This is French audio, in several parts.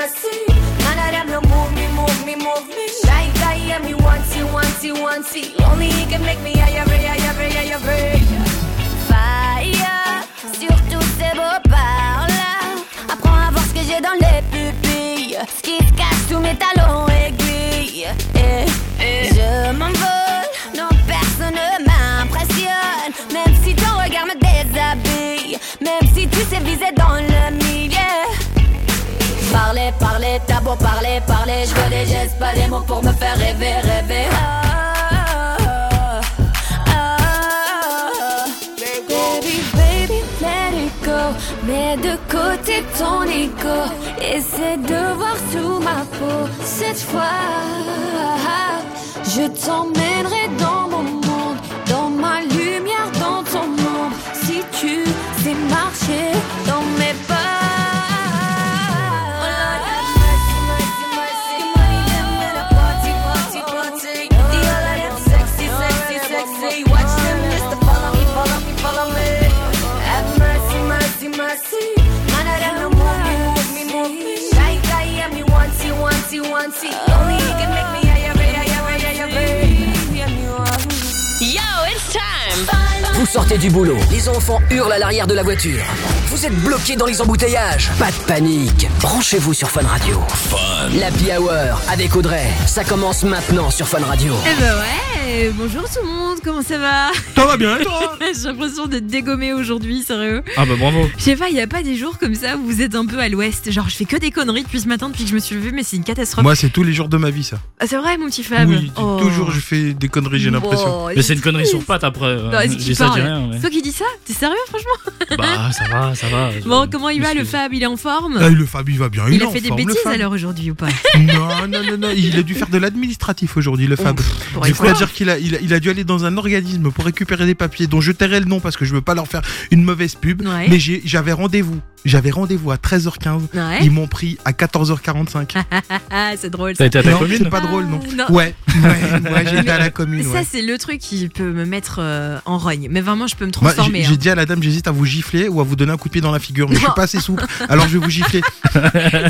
mercy. None of them no move me, move me, move me. Like I am me once, once, once. Only he can make me higher, higher, higher, higher. Fire sur tous ces beaux parles. Apprends à voir ce que j'ai dans les pupilles. Ce qui cache sous mes talons aiguilles. Et, je m'envole, non personne ne m'impressionne. Même si ton regard me déshabille. Même si tu sais viser dans le milieu. Parler, parler, t'as beau parler, parler. Je veux des gestes, pas des mots pour me faire rêver, rêver. Ah, ah, ah. Baby, baby, let it go. Mets de côté ton ego. Essaie de voir sous ma peau. Cette fois, je t'emmènerai dans mon monde. Dans ma lumière, dans ton monde. Si tu sais marcher dans mes pas. Only sortez du boulot, les enfants hurlent à l'arrière de la voiture. Vous êtes bloqué dans les embouteillages. Pas de panique. Branchez-vous sur Fun Radio. L'Happy Hour avec Audrey. Ça commence maintenant sur Fun Radio. Eh ben ouais, bonjour tout le monde, comment ça va? Ça va bien et toi? J'ai l'impression d'être dégommé aujourd'hui, sérieux. Ah bah bravo. Je sais pas, il y a pas des jours comme ça où vous êtes un peu à l'ouest. Genre, je fais que des conneries depuis ce matin, depuis que je me suis levée, mais c'est une catastrophe. Moi c'est tous les jours de ma vie ça. Ah, c'est vrai, mon petit Fab? Oui, Oh. toujours je fais des conneries j'ai l'impression. Bon, Mais c'est une connerie sur patte après. Non, est-ce qu'il je dis rien. mais- C'est toi qui dis ça T'es sérieux, franchement Bah ça va, ça va. Bon, comment il va le Fab Il est en forme Ah, le Fab il va bien. Il, a en fait des forme, bêtises alors aujourd'hui ou pas Non, non, non, non, il a dû faire de l'administratif aujourd'hui, le Fab. pour Du une coup, fois. à dire qu'il a, il a, il a dû aller dans un organisme pour récupérer des papiers dont je tairai le nom parce que je veux pas leur faire une mauvaise pub. Ouais. Mais j'avais rendez-vous. J'avais rendez-vous à 13h15. Ouais. Ils m'ont pris à 14h45. Ah, c'est drôle. T'as Ça. été à ta non, commune c'est pas drôle, non. Non. Ouais, ouais, ouais j'étais à la commune. Ça, ouais. c'est le truc qui peut me mettre euh, en rogne. Mais vraiment, je peux me transformer. j'ai hein. dit à la dame, j'hésite à vous gifler ou à vous donner un coup de pied dans la figure, mais je suis pas assez souple. Alors je vais vous gifler.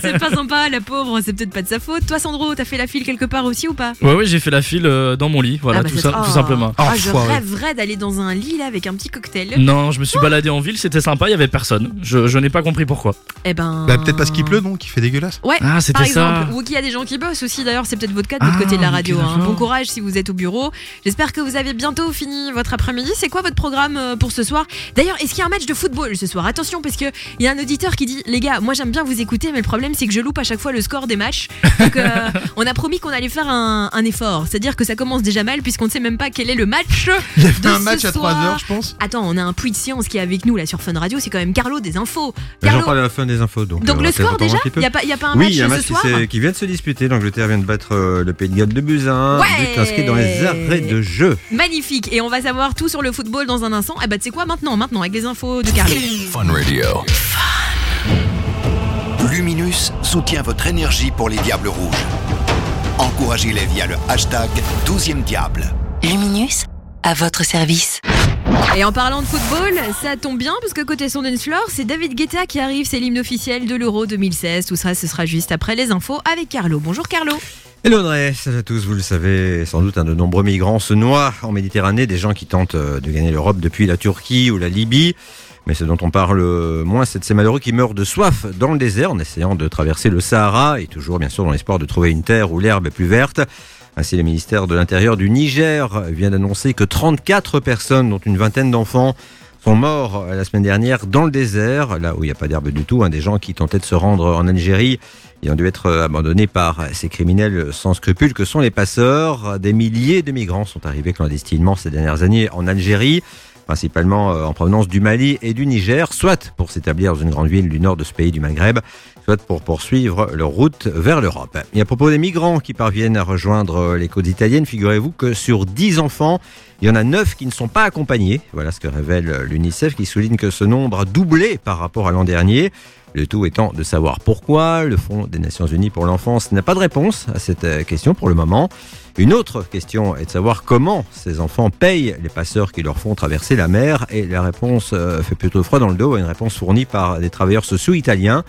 C'est pas sympa, la pauvre, c'est peut-être pas de sa faute. Toi, Sandro, t'as fait la file quelque part aussi ou pas? Ouais, ouais, j'ai fait la file euh, dans mon lit, voilà, Ah bah, tout, c'est- ça, oh. tout simplement. Ah, Oh, je foiré. rêverais d'aller dans un lit là avec un petit cocktail. Non, je me suis baladé en ville, c'était sympa, il y avait personne. Je, je n'ai pas compris pourquoi. Eh ben. Bah, peut-être parce qu'il pleut, non Qu'il fait dégueulasse. Ouais. Ah, c'était ça. ou qu'il y a des gens qui bossent aussi d'ailleurs, c'est peut-être votre cas de l'autre Ah, côté de la ok, radio. hein. Bon courage si vous êtes au bureau. J'espère que vous avez bientôt fini votre après-midi. C'est quoi votre programme? Euh, pour ce soir D'ailleurs, est-ce qu'il y a un match de football ce soir? Attention, parce qu'il y a un auditeur qui dit Les gars, moi j'aime bien vous écouter, mais le problème c'est que je loupe à chaque fois le score des matchs. Donc euh, on a promis qu'on allait faire un, un effort. C'est-à-dire que ça commence déjà mal, puisqu'on ne sait même pas quel est le match. Il y avait De un ce match à soir. 3h, je pense. Attends, on a un puits de science qui est avec nous là sur Fun Radio, c'est quand même Carlo des infos. J'en Carlo, parle à la fin des infos. Donc, donc euh, on le score déjà. Il n'y a, pas- a un oui, match il y a un ce match qui, soir s'est- qui vient de se disputer. L'Angleterre vient de battre euh, le Pays de Galles de Buzyn. Ouais. But inscrit dans les arrêts de jeu. Magnifique. Et on va savoir tout sur le football dans un instant. Eh bah, tu sais quoi? Maintenant Maintenant, avec les infos de Carlo. Fun Radio. Luminus soutient votre énergie pour les Diables Rouges. Encouragez-les via le hashtag 12e Diable. Luminus, à votre service. Et en parlant de football, ça tombe bien parce que côté Sondance Floor, c'est David Guetta qui arrive. C'est l'hymne officiel de l'Euro 2016. Tout ça, ce sera juste après les infos avec Carlo. Bonjour Carlo. Hello Audrey, salut à tous, vous le savez, sans doute un de nombreux migrants se noient en Méditerranée, des gens qui tentent euh, de gagner l'Europe depuis la Turquie ou la Libye. Mais ce dont on parle moins, c'est de ces malheureux qui meurent de soif dans le désert en essayant de traverser le Sahara et toujours bien sûr dans l'espoir de trouver une terre où l'herbe est plus verte. Ainsi, le ministère de l'Intérieur du Niger vient d'annoncer que 34 personnes, dont une vingtaine d'enfants, sont morts la semaine dernière dans le désert, là où il n'y a pas d'herbe du tout, hein, des gens qui tentaient de se rendre en Algérie ont dû être abandonnés par ces criminels sans scrupules que sont les passeurs. Des milliers de migrants sont arrivés clandestinement ces dernières années en Algérie, principalement euh, en provenance du Mali et du Niger, soit pour s'établir dans une grande ville du nord de ce pays du Maghreb, soit pour poursuivre leur route vers l'Europe. Et à propos des migrants qui parviennent à rejoindre les côtes italiennes, figurez-vous que sur 10 enfants, il y en a 9 qui ne sont pas accompagnés. Voilà ce que révèle l'UNICEF qui souligne que ce nombre a doublé par rapport à l'an dernier. Le tout étant de savoir pourquoi le Fonds des Nations Unies pour l'enfance n'a pas de réponse à cette euh, question pour le moment. Une autre question est de savoir comment ces enfants payent les passeurs qui leur font traverser la mer et la réponse euh, fait plutôt froid dans le dos, une réponse fournie par des travailleurs sociaux italiens.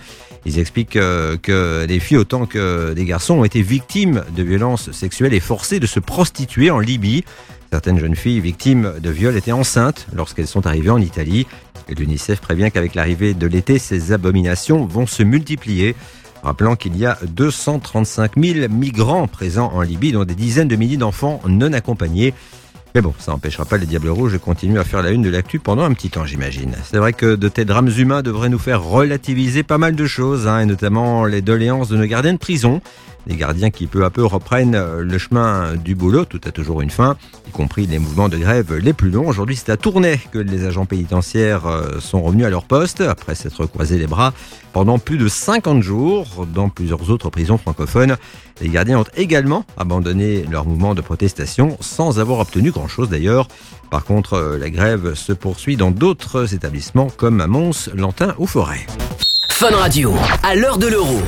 Ils expliquent euh, que les filles autant que des garçons ont été victimes de violences sexuelles et forcées de se prostituer en Libye. Certaines jeunes filles victimes de viols étaient enceintes lorsqu'elles sont arrivées en Italie. Et l'UNICEF prévient qu'avec l'arrivée de l'été, ces abominations vont se multiplier. Rappelant qu'il y a 235 000 migrants présents en Libye, dont des dizaines de milliers d'enfants non accompagnés. Mais bon, ça n'empêchera pas les Diables Rouges de continuer à faire la une de l'actu pendant un petit temps, j'imagine. C'est vrai que de tels drames humains devraient nous faire relativiser pas mal de choses, hein, et notamment les doléances de nos gardiens de prison. Des gardiens qui peu à peu reprennent euh, le chemin du boulot, tout a toujours une fin, y compris les mouvements de grève les plus longs. Aujourd'hui, c'est à Tournai que les agents pénitentiaires euh, sont revenus à leur poste après s'être croisés les bras pendant plus de 50 jours dans plusieurs autres prisons francophones. Les gardiens ont également abandonné leur mouvement de protestation sans avoir obtenu grand-chose d'ailleurs. Par contre, euh, la grève se poursuit dans d'autres établissements comme à Mons, Lantin ou Forêt. Fun Radio, à l'heure de l'euro.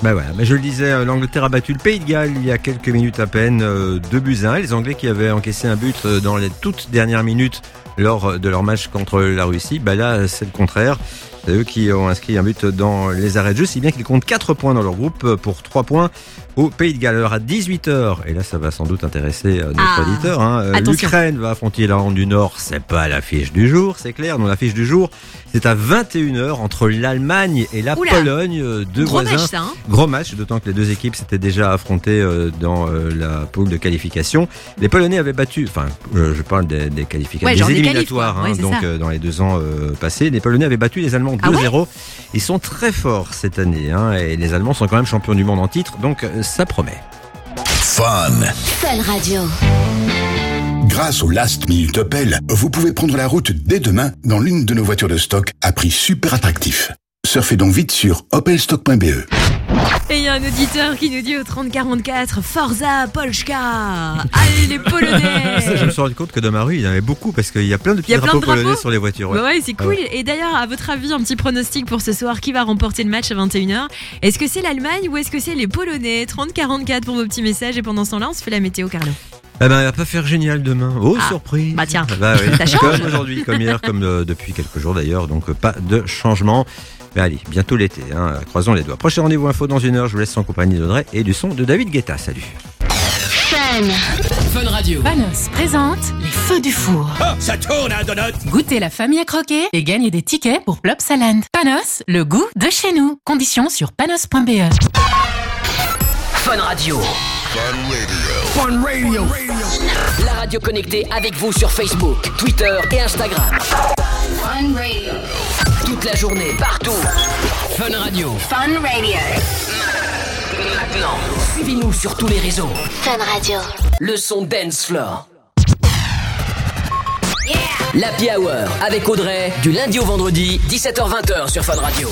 Ben voilà, mais je le disais, euh, l'Angleterre a battu le Pays de Galles il y a quelques minutes à peine, euh, 2 buts à 1. Les Anglais qui avaient encaissé un but euh, dans les toutes dernières minutes lors de leur match contre la Russie, ben là c'est le contraire. C'est eux qui ont inscrit un but dans les arrêts de jeu, si bien qu'ils comptent 4 points dans leur groupe pour 3 points au Pays de Galles. Alors à 18h, et là ça va sans doute intéresser euh, notre Ah, auditeur, hein, euh, l'Ukraine va affronter l'Irlande du Nord, c'est pas l'affiche du jour, c'est clair, non l'affiche du jour, c'est à 21h entre l'Allemagne et la Oula. Pologne, euh, deux Gros voisins. match, ça. Hein Gros match, d'autant que les deux équipes s'étaient déjà affrontées dans la poule de qualification. Les Polonais avaient battu, enfin, je parle des, des qualifications, Ouais, des éliminatoires, hein, Ouais, donc ça. dans les deux ans euh, passés. Les Polonais avaient battu les Allemands 2-0. Ah ouais Ils sont très forts cette année, hein, et les Allemands sont quand même champions du monde en titre, donc euh, ça promet. Fun. Fun Radio. Grâce au Last Minute Opel, vous pouvez prendre la route dès demain dans l'une de nos voitures de stock à prix super attractif. Surfez donc vite sur opelstock.be. Et il y a un auditeur qui nous dit au 3044 Forza Polska Allez les Polonais Ça, je me suis rendu compte que dans ma rue, il y en avait beaucoup, parce qu'il y a plein de petits drapeaux de drapeaux polonais sur les voitures. ouais. Bah ouais, c'est Ah cool. ouais. Et d'ailleurs, à votre avis, un petit pronostic pour ce soir, qui va remporter le match à 21h Est-ce que c'est l'Allemagne ou est-ce que c'est les Polonais? 30-44 pour vos petits messages et pendant ce temps-là, on se fait la météo, Carlo. Eh ben, elle va pas faire génial demain. Oh, Ah, surprise. bah tiens, Bah oui. ça change. Comme aujourd'hui, comme hier, comme euh, depuis quelques jours d'ailleurs. Donc, euh, pas de changement. Mais allez, bientôt l'été. Hein, croisons les doigts. Prochain rendez-vous info dans une heure. Je vous laisse en compagnie d'Audrey et du son de David Guetta. Salut. Fun Radio. Panos présente les feux du four. ça tourne à donut. Goûtez la famille à croquer et gagnez des tickets pour Plopsaland. Panos, le goût de chez nous. Conditions sur panos.be. Fun Radio. Fun Radio. La radio connectée avec vous sur Facebook, Twitter et Instagram. Fun Radio. Toute la journée, partout. Fun Radio. Fun Radio. Maintenant, suivez-nous sur tous les réseaux. Fun Radio. Le son Dance Floor. L'Happy Hour avec Audrey, du lundi au vendredi, 17h-20h sur Fun Radio.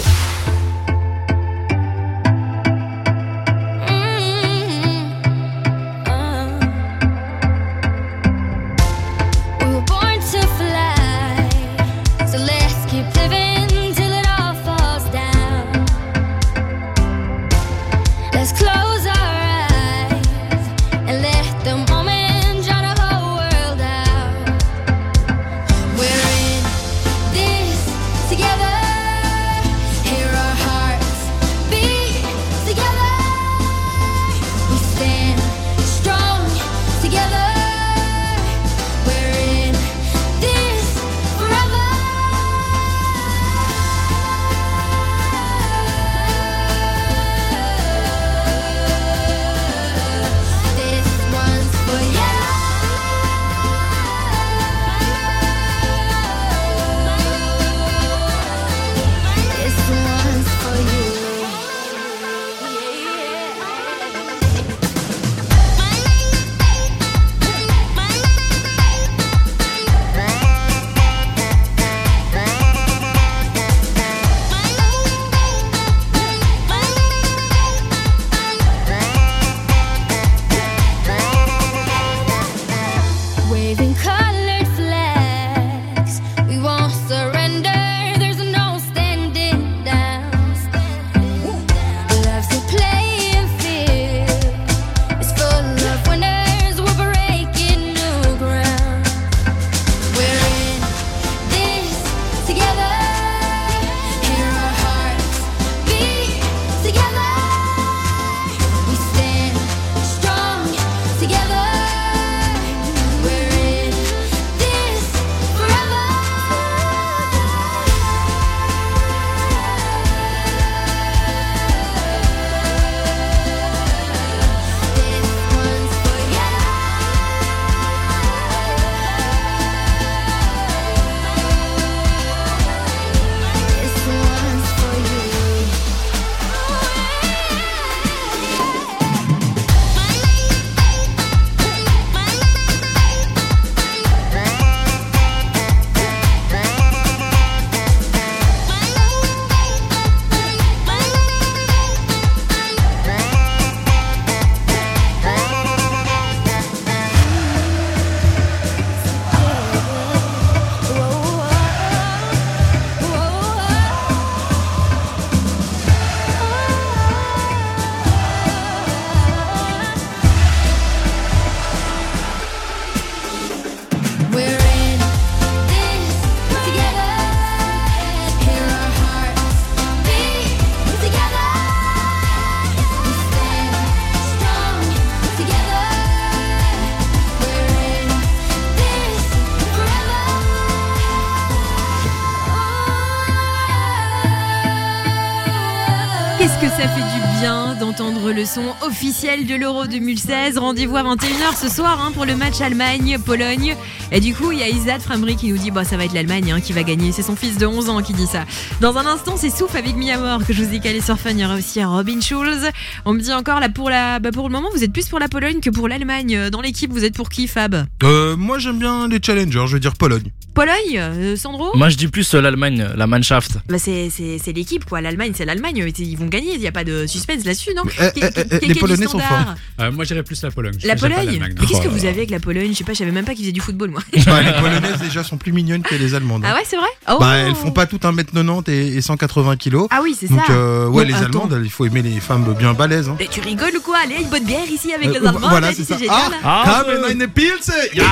Qu'est-ce que ça fait du bien d'entendre le son officiel de l'Euro 2016 Rendez-vous à 21h ce soir hein, pour le match Allemagne-Pologne. Et du coup, il y a Isad Framry qui nous dit bah, ça va être l'Allemagne hein, qui va gagner. C'est son fils de 11 ans qui dit ça. Dans un instant, c'est Souf avec Miamor que je vous ai calé sur Fun. Il y aura aussi Robin Schulz. On me dit encore là pour, la, bah, pour le moment, vous êtes plus pour la Pologne que pour l'Allemagne. Dans l'équipe, vous êtes pour qui, Fab? Euh, moi j'aime bien les challengers, je veux dire Pologne. Pologne euh, Sandro? Moi, je dis plus euh, l'Allemagne, la Mannschaft. bah c'est, c'est, c'est l'équipe quoi, l'Allemagne c'est l'Allemagne, ils vont gagner, il n'y a pas de suspense là-dessus non Eh, eh, eh, les Polonais sont forts. Euh, moi, j'irais plus la Pologne. La Pologne Mais qu'est-ce que Oh vous avez avec la Pologne? Je sais pas, je savais même pas qu'ils faisaient du football moi. Bah, les Polonaises déjà sont plus mignonnes que les Allemandes. hein. ah ouais, c'est vrai? Oh. Bah elles font pas tout 1m90 et, et 180 kilos. Ah oui, c'est Donc ça. euh, ouais Bon, les. Allemandes, il faut aimer les femmes bien balèzes. Hein. Mais tu rigoles ou quoi? Allez, une bonne bière ici avec les Euh, Allemands, voilà, t'as c'est ça. Ah, Ah, euh, eine Pilze Ja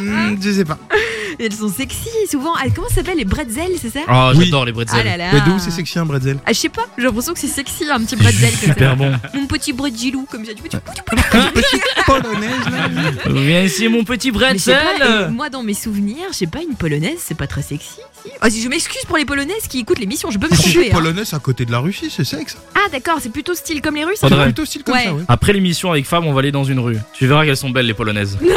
Mm, Je sais pas. Elles sont sexy souvent. Ah, comment ça s'appelle les bretzels, c'est ça? Oh, Oui. j'adore les Ah bretzels. là là. Mais d'où c'est sexy un bretzel? Ah, je sais pas, j'ai l'impression que c'est sexy un petit bretzel comme Super ça. bon. Mon petit bretzelou comme ça. Tu peux- Petite polonaise là. Viens ici, mon petit Mais je sais pas, bretzel. et moi dans mes souvenirs, je sais pas, une polonaise, c'est pas très sexy. Si. Ah, si je m'excuse pour les polonaises qui écoutent l'émission, je peux me tromper. hein. polonaise à côté de la Russie, c'est sexe. Ah d'accord, c'est plutôt style comme les Russes. C'est plutôt style comme Ouais. ça, ouais. Après l'émission avec Fab, on va aller dans une rue. Tu verras qu'elles sont belles, les polonaises.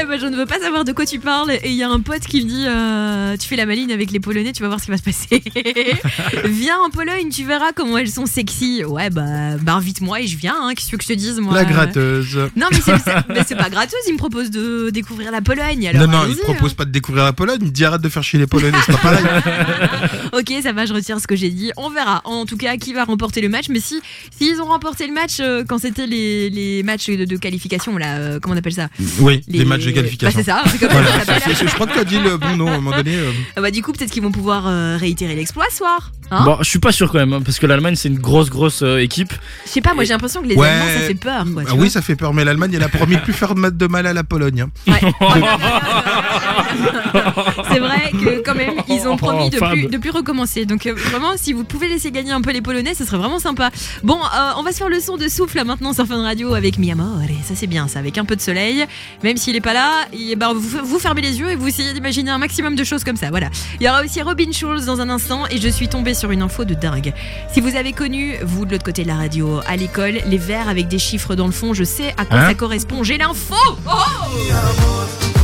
Eh ben, je ne veux pas savoir de quoi tu parles. Et il y a un pote qui me dit euh, Tu fais la maline avec les Polonais, tu vas voir ce qui va se passer. viens en Pologne, tu verras comment elles sont sexy. Ouais, bah, bah invite-moi et je viens. Hein, Qu'est-ce que tu veux que je te dise, moi? La gratteuse. Non, mais c'est- c'est mais c'est pas gratos, il me propose de découvrir la Pologne. Alors non, non, il te propose pas de découvrir la Pologne, il dit arrête de faire chier les Polonais, c'est pas pareil. Ok, ça va, je retire ce que j'ai dit. On verra. En tout cas, qui va remporter le match. Mais si s'ils ont remporté le match euh, quand c'était les, les matchs de, de qualification, là, euh, comment on appelle ça Oui, les... matchs de qualification. Bah, c'est ça, c'est comme ça Voilà, je crois que tu as dit le bon nom à un moment donné. euh. Ah bah du coup peut-être qu'ils vont pouvoir euh, réitérer l'exploit ce soir. Hein Bon, je suis pas sûr quand même, hein, parce que l'Allemagne, c'est une grosse, grosse euh, équipe. Je sais pas, moi j'ai l'impression que les Ouais. Allemands ça fait peur. Quoi, Ah oui, ça fait peur, mais l'Allemagne, elle a promis de plus faire de mal à la Pologne. hein. C'est vrai que quand même ils ont promis de plus, de plus recommencer. Donc euh, vraiment si vous pouvez laisser gagner un peu les Polonais, ce serait vraiment sympa. Bon, euh, on va se faire le son de souffle là, maintenant sur Fun Radio avec Mi Amore. Ça c'est bien, ça avec un peu de soleil. Même s'il est pas là, et ben, vous, vous fermez les yeux et vous essayez d'imaginer un maximum de choses comme ça. Voilà. Il y aura aussi Robin Schulz dans un instant et je suis tombée sur une info de dingue. Si vous avez connu, vous de l'autre côté de la radio, à l'école, les verres avec des chiffres dans le fond, je sais à quoi Hein ça correspond. J'ai l'info. Oh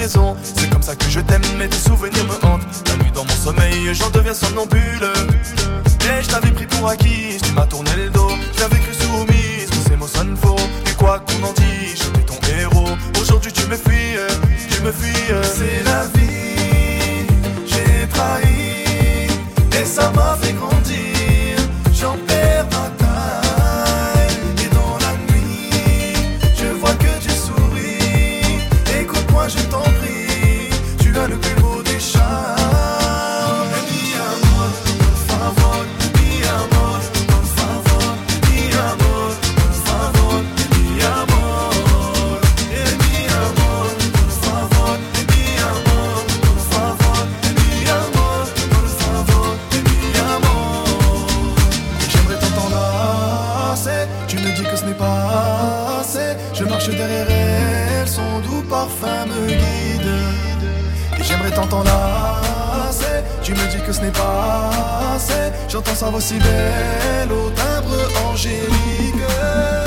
C'est comme ça que je t'aime, mais tes souvenirs me hantent. La nuit dans mon sommeil, j'en deviens somnambule. Et je t'avais pris pour acquis, tu m'as tourné le dos. Je l'avais cru soumise, mais ces mots sonnent faux. Et quoi qu'on en dise, j'étais ton héros. Aujourd'hui tu me fuis, tu me fuis. C'est la vie, j'ai trahi. Et ça m'a fait grandir, ce n'est pas assez. J'entends sa voix si belle au timbre angélique.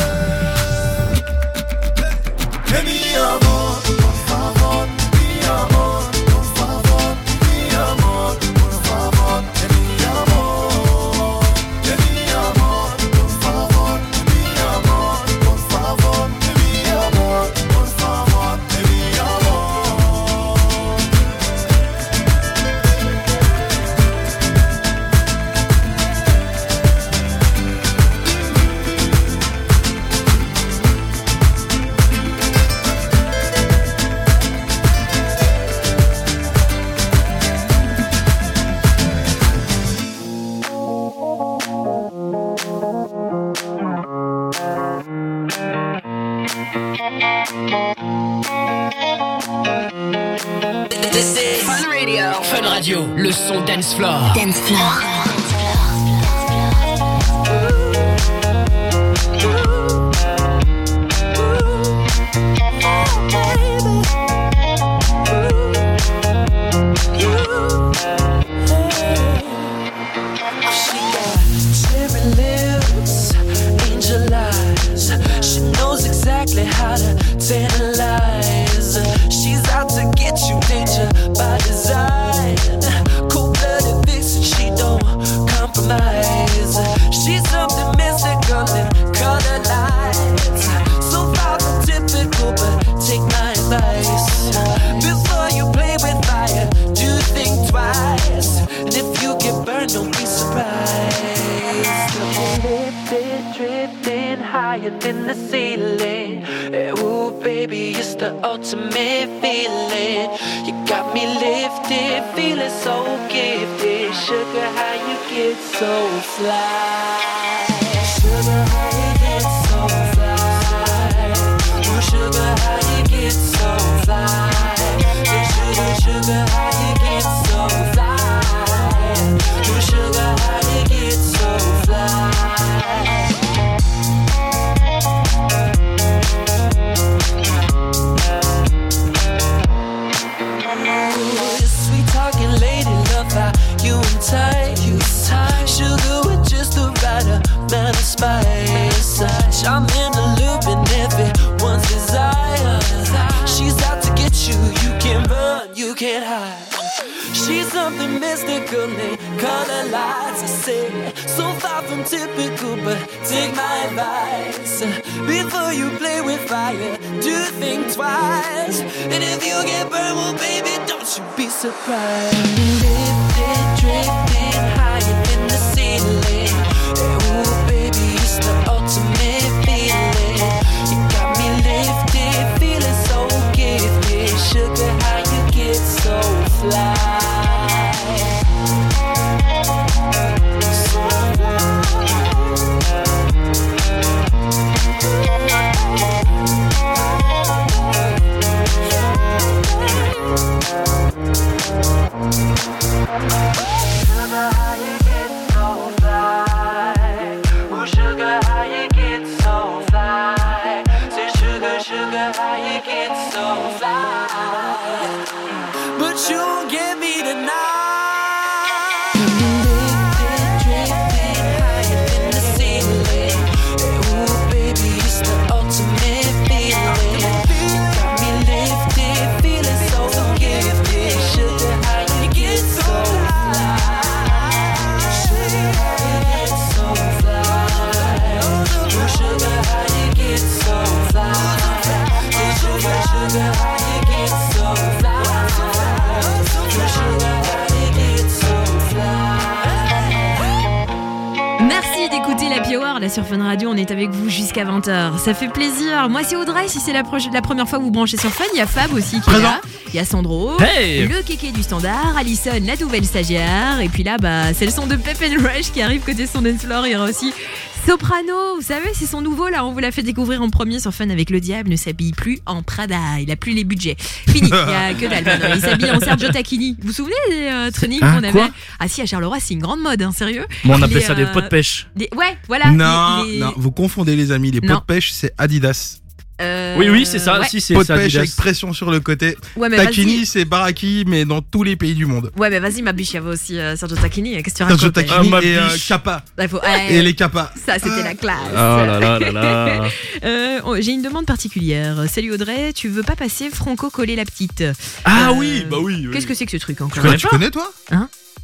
Radio, le son dance floor. Dance floor. The ultimate fire, do think twice. And if you get burned, well, baby, don't you be surprised. Fun Radio. On est avec vous jusqu'à 20h. Ça fait plaisir. Moi, c'est Audrey. Si c'est la, première fois que vous branchez sur Fun, il y a Fab aussi qui est là. Il y a Sandro, Hey le kéké du standard, Alison, la nouvelle stagiaire. Et puis là, bah, c'est le son de Pep and Rush qui arrive côté son floor. Il y aura aussi Soprano. Vous savez, c'est son nouveau là. On vous l'a fait découvrir en premier sur Fun avec le diable. Ne s'habille plus en Prada. Il a plus les budgets. Fini. Il y a que dalle. maintenant. Il s'habille en Sergio Tacchini. Vous vous souvenez des euh, trainings Hein, qu'on avait Ah si, à Charleroi, c'est une grande mode, hein, sérieux. Bon, on appelait ça des euh, pots de pêche. des- Ouais, voilà. non, les- les- non, vous confondez les amis. Les pots de pêche, c'est Adidas. Euh, Oui, oui, c'est ça. ouais. Si, c'est Pot de c'est pêche Adidas. avec pression sur le côté. Ouais, mais Takini, vas-y. c'est Baraki, mais dans tous les pays du monde. Ouais, mais vas-y, ma biche, il y avait aussi euh, Sergio Tacchini. Qu'est-ce que tu Sergio racontes Takini Ah, ma et euh, biche. Kappa. Ouais, faut- ouais. Et les Kappa. Ça, c'était la classe. Oh là là là là. Euh, oh, J'ai une demande particulière. Salut Audrey, tu veux pas passer Franco coller la petite? Ah Euh, oui, bah oui. oui. Qu'est-ce que c'est que ce truc encore? Connais tu pas connais toi?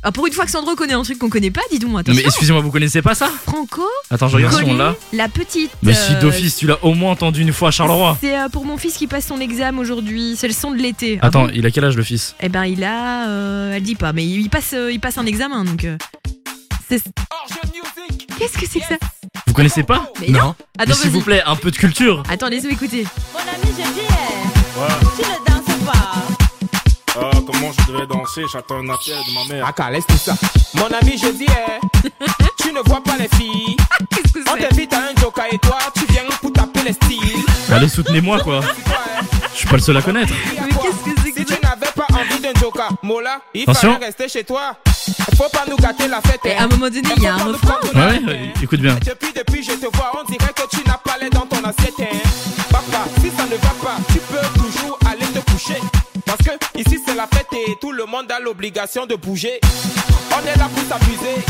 Ah, Pour une fois que Sandro connaît un truc qu'on connaît pas, dis donc, Non, attention. mais excusez-moi, vous connaissez pas ça Franco Attends, je regarde si on l'a. la petite. Mais si euh, d'office, tu l'as au moins entendu une fois à Charleroi. C'est euh, pour mon fils qui passe son examen aujourd'hui. C'est le son de l'été. Ah Attends, bon il a quel âge le fils? Eh ben, il a. euh, elle dit pas, mais il passe, euh, il passe un examen donc. euh, c'est- Qu'est-ce que c'est que ça? Vous connaissez pas? Mais non. Attends, s'il vous plaît, un peu de culture. Attends, laisse-moi écouter. Mon ami, je dis, devrais danser J'attends un appel de ma mère. Ah, laisse tout ça. Mon ami, je dis, eh, tu ne vois pas les filles. Qu'est-ce que On t'invite à un joker et toi, tu viens pour taper les styles. Allez, soutenez-moi quoi. Je suis pas le seul à connaître. Mais qu'est-ce que c'est Si tu n'avais pas envie d'un joker, Mola, il Attention. fallait rester chez toi. Faut pas nous gâter la fête. Et hein. à un moment donné, il y a un refrain. Ouais, ouais, écoute bien. Depuis, depuis, je te vois, on dirait que tu n'as pas l'air dans ton assiette. hein. Papa, si ça ne va pas, ici c'est la fête et tout le monde a l'obligation de bouger. On est là pour s'amuser.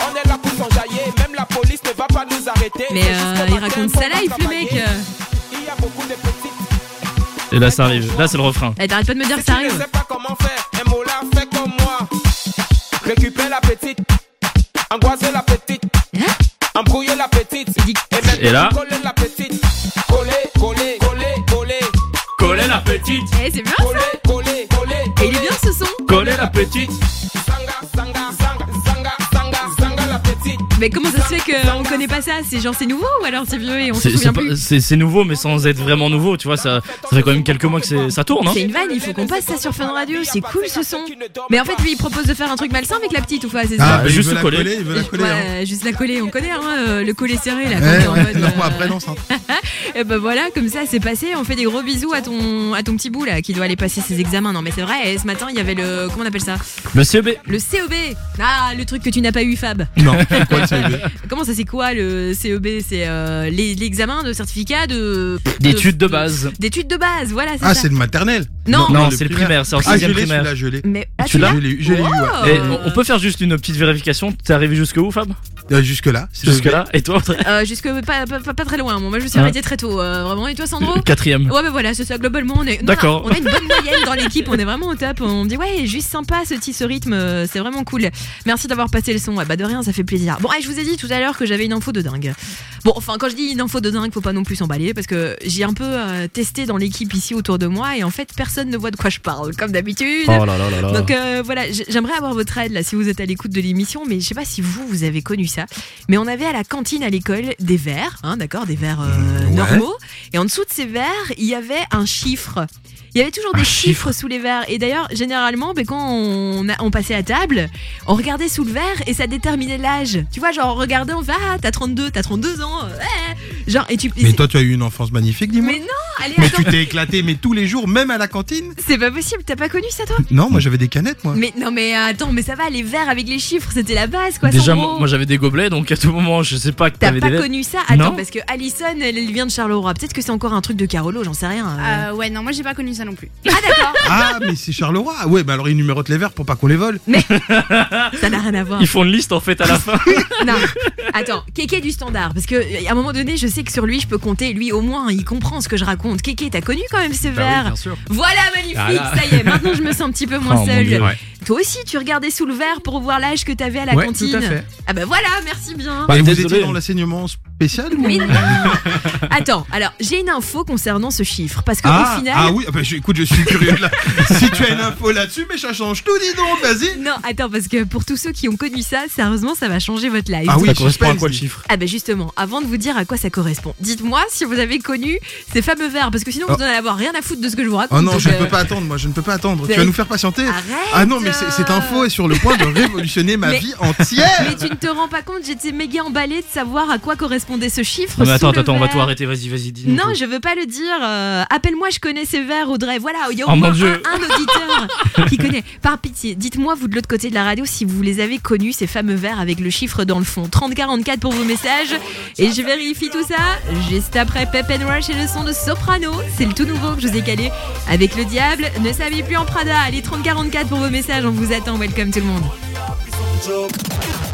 On est là pour s'enjailler. Même la police ne va pas nous arrêter. Mais euh, il raconte va live, le mec. Il y a beaucoup de petites. Et là, ça arrive. Là, c'est le refrain. Eh, T'arrêtes pas de me dire que Si ça tu ne arrive. sais pas comment faire, un mot là, fais comme moi. Récupère la petite. Angoisser la petite. Embrouiller la petite. Et, maintenant, Et là? coller la petite. Coller, coller, coller, coller. Coller la petite. Eh, c'est bien petite. Mais comment ça se fait qu'on connaît pas ça? C'est genre c'est nouveau ou alors c'est vieux et on se souvient pas- plus? c'est- nouveau, mais sans être vraiment nouveau. Tu vois, ça, ça fait quand même quelques mois que ça tourne. Hein C'est une vanne, il faut qu'on passe ça sur Fun Radio, c'est cool ce son. Mais en fait, lui il propose de faire un truc malsain avec la petite ou quoi C'est Ah, il juste veut la coller. coller, il veut la coller. hein. Ouais, juste la coller, on connaît hein, euh, le collet serré là. Eh, en ouais, mode, non, euh, après, non, ça. Et ben voilà, comme ça c'est passé. On fait des gros bisous à ton, à ton petit bout là qui doit aller passer ses examens. Non mais c'est vrai, et ce matin il y avait le. Comment on appelle ça? Le CEB. Le CEB Ah, le truc que tu n'as pas eu, Fab. Non, Comment ça c'est quoi le CEB C'est euh, les- l'examen de certificat de. D'études de base. D'études de base, voilà, c'est Ah, ça. c'est le maternel Non. Non, c'est le primaire, c'est en Ah, je sixième l'ai, primaire. celui-là, je l'ai. Mais ah, Tu l'as Je l'ai eu, je l'ai eu, ouais. Et on- on peut faire juste une petite vérification. T'es arrivé jusque où, Fab? Euh, Jusque-là. c'est Jusque le- là. Et toi Euh, jusque pas, pas, pas- pas très loin. Bon, moi je me suis Ah. arrêtée très tôt, euh, vraiment. Et toi, Sandro Quatrième. Ouais, bah voilà, c'est ça. Globalement, on est. D'accord. On a une bonne moyenne dans l'équipe. On est vraiment au top. On me dit ouais, juste sympa ce petit ce rythme. euh, C'est vraiment cool. Merci d'avoir passé le son. Ouais, bah de rien, ça fait plaisir. Bon, et je vous ai dit tout à l'heure que j'avais une info de dingue. Bon, enfin quand je dis une info de dingue, faut pas non plus s'emballer parce que j'ai un peu euh, testé dans l'équipe ici autour de moi et en fait personne ne voit de quoi je parle comme d'habitude. Oh là là là là. Donc euh, voilà, j'aimerais avoir votre aide là si vous êtes à l'écoute de l'émission, mais je sais pas si vous vous avez connu ça. Mais on avait à la cantine à l'école des verres, hein, d'accord, des verres euh, Ouais. normaux, et en dessous de ces verres il y avait un chiffre. Il y avait toujours des chiffres sous les verres. Et d'ailleurs, généralement, ben, quand on, a- on passait à table, on regardait sous le verre et ça déterminait l'âge. Tu vois, genre, on regardait, on fait Ah, t'as 32, t'as 32 ans. ouais. Genre, et tu. Mais toi, tu as eu une enfance magnifique, dis-moi. Mais non, allez, Mais attends. tu t'es éclaté, mais tous les jours, même à la cantine C'est pas possible, t'as pas connu ça toi? Non, moi j'avais des canettes, moi. Mais non, mais attends, mais ça va, les verres avec les chiffres, c'était la base quoi. Déjà, moi moi, j'avais des gobelets, donc à tout moment, je sais pas que T'as t'avais pas des lettres. connu ça? Attends, Non. parce que Alison, elle, elle vient de Charleroi. Peut-être que c'est encore un truc de Carolo, j'en sais rien. euh. Euh, ouais, non, moi j'ai pas connu ça non plus. Ah, d'accord. Ah, mais c'est Charleroi. Ah Ouais, bah alors ils numérotent les verres pour pas qu'on les vole. Ça n'a rien à voir. Ils font une liste en fait à la fin. Non, attends, Kéké du standard. Parce que à un moment donné, je sais que sur lui, je peux compter. Lui, au moins, il comprend ce que je raconte. Kéké, t'as connu quand même ce Bah oui, verre bien sûr. Voilà, magnifique, Voilà. ça y est. Maintenant, je me sens un petit peu moins Oh, mon seule. Dieu, ouais. Toi aussi, tu regardais sous le verre pour voir l'âge que t'avais à la Ouais, cantine. tout à fait. Ah bah voilà, merci bien. Bah, vous désolé. étiez dans l'enseignement spécial ou- Mais non. Attends, alors j'ai une info concernant ce chiffre parce qu'au Ah, final. ah oui, ah bah, je- écoute, je suis curieux de là. si tu as une info là-dessus, mais ça change tout, dis donc, vas-y. Non, attends, parce que pour tous ceux qui ont connu ça, sérieusement, ça va changer votre life. Ah oui, Ça correspond à quoi le chiffre Ah bah justement, avant de vous dire à quoi ça correspond, dites-moi si vous avez connu ces fameux verbes, parce que sinon vous Oh. n'allez avoir rien à foutre de ce que je vous raconte. Oh non, je ne euh, peux pas attendre, moi, je ne peux pas attendre. Tu vas nous faire patienter. Arrête Ah non, mais cette info est sur le point de révolutionner ma Mais- vie entière. Mais tu ne te rends pas compte, j'étais méga emballée de savoir à quoi correspond correspondait ce chiffre Non, mais attends, attends, on va tout arrêter. Vas-y, vas-y, dis. Non, je veux pas le dire. euh, Appelle-moi, je connais ces vers, Audrey. Voilà, il y a au Oh, moins un, un auditeur qui connaît. Par pitié, dites-moi, vous de l'autre côté de la radio, si vous les avez connus, ces fameux vers avec le chiffre dans le fond. 3044 pour vos messages. Et je vérifie tout ça juste après Pep and Rush et le son de Soprano. C'est le tout nouveau que je vous ai calé avec le diable. Ne s'habille plus en Prada. Allez, 3044 pour vos messages. On vous attend. Welcome tout le monde.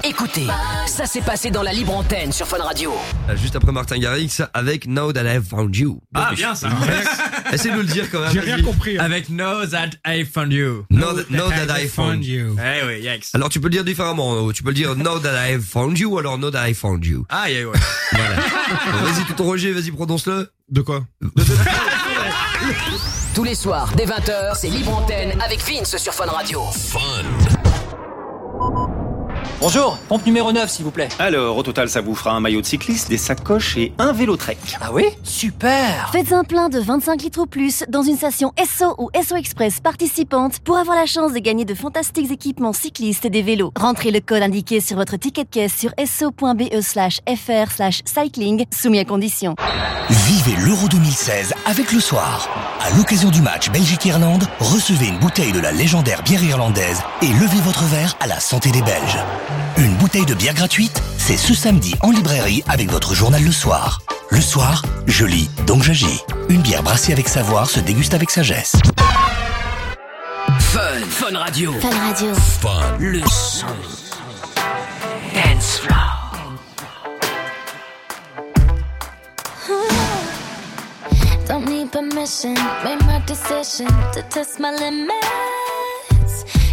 Écoutez, ça s'est passé dans la libre antenne sur Fun Radio. Euh, Juste après Martin Garrix avec Now That I've Found You. Ah, bien, ça. Essaye de le dire quand même. J'ai rien compris. Avec Know That I Found You. Know that, know that I found you. Eh oui, Yax. Alors tu peux le dire différemment. Tu peux le dire Know that I found you ou alors Know that I found you. Ah, yeah, ouais. Voilà. Vas-y, tout ton Roger, vas-y, prononce-le. De quoi Tous les soirs, dès 20h, c'est libre antenne avec Vince sur Fun Radio. you Bonjour, pompe numéro 9 s'il vous plaît. Alors, au total, ça vous fera un maillot de cycliste, des sacoches et un vélo trek. Ah oui Super Faites un plein de 25 litres ou plus dans une station SO ou SO Express participante pour avoir la chance de gagner de fantastiques équipements cyclistes et des vélos. Rentrez le code indiqué sur votre ticket de caisse sur so.be slash fr slash cycling, soumis à condition. Vivez l'Euro 2016 avec le soir. À l'occasion du match Belgique-Irlande, recevez une bouteille de la légendaire bière irlandaise et levez votre verre à la santé des Belges. Une bouteille de bière gratuite, c'est ce samedi en librairie avec votre journal Le Soir. Le soir, je lis, donc j'agis. Une bière brassée avec savoir se déguste avec sagesse. Fun, Fun Radio. Fun Radio. Fun, le son. Dance floor. Don't need permission, made my decision to test my limits.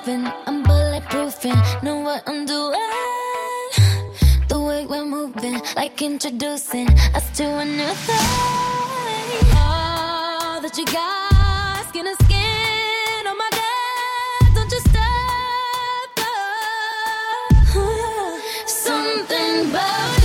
nothing. I'm bulletproofing, know what I'm doing. The way we're moving, like introducing us to a new thing. All that you got, skin to skin. Oh my God, don't you stop. oh. Something about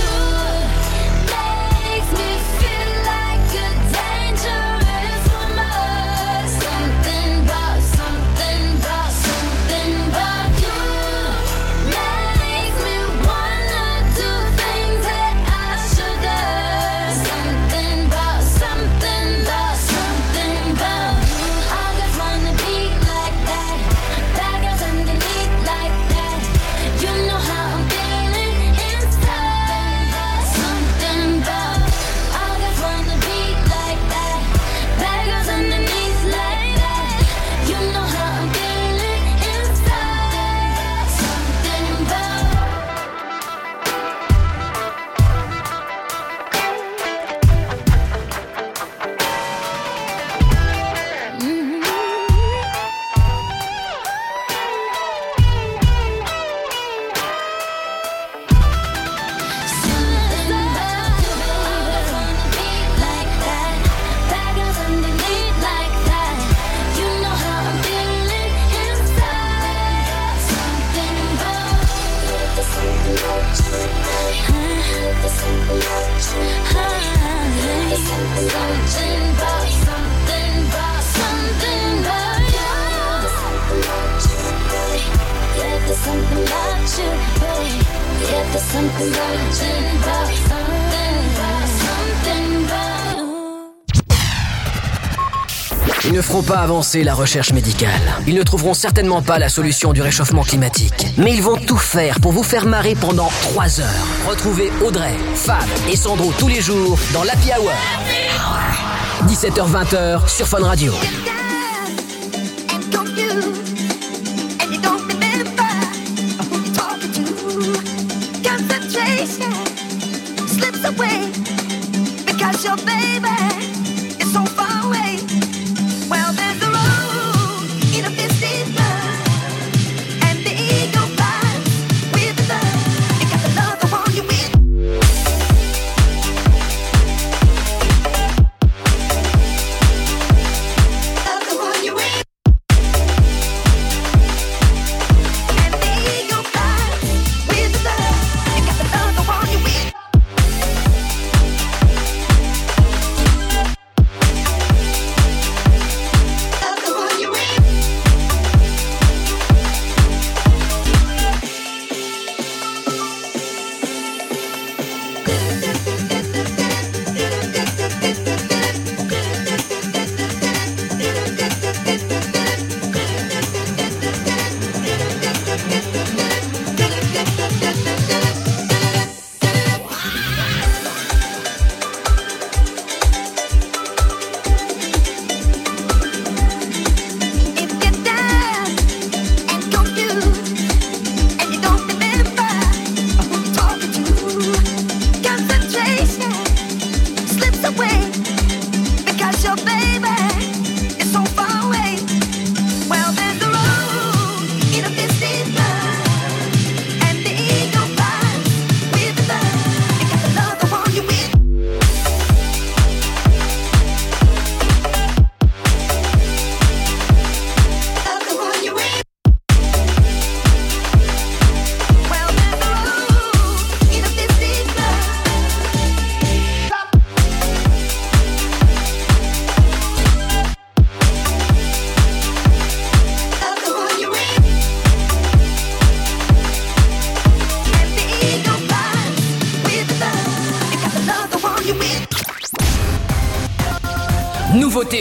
Ils ne feront pas avancer la recherche médicale. Ils ne trouveront certainement pas la solution du réchauffement climatique. Mais ils vont tout faire pour vous faire marrer pendant 3 heures. Retrouvez Audrey, Fab et Sandro tous les jours dans l'Happy Hour. 17h-20h sur Fun Radio.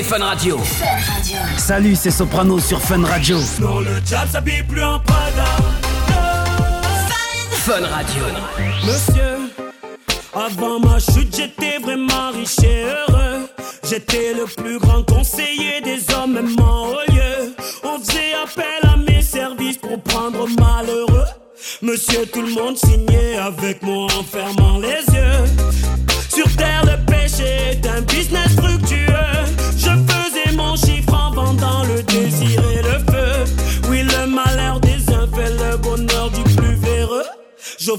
Fun Radio. Salut, c'est Soprano sur Fun Radio. Non, le diable s'habille plus en Prada. Fun Radio. Monsieur, avant ma chute, j'étais vraiment riche et heureux. J'étais le plus grand conseiller des hommes, même en haut lieu. On faisait appel à mes services pour prendre malheureux. Monsieur, tout le monde signait avec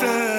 que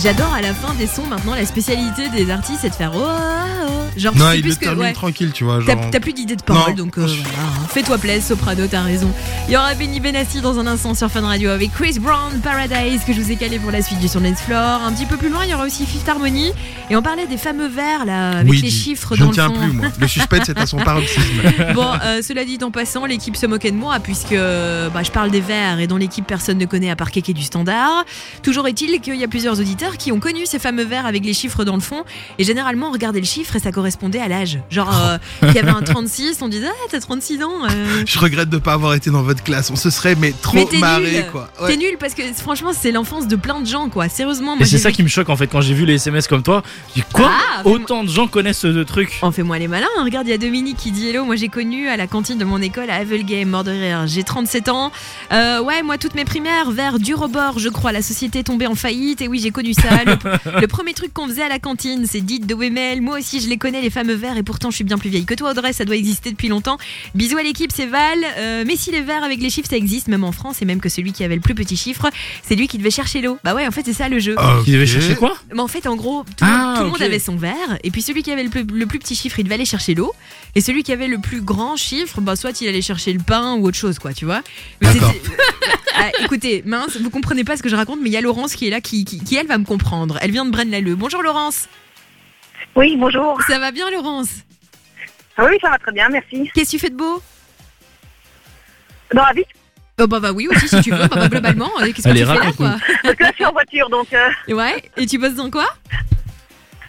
J'adore à la fin des sons maintenant la spécialité des artistes c'est de faire oh. Genre Non, c'est il plus le que termine ouais. tranquille, tu vois. T'as genre- t'as plus d'idées de parole, Non. donc euh, voilà, hein. fais-toi plaisir, Soprano, t'as raison. Il y aura Benny Benassi dans un instant sur Fun Radio avec Chris Brown, Paradise, que je vous ai calé pour la suite du son Dance Floor. Un petit peu plus loin, il y aura aussi Fifth Harmony. Et on parlait des fameux vers, là, avec Oui, les chiffres Je dans ne le tiens fond. plus, moi. Le suspense est à son paroxysme. Bon, euh, cela dit en passant, l'équipe se moquait de moi puisque bah, je parle des verts et dans l'équipe personne ne connaît à part Kéké du standard. Toujours est-il qu'il y a plusieurs auditeurs qui ont connu ces fameux verts avec les chiffres dans le fond et généralement on regardait le chiffre et ça correspondait à l'âge. Genre, euh, il y avait un 36, on disait ah t'as 36 ans. euh. Je regrette de ne pas avoir été dans votre classe. On se serait mais trop Mais t'es marré, nul, quoi. t'es nul parce que franchement c'est l'enfance de plein de gens quoi. Sérieusement, moi Et c'est ça vu- qui me choque en fait quand j'ai vu les SMS comme toi. J'ai quoi? Ah, fais-moi- Autant de gens connaissent ce truc. On fait moi les malins. hein. Regarde, il y a Dominique qui dit Hello. Moi, j'ai connu à la cantine de mon école à Havelgame, mort de rire. J'ai 37 ans. Euh, ouais, moi, toutes mes primaires, vers du rebord, je crois. La société tombée en faillite. Et oui, j'ai connu ça. Le, le premier truc qu'on faisait à la cantine, c'est dites de Wemel. Moi aussi, je les connais, les fameux verres, et pourtant, je suis bien plus vieille que toi, Audrey. Ça doit exister depuis longtemps. Bisous à l'équipe, c'est Val. Euh, mais si les verres avec les chiffres, ça existe, même en France, et même que celui qui avait le plus petit chiffre, c'est lui qui devait chercher l'eau. Bah ouais, en fait, c'est ça le jeu. Qui devait chercher quoi? Mais en fait, en gros, tout, le- Ah, tout le monde avait son verre, et puis celui qui avait le plus, le plus petit chiffre, il devait aller chercher l'eau, et celui qui avait le plus grand chiffre, bah soit il allait chercher le pain ou autre chose, quoi, tu vois. Mais Ah, écoutez, mince, vous comprenez pas ce que je raconte, mais il y a Laurence qui est là, qui, qui, qui, elle va me comprendre. Elle vient de Braine-l'Alleud. Bonjour Laurence. Oui, bonjour. Ça va bien Laurence Oui, ça va très bien, merci. Qu'est-ce que tu fais de beau Dans la vie Oh bah, bah oui aussi si tu veux, bah, bah, globalement, euh, qu'est-ce que Allez, tu fais là raconte-nous. quoi Parce que là, je suis en voiture, donc euh, Ouais, et tu bosses dans quoi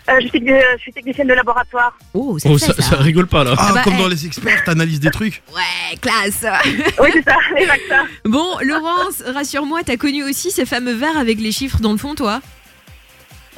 euh, je, suis, euh, je suis technicienne de laboratoire. Oh, c'est Oh, fait, ça, ça. ça rigole pas là. Ah, Ah bah, comme eh. dans les experts, t'analyses des trucs. Ouais, classe Oui, c'est ça, exact ça. Bon, Laurence, rassure-moi, t'as connu aussi ces fameux verres avec les chiffres dans le fond, toi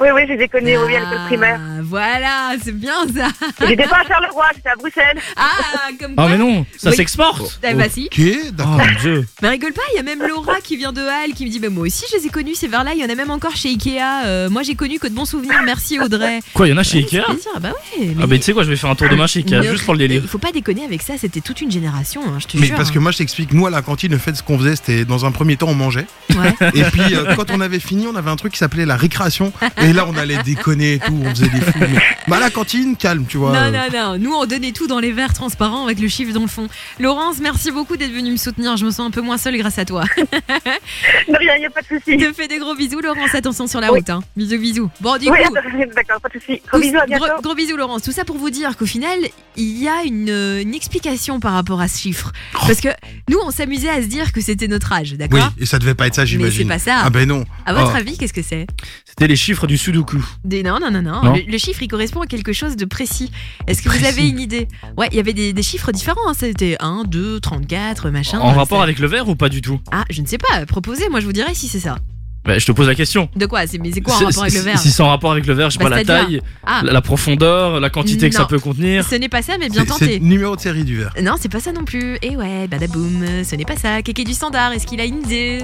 Oui, oui, je les ai connus oui, à l'école primaire. Ah, voilà, c'est bien ça J'étais pas à Charleroi, j'étais à Bruxelles. Ah, comme Ah quoi mais non, ça Oui. s'exporte. Eh bah si Ok, Oh d'accord. mon dieu. Mais rigole pas, il y a même Laura qui vient de Halle qui me dit bah, Moi aussi je les ai connus ces verres-là, il y en a même encore chez Ikea. Euh, moi j'ai connu que de bons souvenirs, merci Audrey. Quoi, il y en a chez Ikea plaisir, bah ouais. Ah bah tu sais quoi, je vais faire un tour de main chez Ikea Mais- juste pour le délire. Il faut pas déconner avec ça, c'était toute une génération, hein, je te Mais jure. parce que moi je t'explique, nous à la cantine, le fait ce qu'on faisait, c'était dans un premier temps on mangeait. Ouais. Et puis euh, quand on avait fini, on avait un truc qui s'appelait la récréation. Et là on allait déconner et tout, on faisait des fous. Mais, mais à la cantine, calme, tu vois. Non, non, non, nous on donnait tout dans les verres transparents avec le chiffre dans le fond. Laurence, merci beaucoup d'être venue me soutenir, je me sens un peu moins seule grâce à toi. De rien, y a pas de souci. Je te fais des gros bisous, Laurence, attention sur la Oui. route. Hein. Bisous, bisous. Bon, du Oui, coup. d'accord, pas de souci. Gros bisous, à bientôt. Gros, gros bisous Laurence. Tout ça pour vous dire qu'au final, il y a une, euh, une explication par rapport à ce chiffre. Parce que nous, on s'amusait à se dire que c'était notre âge, Oui, d'accord et ça devait pas être ça, Mais j'imagine. c'est pas ça. Ah ben non. À votre Oh. avis, qu'est-ce que c'est? C'était les chiffres du Sudoku. Des... Non, non, non, non. Non. Le, le chiffre, il correspond à quelque chose de précis. Est-ce que vous avez une idée? Ouais, il y avait des, des chiffres différents. hein. C'était 1, 2, 34, machin. En rapport ça- avec le verre ou pas du tout? Ah, je ne sais pas. Proposez, moi je vous dirai si c'est ça. Bah, je te pose la question. De quoi? C'est mais c'est quoi en C'est- rapport avec le si- verre? Si c'est en rapport avec le verre, je sais Bah, pas, la taille, Ah. la, la profondeur, la quantité que ça peut contenir. Ce n'est pas ça, mais bien tenté. numéro de série du verre. Non, c'est pas ça non plus. Et ouais, badaboum, ce n'est pas ça. Kéké du standard, est-ce qu'il a une idée?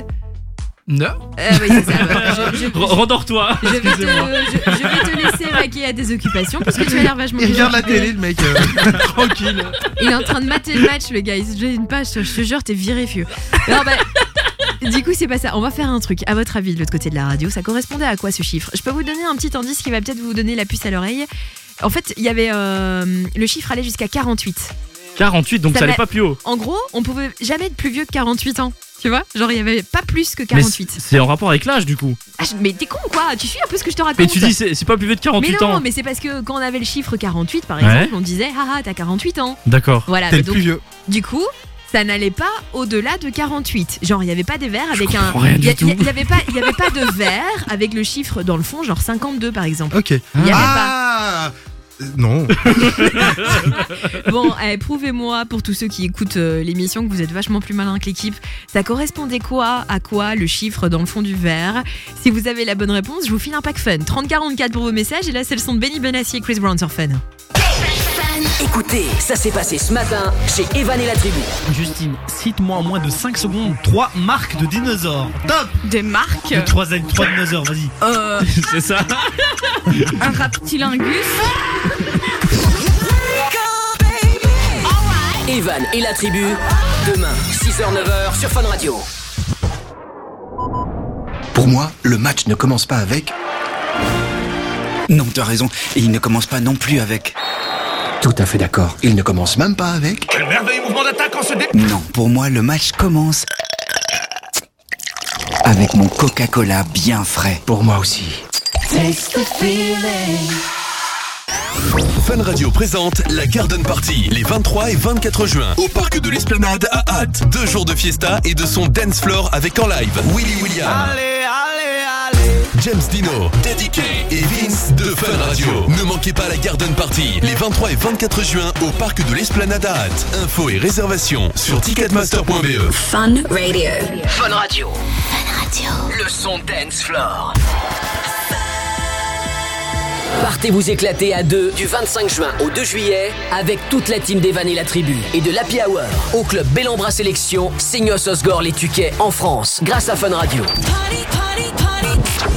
Non. Euh, oui, c'est ça. Rendors-toi. Je vais, te, Excusez-moi. je, je vais te laisser vaquer à des occupations parce que tu as l'air vachement Il regarde la télé, le mec, euh, tranquille. Il est en train de mater le match, le gars. Il se fait une page, je te jure, t'es viré, fieu. Non, bah, du coup, c'est pas ça. On va faire un truc. À votre avis, de l'autre côté de la radio, ça correspondait à quoi ce chiffre? Je peux vous donner un petit indice qui va peut-être vous donner la puce à l'oreille. En fait, il y avait euh, le chiffre allait jusqu'à 48. 48, donc ça, allait m'a- pas plus haut. En gros, on pouvait jamais être plus vieux que 48 ans. Tu vois? Genre, il y avait pas plus que Mais 48. c'est- en rapport avec l'âge du coup. Ah, mais t'es con ou quoi? Tu suis un peu ce que je te raconte? Mais tu dis c'est pas plus vieux de 48 mais non, ans. mais c'est parce que quand on avait le chiffre 48, par Ouais. exemple, on disait haha, t'as 48 ans. D'accord. Voilà, T'es mais le donc, plus vieux. du coup, ça n'allait pas au-delà de 48. Genre, il n'y avait pas des verres avec un. Il y a- du il y a- tout. il y avait pas, il y avait pas de verre avec le chiffre dans le fond, genre 52 par exemple. Ok. Il y avait Ah Euh, Non. Bon, eh, prouvez-moi pour tous ceux qui écoutent euh, l'émission que vous êtes vachement plus malin que l'équipe. Ça correspondait quoi à quoi le chiffre dans le fond du verre? Si vous avez la bonne réponse, je vous file un pack fun. 3044 pour vos messages et là c'est le son de Benny Benassi et Chris Brown sur Fun. Écoutez, ça s'est passé ce matin chez Evan et la tribu. Justine, cite-moi en moins de 5 secondes 3 marques de dinosaures. Top Des marques De 3 dinosaures, vas-y. euh, C'est ça. Un raptilingus Evan et la tribu, demain, 6h-9h sur Fun Radio. Pour moi, le match ne commence pas avec. Non, t'as raison. Et il ne commence pas non plus avec. Tout à fait d'accord. Il ne commence même pas avec. Quel merveilleux mouvement d'attaque en ce dé... Non, pour moi, le match commence. Avec mon Coca-Cola bien frais. Pour moi aussi. Fun Radio présente la Garden Party les 23 et 24 juin au parc de l'Esplanade à Hâte. Deux jours de fiesta et de son dance floor avec en live Willy William. James Dino, K et Vince de Fun Radio. Ne manquez pas la Garden Party les 23 et 24 juin au parc de l'Esplanade à Hâte. Infos et réservations sur ticketmaster.be. Fun Radio. Fun Radio. Fun Radio. Le son dance floor. Partez vous éclater à deux du 25 juin au 2 juillet avec toute la team d'Evan et la tribu et de l'Happy Hour au club Bellambra Sélection, Seignos Osgore les Tuquets en France grâce à Fun Radio. Party, party, party.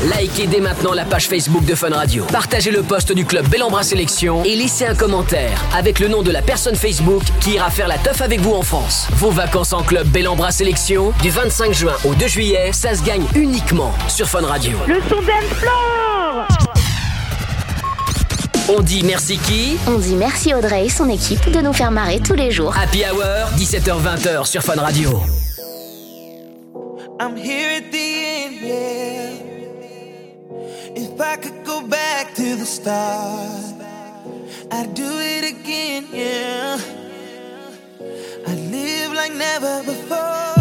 Likez dès maintenant la page Facebook de Fun Radio. Partagez le post du club Bel Ambra Sélection et laissez un commentaire avec le nom de la personne Facebook qui ira faire la teuf avec vous en France. Vos vacances en club Bel Ambra Sélection du 25 juin au 2 juillet, ça se gagne uniquement sur Fun Radio. Le son d'Enflore On dit merci qui? On dit merci Audrey et son équipe de nous faire marrer tous les jours. Happy Hour, 17h-20h sur Fun Radio. I'm here at the end, yeah. If I could go back to the start, I'd do it again, yeah. I'd live like never before.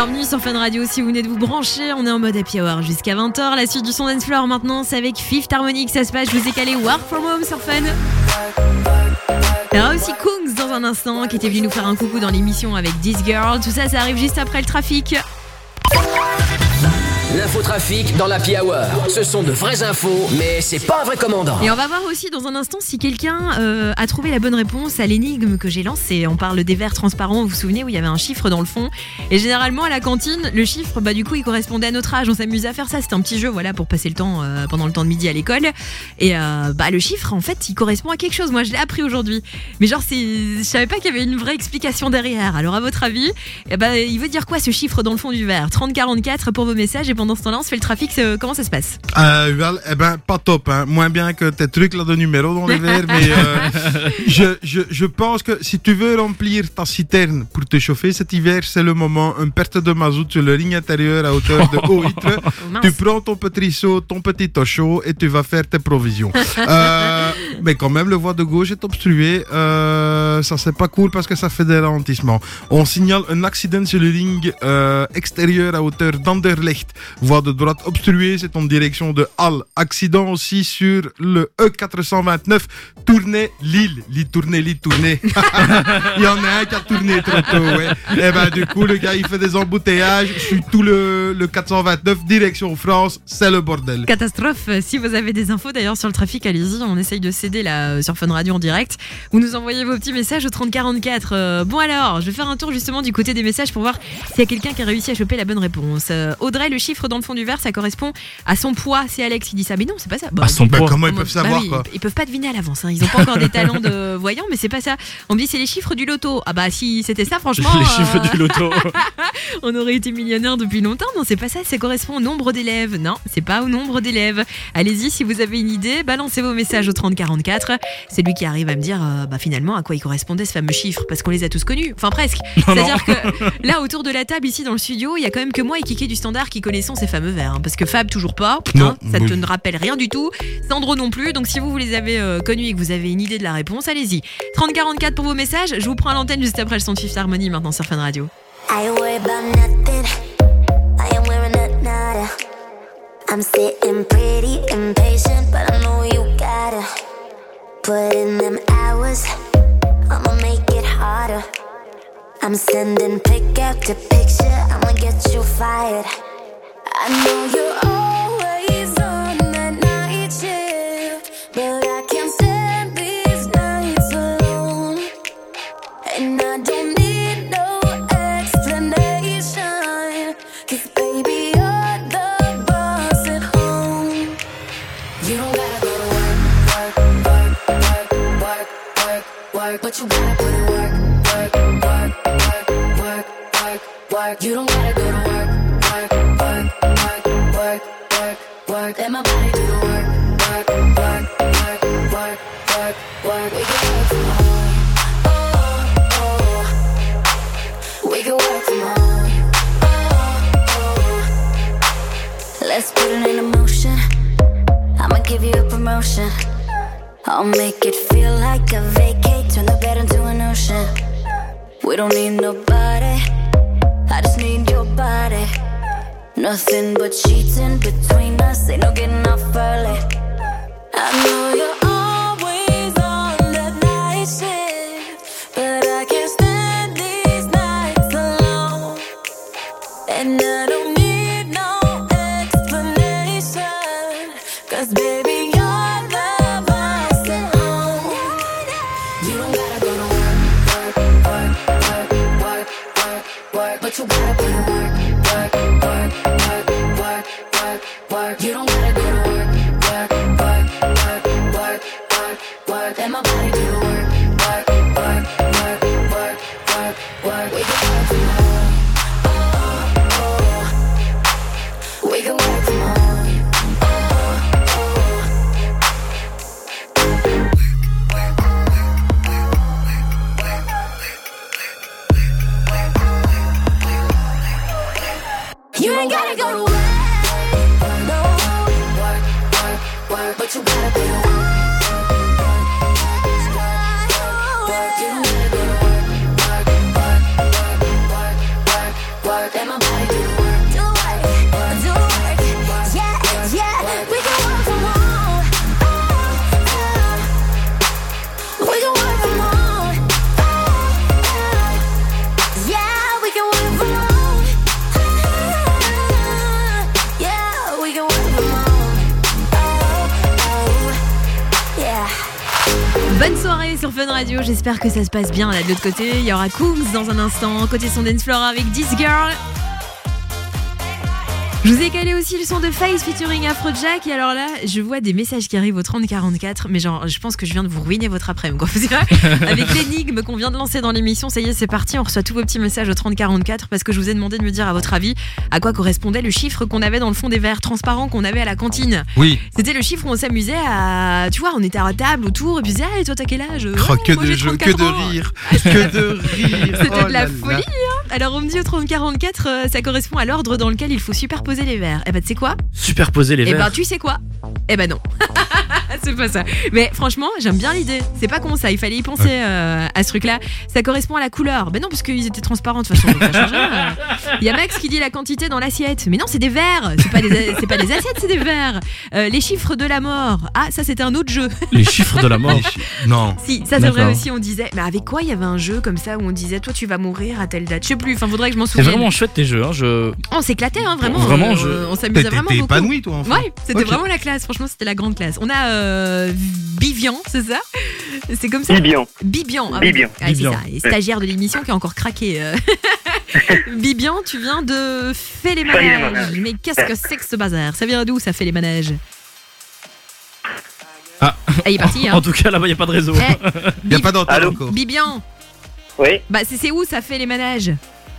Bienvenue sur Fun Radio si vous venez de vous brancher, on est en mode happy hour jusqu'à 20h. La suite du son dance floor maintenant, c'est avec Fifth Harmonic, ça se passe, je vous ai calé Work From Home sur Fun. Il y aura aussi Kungs dans un instant qui était venu nous faire un coucou dans l'émission avec This Girl. Tout ça, ça arrive juste après le trafic. L'infotrafic dans l'Happy Hour. Ce sont de vraies infos, mais c'est pas un vrai commandant. Et on va voir aussi dans un instant si quelqu'un euh, a trouvé la bonne réponse à l'énigme que j'ai lancée. On parle des verres transparents, vous vous souvenez, où il y avait un chiffre dans le fond. Et généralement, à la cantine, le chiffre, bah, du coup, il correspondait à notre âge. On s'amusait à faire ça. C'était un petit jeu, voilà, pour passer le temps euh, pendant le temps de midi à l'école. Et euh, bah, le chiffre, en fait, il correspond à quelque chose. Moi, je l'ai appris aujourd'hui. Mais genre, je savais pas qu'il y avait une vraie explication derrière. Alors, à votre avis, eh ben, il veut dire quoi ce chiffre dans le fond du verre? 3044 pour vos messages. Et pendant ce temps-là, on se fait le trafic. c'est- Comment ça se passe? Euh, eh ben, pas top, hein. Moins bien que tes trucs là de numéro dans les verres, mais euh, je, je, je pense que si tu veux remplir ta citerne pour te chauffer cet hiver, c'est le moment. Une perte de mazout sur le ring intérieur à hauteur de haut mince. tu prends ton petit seau, ton petit tocho et tu vas faire tes provisions. Euh, mais quand même, le voie de gauche est obstrué. Euh, ça, c'est pas cool parce que ça fait des ralentissements. On signale un accident sur le ring euh, extérieur à hauteur d'Anderlecht. De droite obstruée, c'est en direction de Halle. Accident aussi sur le E429, tournée Lille. Lille tournée, Lille tournée. il y en a un qui a tourné trop tôt. Et ben, du coup, le gars, il fait des embouteillages. Suis tout le, le 429, direction France. C'est le bordel. Catastrophe. Euh, Si vous avez des infos d'ailleurs sur le trafic, allez-y. On essaye de céder là euh, sur Fun Radio en direct. Vous nous envoyez vos petits messages au 3044. Euh, bon alors, je vais faire un tour justement du côté des messages pour voir s'il y a quelqu'un qui a réussi à choper la bonne réponse. Euh, Audrey, le chiffre dans fond du verre, ça correspond à son poids. C'est Alex qui dit ça. Mais non, c'est pas ça. Bah, À son bah, poids. comment ils peuvent savoir, oui, quoi Ils peuvent pas deviner à l'avance. hein. Ils ont pas encore des talents de voyants, mais c'est pas ça. On me dit c'est les chiffres du loto. Ah bah si c'était ça, franchement. Les chiffres euh, du loto. on aurait été millionnaire depuis longtemps. Non, c'est pas ça. Ça correspond au nombre d'élèves. Non, c'est pas au nombre d'élèves. Allez-y, si vous avez une idée, balancez vos messages au 3044. C'est lui qui arrive à me dire, euh, bah finalement, à quoi il correspondait ce fameux chiffre, parce qu'on les a tous connus. Enfin presque. C'est-à-dire que là, autour de la table ici dans le studio, il y a quand même que moi et Kiki du Standard qui connaissons ces fameux vers. hein, parce que Fab toujours pas. Non, hein, ça oui. te ne rappelle rien du tout. Sandro non plus. Donc si vous, vous les avez euh, connus et que vous avez une idée de la réponse, allez-y. 3044 pour vos messages. Je vous prends à l'antenne juste après le son de Fifth Harmony maintenant sur Fun Radio. I worry about nothing. I am wearing a nada. I'm sitting pretty impatient, but I know you gotta put in them hours. I'ma make it harder. I'm sending pick after picture. I'ma get you fired. but you gotta put in work, work, work, work, work, work, work. You don't gotta Let's put it in motion. I'ma give you a promotion. I'll make it feel like a vacate. Turn the bed into an ocean. We don't need nobody. I just need your body. Nothing but cheating between us. Ain't no getting off early. I know you're always on work, work. But you gotta be j'espère que ça se passe bien là de l'autre côté. Il y aura Kungs dans un instant, côté son dance floor avec This Girl. Je vous ai calé aussi le son de Face featuring Afrojack et alors là, je vois des messages qui arrivent au 3044 mais genre je pense que je viens de vous ruiner votre après-midi Avec l'énigme qu'on vient de lancer dans l'émission, ça y est, c'est parti, on reçoit tous vos petits messages au 3044 parce que je vous ai demandé de me dire à votre avis à quoi correspondait le chiffre qu'on avait dans le fond des verres transparents qu'on avait à la cantine. Oui. C'était le chiffre où on s'amusait à tu vois, on était à table autour et puis on disait "Ah, et toi t'as quel âge? Oh, que moi, de que 34 de rire, que de rire. C'était Oh de la folie, hein Alors on me dit au 3044, euh, ça correspond à l'ordre dans lequel il faut superposer les verres. Eh ben tu sais quoi? Superposer les Eh verres. ben tu sais quoi? Eh ben non. c'est pas ça. Mais franchement, j'aime bien l'idée. C'est pas con ça, il fallait y penser euh, à ce truc-là. Ça correspond à la couleur. Ben non, parce qu'ils étaient transparents de toute façon. donc ça change rien. Il y a Max qui dit la quantité dans l'assiette. Mais non, c'est des verres. C'est pas des, c'est pas des assiettes, c'est des verres. Euh, les chiffres de la mort. Ah, ça c'était un autre jeu. Les chiffres de la mort. Non. Si, ça c'est vrai D'accord. aussi, on disait. Mais avec quoi il y avait un jeu comme ça où on disait toi tu vas mourir à telle date? Je sais plus, enfin faudrait que je m'en C'est souvienne. vraiment chouette tes jeux. Hein. Je... On s'éclaitait, hein, vraiment. Vraiment, euh, je- On s'amusait vraiment t'es beaucoup. épanoui, toi, enfin. Ouais, c'était vraiment la classe. Franchement, c'était la grande classe. On a euh, Bibian, c'est ça? C'est comme ça? Bibian. Bibian. ah. Bibian. Ah, c'est Bibian. ça. Et stagiaire de l'émission qui a encore craqué. euh. Bibian, tu viens de fait les manèges. manèges. Mais qu'est-ce que c'est que ce bazar? Ça vient d'où ça fait les manèges? Ah. il est parti, hein. En tout cas, là-bas, il n'y a pas de réseau. Il n'y a pas d'antenne. Bibian Oui, Bah, c'est où ça fait les manèges?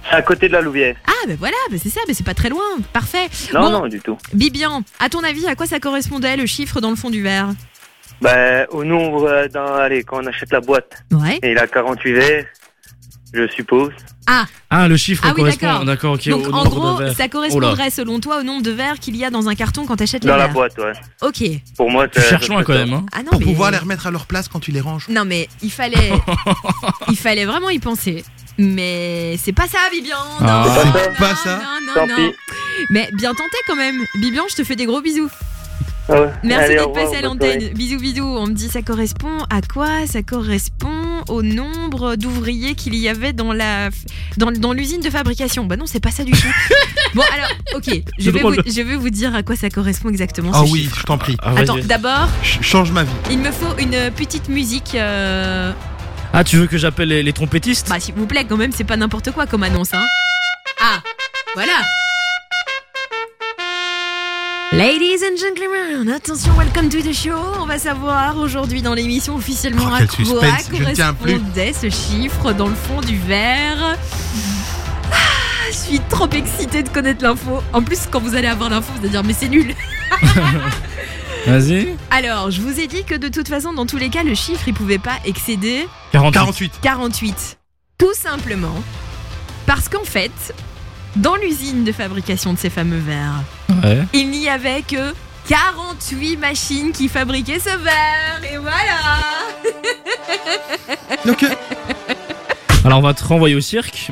C'est à côté de la Louvière. Ah, bah voilà, bah c'est ça, mais c'est pas très loin. Parfait. Non, Bon, non, du tout. Bibian, à ton avis, à quoi ça correspondait le chiffre dans le fond du verre? Ben, au nombre, euh, dans, allez, quand on achète la boîte, Ouais. et il a 48 verres, je suppose. Ah, Ah, le chiffre Ah oui, correspond. d'accord. D'accord, ok. donc au en nombre gros, de verres. ça Oh correspondrait selon toi au nombre de verres qu'il y a dans un carton quand t'achètes les Dans la verres. boîte, ouais. Ok. Pour moi, Tu c'est- cherches ça loin quand ça. même. Hein. Ah non, Pour mais... pouvoir les remettre à leur place quand tu les ranges. Non mais il fallait, il fallait vraiment y penser. Mais c'est pas ça, Bibian. Non, Ah. non, C'est non, pas non, ça Non, Tant non, pis. non. Mais bien tenté quand même. Bibian, je te fais des gros bisous. Ah ouais. Merci d'être passé à l'antenne. Bisous, bisous. On me dit ça correspond à quoi? Ça correspond au nombre d'ouvriers qu'il y avait dans la dans, dans l'usine de fabrication. Bah non, c'est pas ça du tout. bon alors, ok, je vais, vous, drôle. je vais vous dire à quoi ça correspond exactement. Ah oui, chiffre. je t'en prie. Ah. Attends, d'abord, Ch- Change ma vie. il me faut une petite musique. euh, Ah, tu veux que j'appelle les, les trompettistes? Bah s'il vous plaît, quand même, c'est pas n'importe quoi comme annonce, hein. Ah, voilà. Ladies and gentlemen, attention, welcome to the show. On va savoir aujourd'hui dans l'émission officiellement Oh, à quoi correspondait ce chiffre dans le fond du verre. Ah, je suis trop excitée de connaître l'info. En plus, quand vous allez avoir l'info, vous allez dire mais c'est nul. Vas-y. Alors, je vous ai dit que de toute façon, dans tous les cas, le chiffre, il pouvait pas excéder 48. 48. 48. Tout simplement parce qu'en fait, dans l'usine de fabrication de ces fameux verres, Ouais. il n'y avait que 48 machines qui fabriquaient ce verre. Et voilà Donc, euh, Alors, on va te renvoyer au cirque.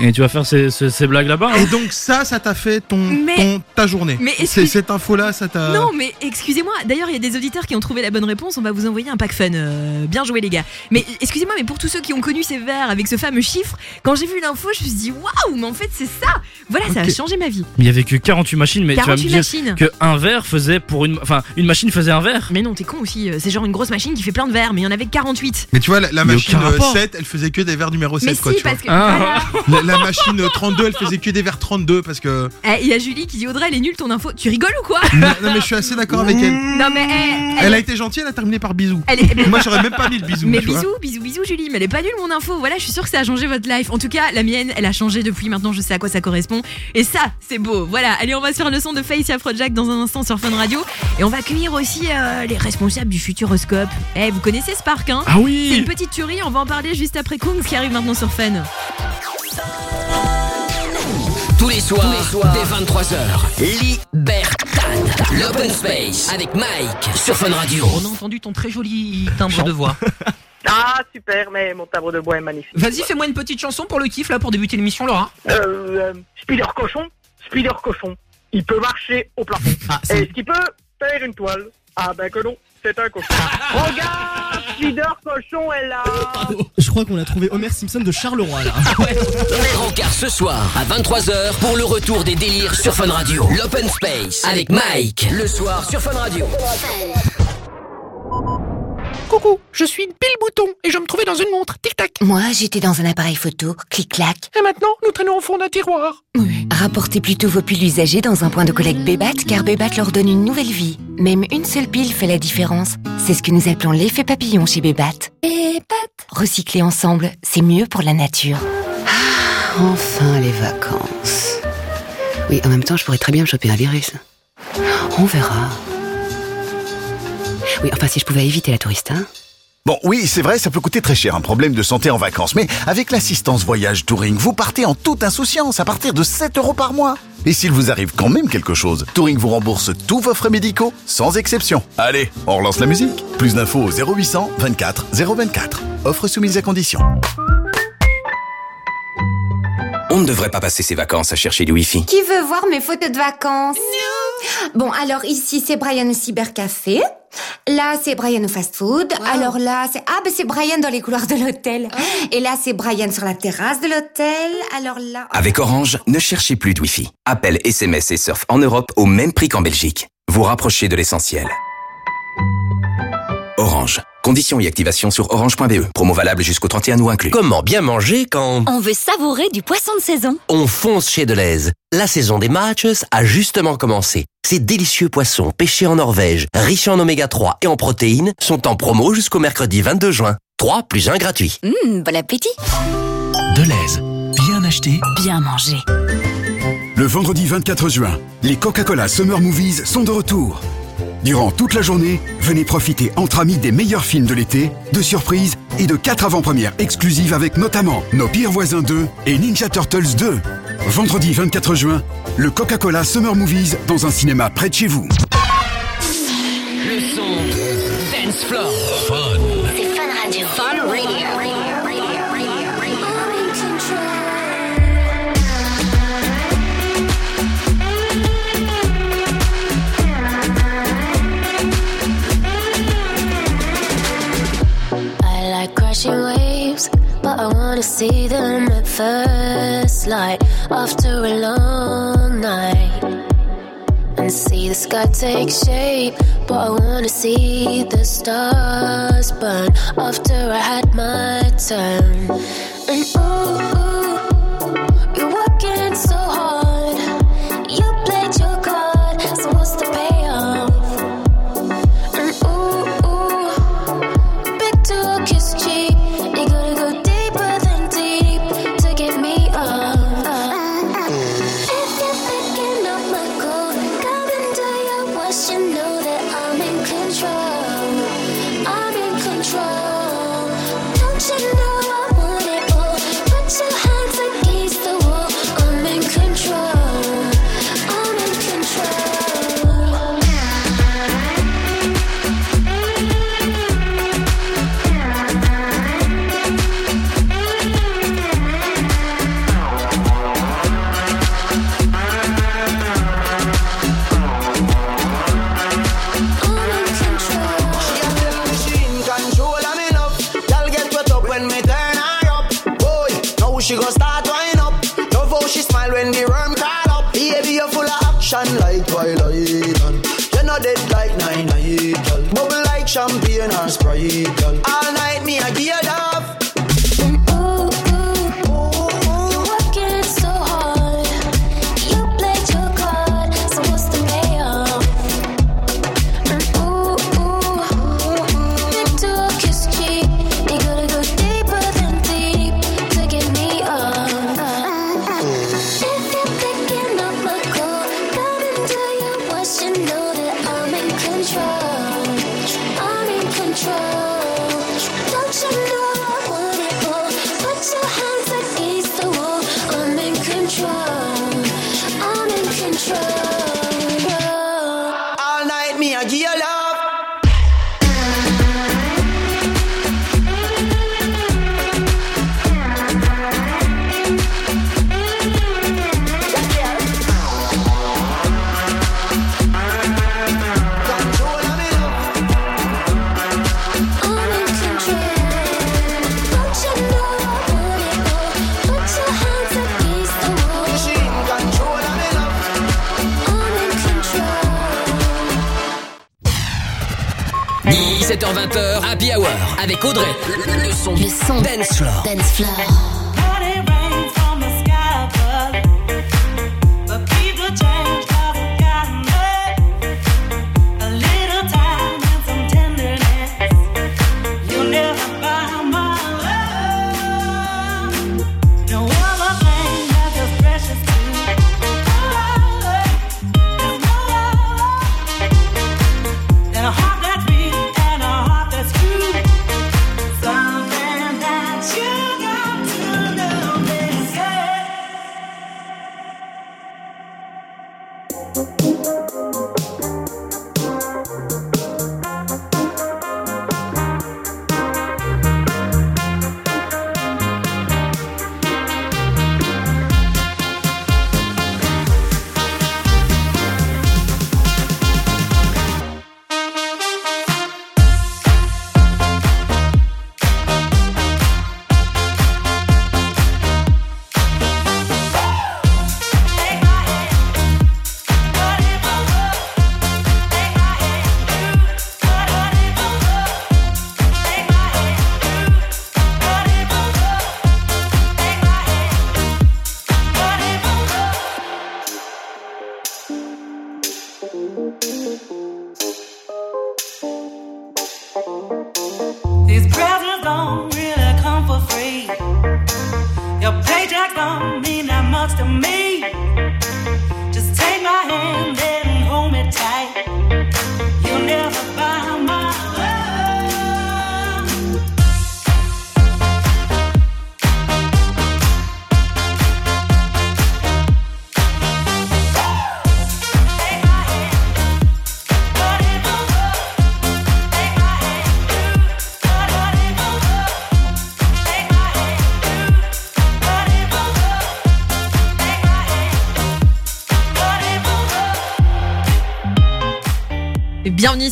Et tu vas faire ces, ces- ces blagues là-bas. hein. et donc ça, ça t'a fait ton, Mais- ton- ta journée. Mais excuse- cette info-là, ça t'a. Non, mais excusez-moi. D'ailleurs, il y a des auditeurs qui ont trouvé la bonne réponse. On va vous envoyer un pack fun. Euh, bien joué, les gars. Mais excusez-moi, mais pour tous ceux qui ont connu ces verres avec ce fameux chiffre, quand j'ai vu l'info, je me suis dit waouh, mais en fait, c'est ça. Voilà, ça a changé ma vie. Mais il y avait que 48 machines, mais tu vas me 48 dire machines. que un verre faisait pour une. Enfin, une machine faisait un verre. Mais non, t'es con aussi. euh, C'est genre une grosse machine qui fait plein de verres, mais il y en avait que 48. Mais tu vois, la, machine aucun euh, rapport. 7, elle faisait que des verres numéro 7, Mais quoi, si, tu vois. parce que. Ah. voilà. La, machine euh, 32, elle faisait que des verres 32 parce que. Eh, Il y a Julie qui dit Audrey, elle est nulle ton info. Tu rigoles ou quoi Non, non, mais je suis assez d'accord avec elle. Non, mais eh, elle, Elle a été gentille, elle a terminé par bisous. elle est. mais- Moi, j'aurais même pas mis le bisou. Mais bisous, bisous, bisous Julie, mais elle est pas nulle mon info. Voilà, je suis sûre que ça a changé votre life. En tout cas, la mienne, elle a changé depuis maintenant, je sais à quoi ça correspond. Et ça, c'est beau. Voilà, allez, on va se faire le son de Face Afrojack dans un instant sur Fun Radio. Et on va accueillir aussi euh, les responsables du Futuroscope. Eh, vous connaissez Spark, hein? Ah C'est oui une petite tuerie, on va en parler juste après Kungs qui arrive maintenant sur Fun. Tous les soirs, dès 23h, Libertad, l'open space avec Mike sur Fun Radio. On a entendu ton très joli timbre de voix. Ah, super, mais mon timbre de bois est magnifique. Vas-y, fais-moi une petite chanson pour le kiff là pour débuter l'émission, Laura. Euh, euh, Spider Cochon, Spider Cochon, il peut marcher au plafond. Ah, Est-ce qu'il peut faire une toile? Ah ben que non, c'est un cochon. Regarde, Spider Cochon est là Je crois qu'on a trouvé Homer Simpson de Charleroi là. Les rencarts ce soir à 23h pour le retour des délires sur Fun Radio. L'open space avec Mike le soir sur Fun Radio. Coucou, je suis Bill Bouton et je me trouvais dans une montre. Tic-tac. Moi, j'étais dans un appareil photo. Clic-clac. Et maintenant, nous traînons au fond d'un tiroir. Rapportez plutôt vos piles usagées dans un point de collecte Bébat car Bébat leur donne une nouvelle vie. Même une seule pile fait la différence. C'est ce que nous appelons l'effet papillon chez Bébat. Bébat. Recycler ensemble, c'est mieux pour la nature. Ah, Enfin les vacances. Oui, en même temps, je pourrais très bien me choper un virus. On verra. Oui, enfin, si je pouvais éviter la touriste, hein. Bon, oui, c'est vrai, ça peut coûter très cher, un problème de santé en vacances. Mais avec l'assistance voyage Touring, vous partez en toute insouciance à partir de 7 euros par mois. Et s'il vous arrive quand même quelque chose, Touring vous rembourse tous vos frais médicaux, sans exception. Allez, on relance la musique. Plus d'infos au 0800 24 024. Offre soumise à condition. On ne devrait pas passer ses vacances à chercher du Wi-Fi. Qui veut voir mes photos de vacances? Bon, alors ici, c'est Brian au cybercafé. Là, c'est Brian au fast-food. Alors là, c'est... Ah, ben c'est Brian dans les couloirs de l'hôtel. Et là, c'est Brian sur la terrasse de l'hôtel. Alors là... Avec Orange, ne cherchez plus de Wi-Fi. Appel, SMS et surf en Europe au même prix qu'en Belgique. Vous rapprochez de l'essentiel. Orange. Conditions et activation sur orange.be. Promo valable jusqu'au 31 août inclus. Comment bien manger quand On veut savourer du poisson de saison. on fonce chez Deleuze La saison des matchs a justement commencé. Ces délicieux poissons pêchés en Norvège, riches en oméga 3 et en protéines, sont en promo jusqu'au mercredi 22 juin. 3 plus 1 gratuit. Hum, bon appétit. Deleuze. Bien acheté, Bien mangé. Le vendredi 24 juin, les Coca-Cola Summer Movies sont de retour. Durant toute la journée, venez profiter entre amis des meilleurs films de l'été, de surprises et de quatre avant-premières exclusives avec notamment Nos Pires Voisins 2 et Ninja Turtles 2. Vendredi 24 juin, le Coca-Cola Summer Movies dans un cinéma près de chez vous. Le son Dance Floor. Fun. C'est Fun Radio. Fun Radio. I wanna see them at first light after a long night. And see the sky take shape, but I wanna see the stars burn after I had my turn. And ooh, Sprite, girl. 17h20h, Happy Hour avec Audrey. Le son, Le son. Dance Floor. Dance floor.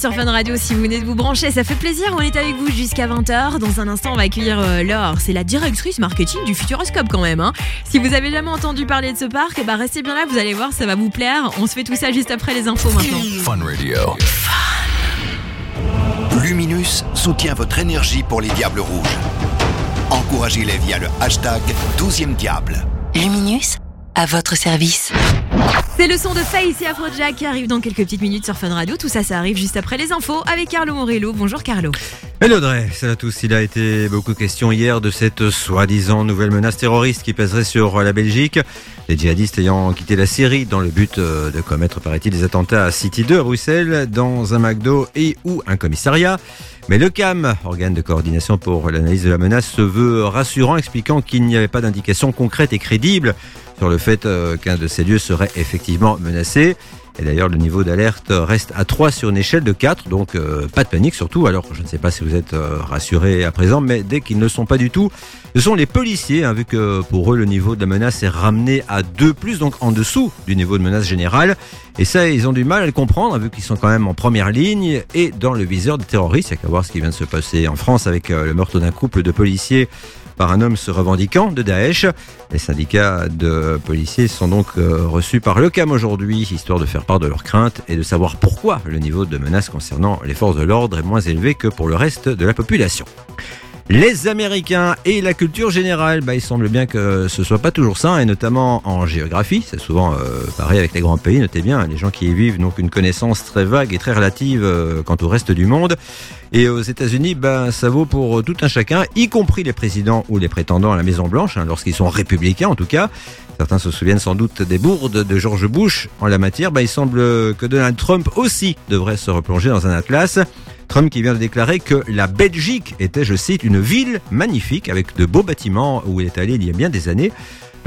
Sur Fun Radio si vous venez de vous brancher, ça fait plaisir, on est avec vous jusqu'à 20h. Dans un instant, on va accueillir euh, Laure, c'est la directrice marketing du Futuroscope quand même. hein. Si vous avez jamais entendu parler de ce parc, ben, restez bien là, vous allez voir, ça va vous plaire. On se fait tout ça juste après les infos maintenant. Fun Radio. Luminus soutient votre énergie pour les Diables Rouges. Encouragez-les via le hashtag 12e Diable. Luminus, à votre service. C'est le son de Face et Afrojack qui arrive dans quelques petites minutes sur Fun Radio. Tout ça, ça arrive juste après les infos avec Carlo Morello. Bonjour Carlo. Hello Audrey, salut à tous. Il a été beaucoup question hier de cette soi-disant nouvelle menace terroriste qui pèserait sur la Belgique. Les djihadistes ayant quitté la Syrie dans le but euh, de commettre, paraît-il, des attentats à City 2 à Bruxelles, dans un McDo et ou un commissariat. Mais le CAM, organe de coordination pour l'analyse de la menace, se veut rassurant, expliquant qu'il n'y avait pas d'indication concrète et crédible sur le fait euh, qu'un de ces lieux serait effectivement menacé. Et d'ailleurs, le niveau d'alerte reste à 3 sur une échelle de 4, donc euh, pas de panique surtout. Alors, je ne sais pas si vous êtes euh, rassurés à présent, mais dès qu'ils ne le sont pas du tout, ce sont les policiers, hein, vu que pour eux, le niveau de la menace est ramené à 2 plus, donc en dessous du niveau de menace générale. Et ça, ils ont du mal à le comprendre, hein, vu qu'ils sont quand même en première ligne et dans le viseur des terroristes. Il y a qu'à voir ce qui vient de se passer en France avec le meurtre d'un couple de policiers par un homme se revendiquant de Daesh. Les syndicats de policiers sont donc euh, reçus par le CAM aujourd'hui, histoire de faire part de leurs craintes et de savoir pourquoi le niveau de menace concernant les forces de l'ordre est moins élevé que pour le reste de la population. Les Américains et la culture générale, bah, il semble bien que ce soit pas toujours ça, et notamment en géographie. C'est souvent euh, pareil avec les grands pays. Notez bien, les gens qui y vivent n'ont qu'une connaissance très vague et très relative euh, quant au reste du monde. Et aux États-Unis, ben, ça vaut pour tout un chacun, y compris les présidents ou les prétendants à la Maison Blanche, hein, lorsqu'ils sont républicains en tout cas. Certains se souviennent sans doute des bourdes de George Bush en la matière. Ben, il semble que Donald Trump aussi devrait se replonger dans un atlas. Trump qui vient de déclarer que la Belgique était, je cite, une ville magnifique avec de beaux bâtiments où il est allé il y a bien des années.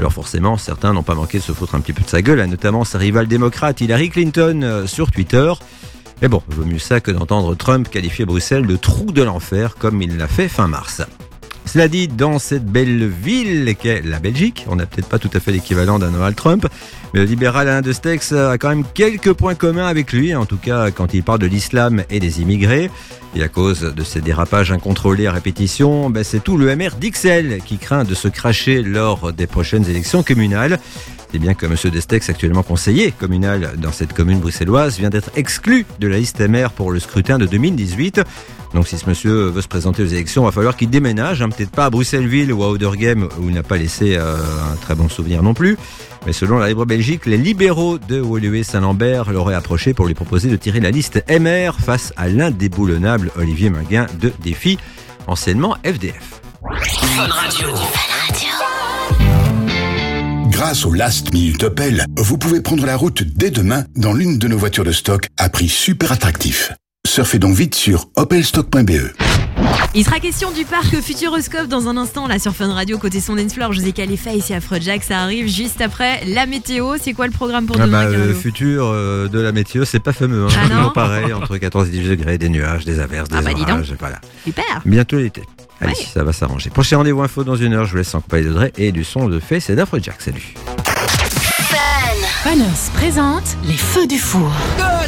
Alors forcément, certains n'ont pas manqué de se foutre un petit peu de sa gueule, hein, notamment sa rivale démocrate Hillary Clinton euh, sur Twitter. Mais bon, vaut mieux ça que d'entendre Trump qualifier Bruxelles de trou de l'enfer comme il l'a fait fin mars. Cela dit, dans cette belle ville qu'est la Belgique, on n'a peut-être pas tout à fait l'équivalent d'un Donald Trump, mais le libéral Alain de Stex a quand même quelques points communs avec lui, en tout cas quand il parle de l'islam et des immigrés. Et à cause de ces dérapages incontrôlés à répétition, ben c'est tout le MR d'Ixelles qui craint de se cracher lors des prochaines élections communales. C'est bien que M. Destex, actuellement conseiller communal dans cette commune bruxelloise, vient d'être exclu de la liste MR pour le scrutin de 2018. Donc si ce monsieur veut se présenter aux élections, il va falloir qu'il déménage, hein, peut-être pas à Bruxelles-Ville ou à Oudergem où il n'a pas laissé euh, un très bon souvenir non plus. Mais selon la Libre Belgique, les libéraux de Woluwe-Saint-Lambert l'auraient approché pour lui proposer de tirer la liste MR face à l'indéboulonnable Olivier Minguin de Défi, anciennement FDF. Grâce au Last Minute Opel, vous pouvez prendre la route dès demain dans l'une de nos voitures de stock à prix super attractif. Surfez donc vite sur opelstock.be. Il sera question du parc Futuroscope dans un instant là sur Fun Radio côté son floor. José Khalifa ici à Jack, ça arrive juste après la météo. C'est quoi le programme pour Ah demain bah, le futur euh, de la météo, c'est pas fameux. Hein. Ah non Toujours pareil, entre 14 et 18 degrés, des nuages, des averses, des Ah bah, dis donc. orages. Voilà. Super. Bientôt l'été. Allez, ça va s'arranger. Prochain rendez-vous info dans une heure. Je vous laisse en compagnie d'Audrey et du son de fait. C'est Jack. Salut. Panos présente les feux du four.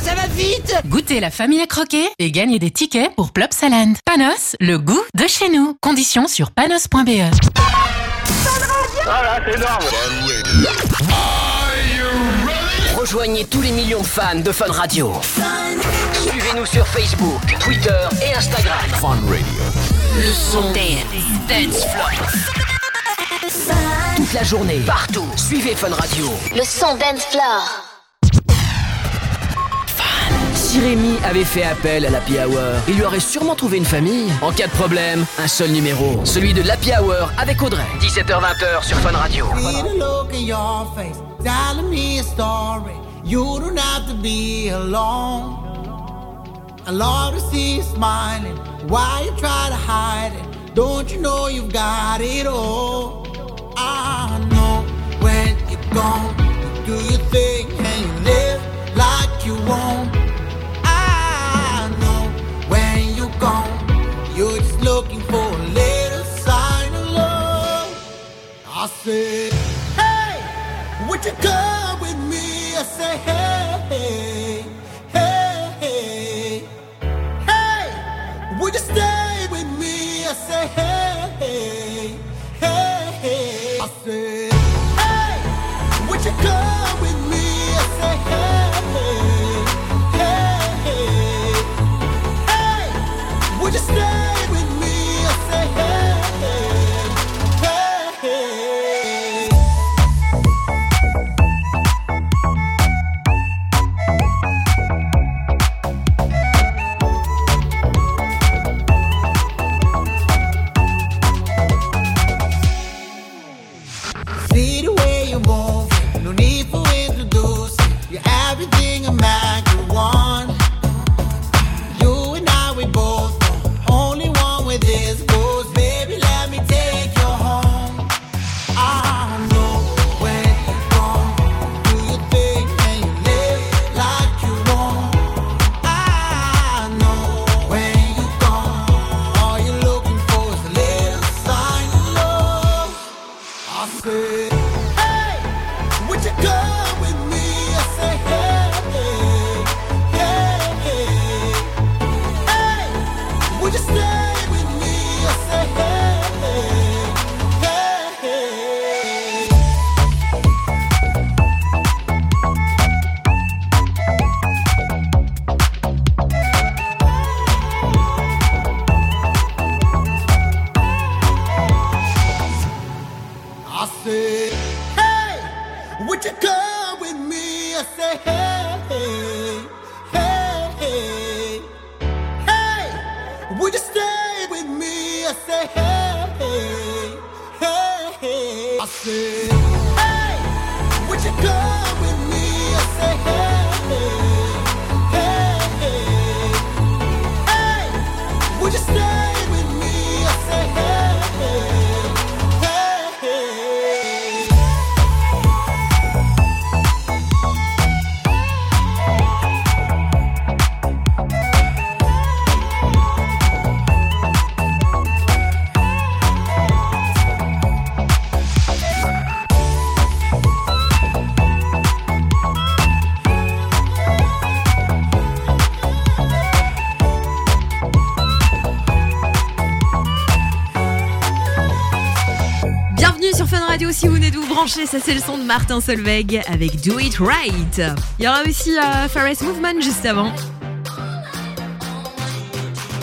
ça va vite Goûtez la famille à croquer et gagnez des tickets pour Plopsaland. Panos, le goût de chez nous. Conditions sur panos.be. Ah là, c'est énorme Rejoignez tous les millions de fans de Fun Radio. Suivez-nous sur Facebook, Twitter et Instagram. Fun Radio. Le son dance, dance floor. Toute la journée, partout. Suivez Fun Radio. Le son dance floor. Si Rémi avait fait appel à l'Happy Hour, il lui aurait sûrement trouvé une famille. En cas de problème, un seul numéro, celui de l'Happy Hour avec Audrey. 17h-20h sur Fun Radio. See the You don't have to be alone. I love to see you smiling. Why you try to hide it? Don't you know you've got it all? Radio si vous venez de vous brancher, ça c'est le son de Martin Solveig avec Do It Right. Il y aura aussi euh, Ferris Movement juste avant.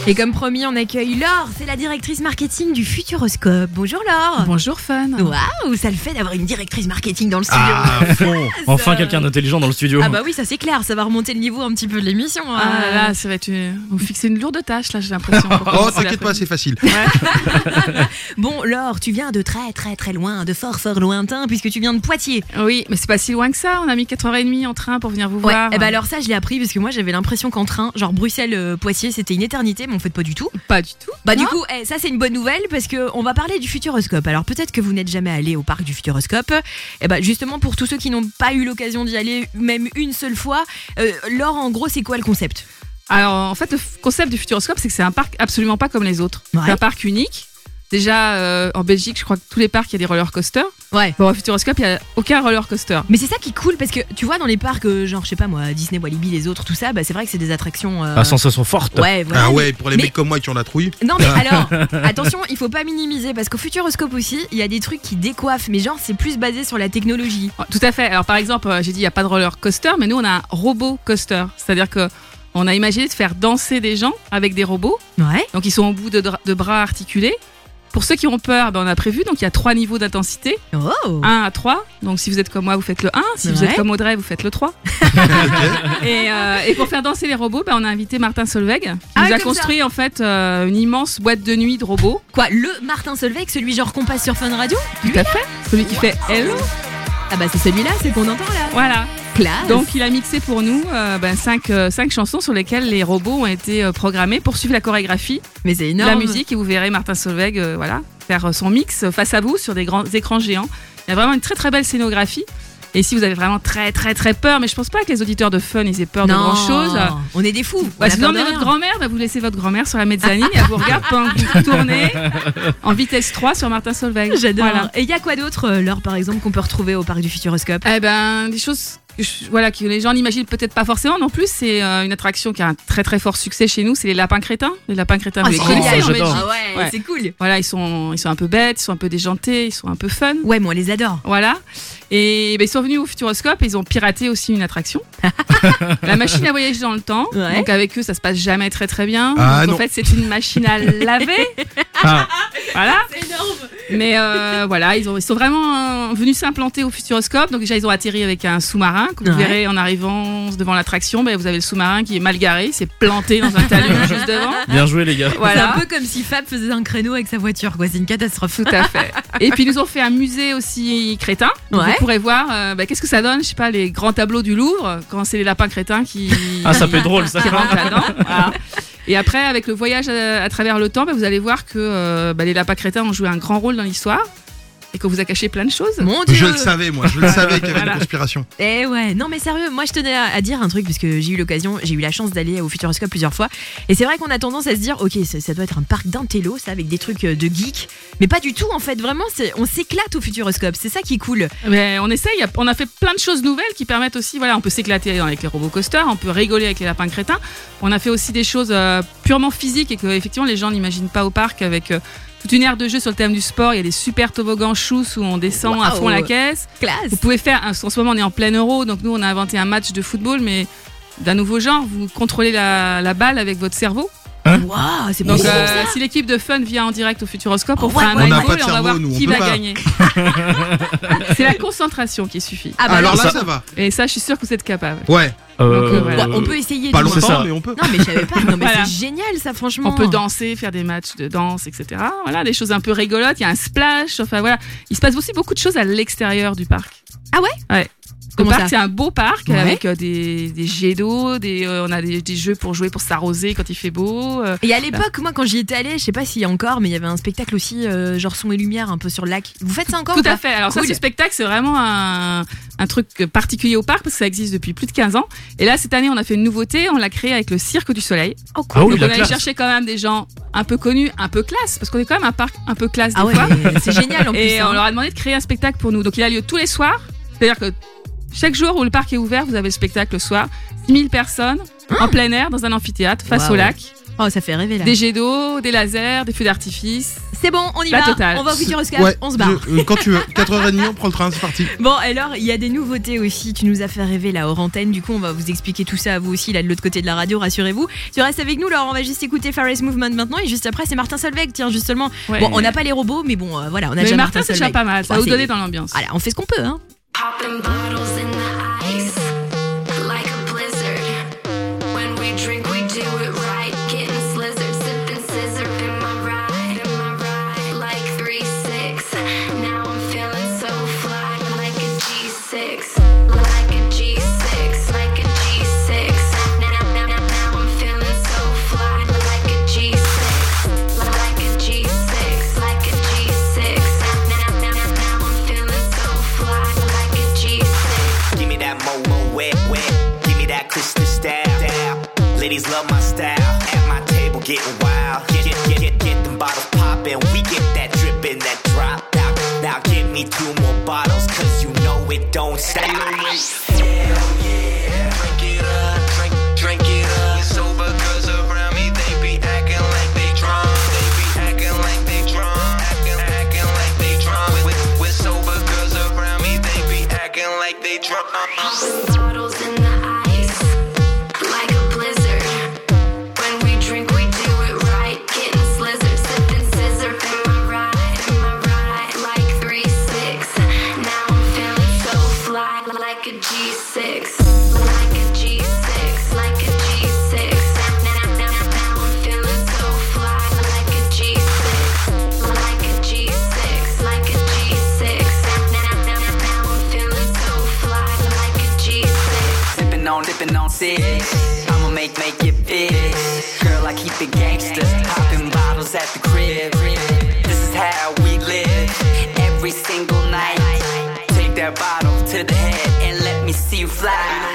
Et comme promis, on accueille Laure, c'est la directrice marketing du Futuroscope. Bonjour Laure. Bonjour Fun. Waouh, ça le fait d'avoir une directrice marketing dans le studio. Ah, fond. Enfin quelqu'un d'intelligent dans le studio. Ah bah oui, ça c'est clair, ça va remonter le niveau un petit peu de l'émission. hein. Ah là, ça va être une... Vous fixez une lourde tâche là, j'ai l'impression. Oh, t'inquiète pas, c'est facile. Bon, Laure, tu viens de très très très loin, de fort fort lointain, puisque tu viens de Poitiers. Oui, mais c'est pas si loin que ça. On a mis 4h30 en train pour venir vous Ouais, voir. et bah alors ça, je l'ai appris parce que moi j'avais l'impression qu'en train, genre Bruxelles-Poitiers, c'était une éternité, mais en fait pas du tout. Pas du tout. Bah du coup, eh, ça c'est une bonne nouvelle parce que on va parler du Futuroscope. Alors peut-être que vous n'êtes jamais allé au parc du Futuroscope. Et bah justement pour tous ceux qui n'ont pas eu l'occasion d'y aller même une seule fois, euh, Laure en gros c'est quoi le concept? Alors en fait, le concept du Futuroscope, c'est que c'est un parc absolument pas comme les autres. C'est un parc unique. Déjà, euh, en Belgique, je crois que tous les parcs, il y a des roller coasters. Ouais. Bon, au Futuroscope, il n'y a aucun roller coaster. Mais c'est ça qui est cool parce que tu vois dans les parcs euh, genre je sais pas moi Disney, Walibi, les autres tout ça, bah c'est vrai que c'est des attractions. euh, À sensation forte. Ouais, voilà. Ah ouais, mais- pour les mais- mecs comme moi qui ont la trouille. Non mais alors, attention, il faut pas minimiser parce qu'au Futuroscope aussi, il y a des trucs qui décoiffent, mais genre c'est plus basé sur la technologie. Tout à fait. Alors par exemple, euh, j'ai dit il n'y a pas de roller coaster, mais nous on a un robot coaster. C'est-à-dire que on a imaginé de faire danser des gens avec des robots. Ouais. Donc ils sont au bout de, dra- de bras articulés. Pour ceux qui ont peur, ben, on a prévu, donc il y a trois niveaux d'intensité. Oh 1 à 3. Donc si vous êtes comme moi, vous faites le 1. Si vous êtes comme Audrey, vous faites le 3. et, euh, et pour faire danser les robots, ben, on a invité Martin Solveig, qui Ah, nous a construit en fait euh, une immense boîte de nuit de robots. Quoi, le Martin Solveig, celui genre qu'on passe sur Fun Radio? Tout à fait. Celui qui fait Hello. Ah bah c'est celui-là, c'est qu'on entend là. Voilà. Classe. Donc il a mixé pour nous euh, ben, cinq, euh, cinq chansons sur lesquelles les robots ont été euh, programmés pour suivre la chorégraphie, Mais c'est la énorme. musique et vous verrez Martin Solveig euh, voilà, faire son mix face à vous sur des grands écrans géants. Il y a vraiment une très très belle scénographie. Et si vous avez vraiment très très très peur, mais je pense pas que les auditeurs de Fun ils aient peur de Non, grand chose. on est des fous. Bah, si vous emmenez votre grand-mère, bah, vous laissez votre grand-mère sur la mezzanine et elle vous regarde pendant que vous tournez en vitesse 3 sur Martin Solveig. J'adore. Voilà. Et il y a quoi d'autre, Laure, par exemple, qu'on peut retrouver au parc du Futuroscope? Eh ben, des choses je- voilà, que les gens n'imaginent peut-être pas forcément non plus. C'est euh, une attraction qui a un très très fort succès chez nous, c'est les lapins crétins. Les lapins crétins, Ah, vous les connaissez en. Belgique. Ah ouais, c'est cool. Voilà, ils sont, ils sont un peu bêtes, ils sont un peu déjantés, ils sont un peu fun. Ouais, moi on les adore. Voilà. Et ben, ils sont venus au Futuroscope et ils ont piraté aussi une attraction. la machine à voyager dans le temps. Ouais. Donc avec eux, ça se passe jamais très très bien. Ah, Donc, en fait, c'est une machine à laver. Ah. Voilà. C'est énorme. Mais euh, voilà, ils, ont, ils sont vraiment euh, venus s'implanter au Futuroscope. Donc déjà, ils ont atterri avec un sous-marin. Que vous Ouais. verrez en arrivant devant l'attraction, ben, vous avez le sous-marin qui est mal garé, c'est planté dans un talus juste devant. Bien joué, les gars. Voilà. C'est un peu comme si Fab faisait un créneau avec sa voiture, quoi. C'est une catastrophe. Tout à fait. Et puis ils nous ont fait un musée aussi crétin. Ouais. Vous pourrez voir euh, bah, qu'est-ce que ça donne, je sais pas, les grands tableaux du Louvre, quand c'est les lapins crétins qui. Ah, ça peut être drôle, ça. Voilà. Et après, avec le voyage à, à travers le temps, bah, vous allez voir que euh, bah, les lapins crétins ont joué un grand rôle dans l'histoire et qu'on vous a caché plein de choses. Mon dieu. Je le savais, moi. Je le savais qu'il y avait Voilà. une conspiration. Eh ouais, non mais sérieux, moi je tenais à, à dire un truc parce que j'ai eu l'occasion, j'ai eu la chance d'aller au Futuroscope plusieurs fois et c'est vrai qu'on a tendance à se dire ok ça, ça doit être un parc d'intello ça avec des trucs euh, de geek, mais pas du tout en fait vraiment on s'éclate au Futuroscope, c'est ça qui est cool. Mais on essaye, on a fait plein de choses nouvelles qui permettent aussi, voilà, on peut s'éclater avec les robots coasters, on peut rigoler avec les lapins crétins. On a fait aussi des choses euh, purement physiques et que effectivement les gens n'imaginent pas au parc avec euh, toute une aire de jeu sur le thème du sport. Il y a des super toboggans chous où on descend à fond la caisse. Classe. Vous pouvez faire, en ce moment on est en plein euro, donc nous on a inventé un match de football, mais d'un nouveau genre. Vous contrôlez la, la balle avec votre cerveau. Waouh, c'est Donc euh, ça. si l'équipe de Fun vient en direct au Futuroscope, on Oh, fera ouais, un On et on va voir nous, on qui va pas. gagner. C'est la concentration qui suffit. Ah bah Alors là, ça- ça va. Et ça, je suis sûre que vous êtes capable. Ouais. Donc, euh, voilà. Ouais, on peut essayer. Pas longtemps, mais on peut. Non mais je savais pas. Non mais Voilà. c'est génial ça franchement. On peut danser, faire des matchs de danse, etc. Voilà, des choses un peu rigolotes. Il y a un splash. Enfin voilà, il se passe aussi beaucoup de choses à l'extérieur du parc. Ah ouais? Ouais. Le parc, ça c'est un beau parc Ouais. avec euh, des, des jets d'eau, des, euh, on a des, des jeux pour jouer, pour s'arroser quand il fait beau. euh. Et à l'époque, moi, quand j'y étais allée, je sais pas s'il y a encore, mais il y avait un spectacle aussi, euh, genre son et lumière, un peu sur le lac. Vous faites ça encore Tout à fait. Alors ça, Cool. ce spectacle, c'est vraiment un, un truc particulier au parc parce que ça existe depuis plus de 15 ans. Et là, cette année, on a fait une nouveauté. On l'a créé avec le Cirque du Soleil. Oh, cool. Ah oui, Donc, on allait chercher quand même des gens un peu connus, un peu classe, parce qu'on est quand même un parc un peu classe des Ah ouais, c'est génial en plus. Et hein. on leur a demandé de créer un spectacle pour nous. Donc il a lieu tous les soirs. C'est-à-dire que chaque jour où le parc est ouvert, vous avez le spectacle le soir. 6000 personnes en plein air dans un amphithéâtre face Waouh. au lac. Oh, ça fait rêver là. Des jets d'eau, des lasers, des feux d'artifice. C'est bon, on y La va. totale. On va au Futuroscope, Ouais, on se barre. je- euh, quand tu veux. 4h30, on prend le train, c'est parti. Bon, alors, il y a des nouveautés aussi. Tu nous as fait rêver là hors antenne. Du coup, on va vous expliquer tout ça à vous aussi, là de l'autre côté de la radio, rassurez-vous. Tu restes avec nous, alors on va juste écouter Faris Movement maintenant. Et juste après, c'est Martin Solveig. Tiens, justement. Ouais. bon, on n'a pas les robots, mais bon, euh, voilà, on a Mais déjà Martin, Martin c'est déjà Solveig. pas mal. Ça va vous c'est- donner dans l'ambiance. Voilà, on fait ce qu'on peut, hein. Popping bottles in the ice Ladies love my style. At my table getting wild. Get get get get, get them bottles poppin'. We get that drippin', that drop out. Now give me two more bottles, cause you know it don't stop. Hell yeah. Drink it up, drink, drink it up. Sober girls around me, they be acting like they drunk. They be acting like they drunk. Acting, acting like they drunk. With, with sober girls around me, they be acting like they drunk. Bottles I'ma make, make it big. Girl, I keep it gangster. Popping bottles at the crib. This is how we live. Every single night. Take that bottle to the head and let me see you fly.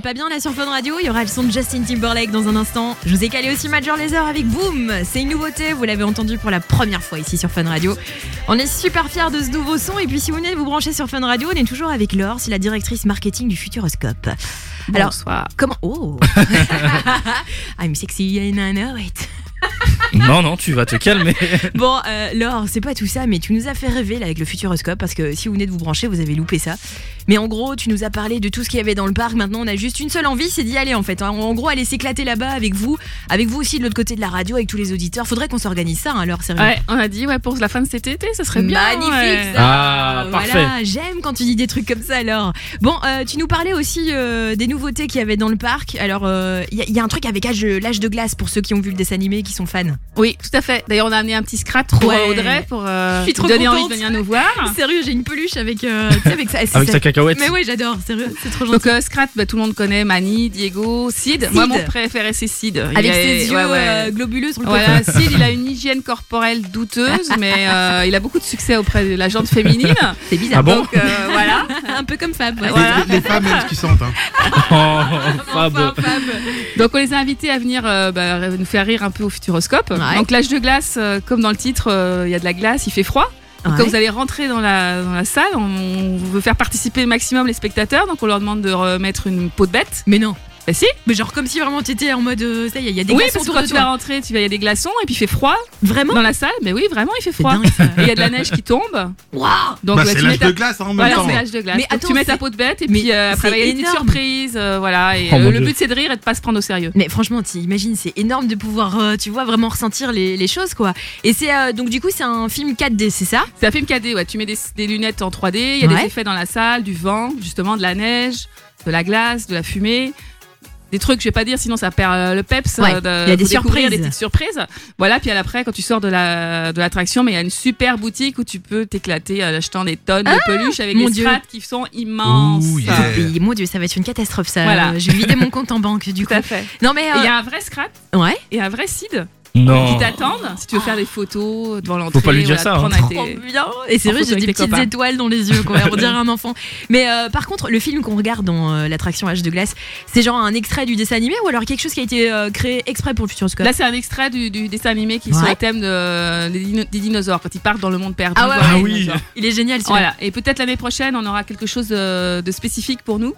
n'est pas bien là sur Fun Radio. Il y aura le son de Justin Timberlake dans un instant. Je vous ai calé aussi Major Laser avec Boom. C'est une nouveauté. Vous l'avez entendu pour la première fois ici sur Fun Radio. On est super fiers de ce nouveau son. Et puis si vous venez de vous brancher sur Fun Radio, on est toujours avec Laure. C'est la directrice marketing du Futuroscope. Alors, comment Oh I'm sexy and I know it. Non, non, tu vas te calmer. Bon, euh, Laure, c'est pas tout ça, mais tu nous as fait rêver là avec le Futuroscope parce que si vous venez de vous brancher, vous avez loupé ça. Mais en gros, tu nous as parlé de tout ce qu'il y avait dans le parc. Maintenant, on a juste une seule envie, c'est d'y aller en fait. En, en gros, aller s'éclater là-bas avec vous, avec vous aussi de l'autre côté de la radio, avec tous les auditeurs. Faudrait qu'on s'organise ça, hein, Laure, sérieux. Ouais, on a dit ouais pour la fin de cet été, ça serait bien. Magnifique, ouais. ça. Ah, Voilà, parfait. j'aime quand tu dis des trucs comme ça alors. Bon, euh, tu nous parlais aussi euh, des nouveautés qu'il y avait dans le parc. Alors, euh, il y, y a un truc avec l'âge l'âge de glace pour ceux qui ont vu le dessin animé, qui sont fans. Oui, tout à fait. D'ailleurs, on a amené un petit scrat pour Ouais. euh, Audrey pour euh, Je suis trop donner contente. envie de venir nous voir. Sérieux, j'ai une peluche avec, euh, tu sais, avec ça. Avec ça. sa cacahuète. Mais ouais, j'adore, sérieux, c'est trop gentil. Donc euh, Scrat, bah, tout le monde connaît Manny, Diego, Sid. Moi, mon préféré, c'est Sid. Il Avec ses yeux ouais, ouais. euh, globuleux sur le Voilà, côté. Sid, il a une hygiène corporelle douteuse, mais euh, il a beaucoup de succès auprès de la gente féminine. C'est bizarre. Ah bon Donc euh, voilà. un peu comme Fab. ouais. Voilà. Les, les femmes aiment ce qu'ils sentent. Hein. Oh, Fab. Enfin, Fab. Donc on les a invités à venir euh, bah, nous faire rire un peu au Futuroscope. Ouais. Donc l'âge de glace, euh, comme dans le titre, euh, il y a de la glace, il fait froid. Donc, Ouais. Quand vous allez rentrer dans la, dans la salle, on veut faire participer le maximum les spectateurs, donc on leur demande de remettre une peau de bête. Mais non. Bah si Mais genre comme si vraiment t'étais en mode, euh, ça y est, il y a des Oui, glaçons parce que autour quand de tu vas toi. rentrer, tu vas, il y a des glaçons et puis il fait froid Vraiment dans la salle. Mais oui, vraiment, il fait froid. dingue, ça. Et il y a de la neige qui tombe. Waouh Donc Bah, c'est tu l'âge mets ta- de glace hein, en même Voilà, temps. c'est l'âge de glace. Mais Donc, attends, tu mets ta c'est- peau de bête et Mais puis euh, après c'est il y a une petite énorme. surprise, euh, voilà. Et Oh, euh, mon le Dieu. but c'est de rire et de pas se prendre au sérieux. Mais franchement, t'imagines, c'est énorme de pouvoir, euh, tu vois, vraiment ressentir les, les choses, quoi. Et c'est euh, donc du coup, c'est un film 4D, c'est ça? C'est un film 4D, ouais. Tu mets des, des lunettes en 3D, il y a Ouais. des effets dans la salle, du vent, justement, de la neige, de la glace, de la fumée. Des trucs, je vais pas dire, sinon ça perd euh, le peps. Ouais, euh, de- il y a des surprises. Des petites surprises. Voilà, puis après, quand tu sors de la de l'attraction, mais il y a une super boutique où tu peux t'éclater en achetant des tonnes de peluches avec des strates qui sont immenses. Ouh, yeah. Et mon dieu, ça va être une catastrophe, ça. Voilà. Je vais vider mon compte en banque, du coup. Tout à fait. Non, mais. Il y euh, a un vrai scrat Ouais. et un vrai Sid Non. qui t'attendent si tu veux faire des photos devant l'entrée. Faut pas lui dire ça, hein. Trop tes- bien. Et c'est vrai, j'ai des tes petites copains. étoiles dans les yeux, quoi. On dirait un enfant. Mais euh, par contre, le film qu'on regarde dans euh, l'attraction H de glace, c'est genre un extrait du dessin animé ou alors quelque chose qui a été euh, créé exprès pour le Futuroscope? Là, c'est un extrait du, du dessin animé qui est sur le thème de- des, dino- des dinosaures, quand ils partent dans le monde perdu. Ah ouais, Ah oui. Il est génial, celui-là. Voilà. Et peut-être l'année prochaine, on aura quelque chose de spécifique pour nous.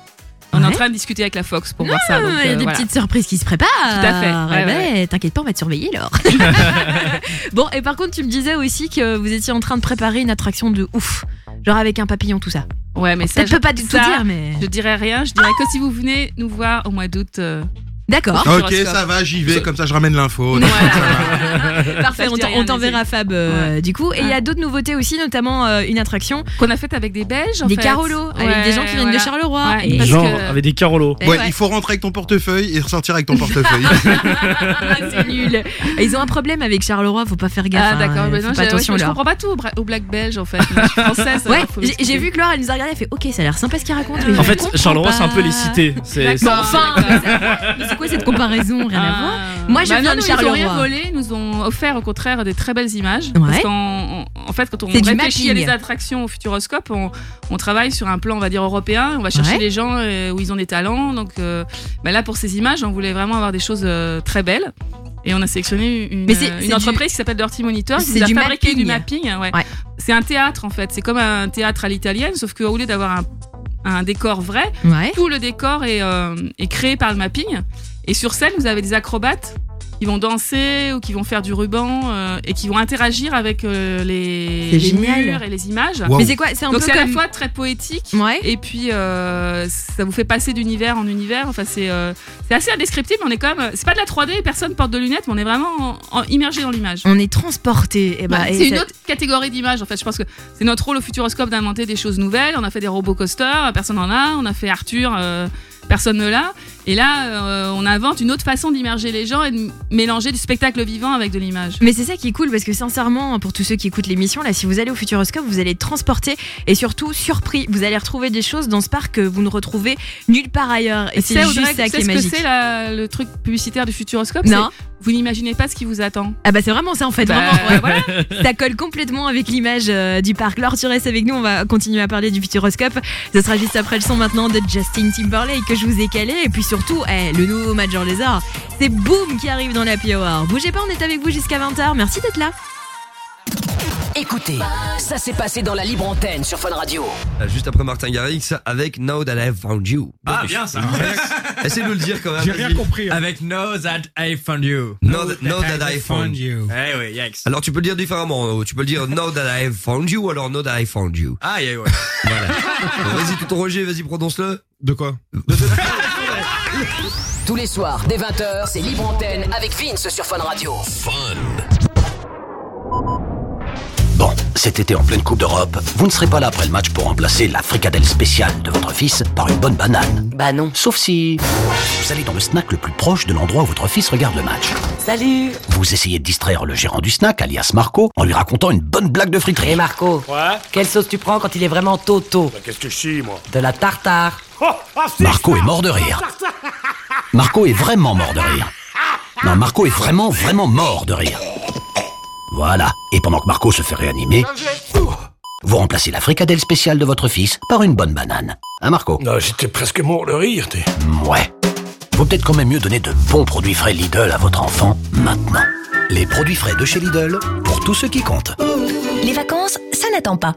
On est en train de discuter avec la Fox pour voir ça. donc, Ah, il y a euh, des voilà. petites surprises qui se préparent. Tout à fait. Ouais, T'inquiète pas, on va te surveiller, alors. bon, et par contre, tu me disais aussi que vous étiez en train de préparer une attraction de ouf. Genre avec un papillon, tout ça. Ouais, mais ça, je peux pas tout ça, dire, mais. Je dirais rien. Je dirais que si vous venez nous voir au mois d'août. euh, D'accord. Ok, ça va, j'y vais, comme ça je ramène l'info. Parfait, Ça, je on dis t'en- rien, on t'enverra. Fab euh, du coup. Et il y a d'autres nouveautés aussi, notamment euh, une attraction. Qu'on a faite avec des Belges. en Des fait. carolos, avec Ouais, des gens qui viennent de voilà. Charleroi. Ouais, Et- parce Genre, que- avec des carolos. Ouais, ouais. il faut rentrer avec ton portefeuille et ressortir avec ton portefeuille. Ah, c'est nul. Ils ont un problème avec Charleroi, faut pas faire gaffe. Ah hein, d'accord, mais faut non, pas j'ai- attention ouais, je, comprends pas tout au, bra- au black belge en fait. Moi, je suis française. Ouais, alors faut j'ai- vu que Laure, elle nous a regardé, elle fait Ok, ça a l'air sympa ce qu'il raconte. mais En je fait, comprends Charleroi, c'est un peu pas. les cités. C'est Bon, enfin, mais mais c'est quoi cette comparaison? Rien à voir. Moi, je Bah viens non, de nous, Ils ont rien Charleroi. volé, ils nous ont offert au contraire des très belles images. Ouais. Parce qu'en en, fait, quand on du réfléchit à mapping. des attractions au Futuroscope, on, on travaille sur un plan, on va dire européen. On va chercher Ouais. les gens euh, où ils ont des talents. Donc euh, bah là, pour ces images, on voulait vraiment avoir des choses euh, très belles. Et on a sélectionné une, du- entreprise qui s'appelle Dirty Monitor qui C'est nous a du fabriqué du mapping. mapping. ouais. Ouais. C'est un théâtre en fait. C'est comme un théâtre à l'italienne, sauf qu'au lieu d'avoir un, un décor vrai, Ouais. tout le décor est, euh, est créé par le mapping. Et sur scène, vous avez des acrobates qui vont danser ou qui vont faire du ruban euh, et qui vont interagir avec euh, les, les murs et les images. Wow. Mais c'est quoi C'est un Donc peu c'est à la fois très poétique Ouais. et puis euh, ça vous fait passer d'univers en univers. Enfin c'est euh, c'est assez indescriptible. mais On est quand même c'est pas de la 3D, personne porte de lunettes, mais on est vraiment en- en- immergé dans l'image. On est transporté. Et bah, Ouais, et c'est une autre catégorie d'image en fait. Je pense que c'est notre rôle au Futuroscope d'inventer des choses nouvelles. On a fait des robots coasters, personne n'en a. On a fait Arthur, euh, personne ne l'a. Et là, euh, on invente une autre façon d'immerger les gens et de mélanger du spectacle vivant avec de l'image. Mais c'est ça qui est cool parce que sincèrement, pour tous ceux qui écoutent l'émission, là, si vous allez au Futuroscope, vous allez être transporté et surtout surpris. Vous allez retrouver des choses dans ce parc que vous ne retrouvez nulle part ailleurs. Et c'est sais, juste Audrey, ça qui est que magique. c'est le truc publicitaire du Futuroscope Non. Vous n'imaginez pas ce qui vous attend. Ah bah c'est vraiment ça en fait, Bah, vraiment. ouais, voilà. Ça colle complètement avec l'image euh, du parc. Laure, tu restes avec nous, on va continuer à parler du Futuroscope. Ce sera juste après le son maintenant de Justin Timberlake que je vous ai calé. Et puis surtout, eh, le nouveau Major Lézard, c'est Boom qui arrive dans la Hour. Bougez pas, on est avec vous jusqu'à 20h. Merci d'être là. Écoutez, ça s'est passé dans la libre antenne sur Fun Radio. Euh, Juste après Martin Garrix avec Now That I've Found You. Ah, bien ça. Essaye de le dire quand même. J'ai rien compris. Avec Know That I Found You. Know that, know that I found you. Eh oui, yes. Alors tu peux le dire différemment. Tu peux le dire Know that I found you ou alors Know that I found you. Ah, yeah, ouais. Voilà. Vas-y, tout ton Roger, vas-y, prononce-le. De quoi? Tous les soirs, dès 20h, c'est libre antenne avec Vince sur Fun Radio. Bon, cet été en pleine Coupe d'Europe, vous ne serez pas là après le match pour remplacer la fricadelle spéciale de votre fils par une bonne banane. Bah non. Sauf si vous allez dans le snack le plus proche de l'endroit où votre fils regarde le match. Salut Vous essayez de distraire le gérant du snack, alias Marco, en lui racontant une bonne blague de friterie. Et Marco Ouais Quelle sauce tu prends quand il est vraiment toto? Bah, Qu'est-ce que je suis, moi? De la tartare Oh, ah, c'est Marco ça. est mort de rire. Marco est vraiment mort de rire. Non, Marco est vraiment, vraiment mort de rire. Voilà. Et pendant que Marco se fait réanimer, vous remplacez la fricadelle spéciale de votre fils par une bonne banane. Hein, Marco? Non, j'étais presque mort de rire, t'es. Ouais. Vaut peut-être quand même mieux donner de bons produits frais Lidl à votre enfant maintenant. Les produits frais de chez Lidl, pour tous ceux qui comptent. Les vacances, ça n'attend pas.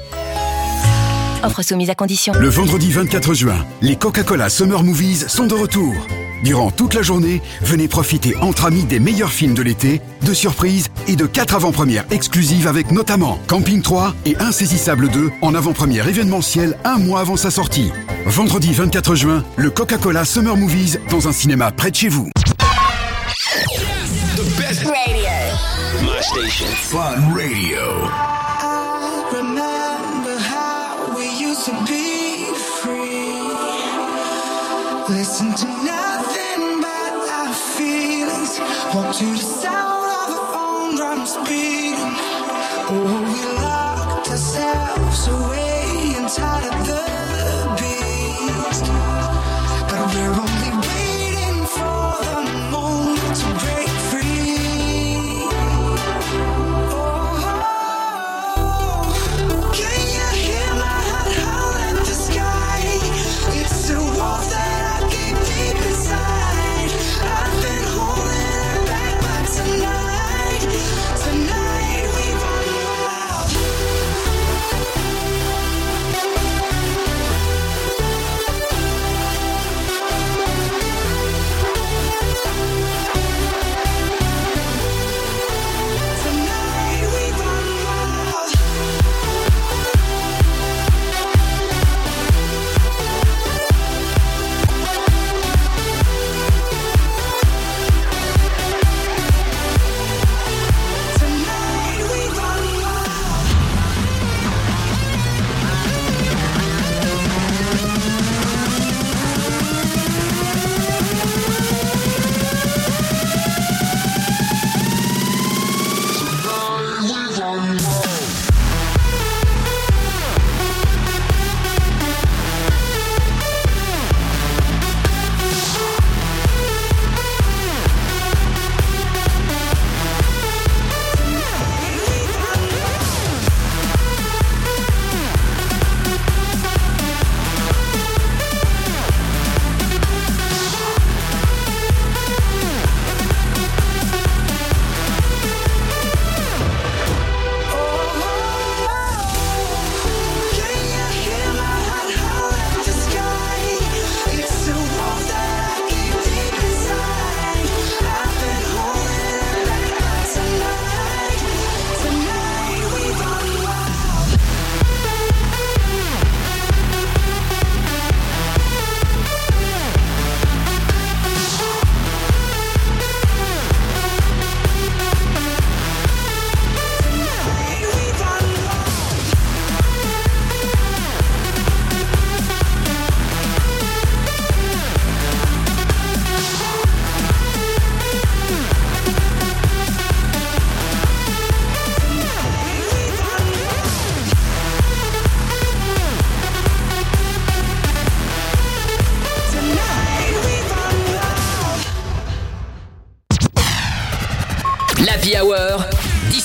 Offre soumise à condition. Le vendredi 24 juin, les Coca-Cola Summer Movies sont de retour. Durant toute la journée, venez profiter entre amis des meilleurs films de l'été, de surprises et de quatre avant-premières exclusives avec notamment Camping 3 et Insaisissable 2 en avant-première événementielle un mois avant sa sortie. Vendredi 24 juin, le Coca-Cola Summer Movies dans un cinéma près de chez vous. The best radio. My station. Fun Radio. Listen to nothing but our feelings. Walk to the sound of our own drums beating. Oh, we locked ourselves away inside of the beast. But we're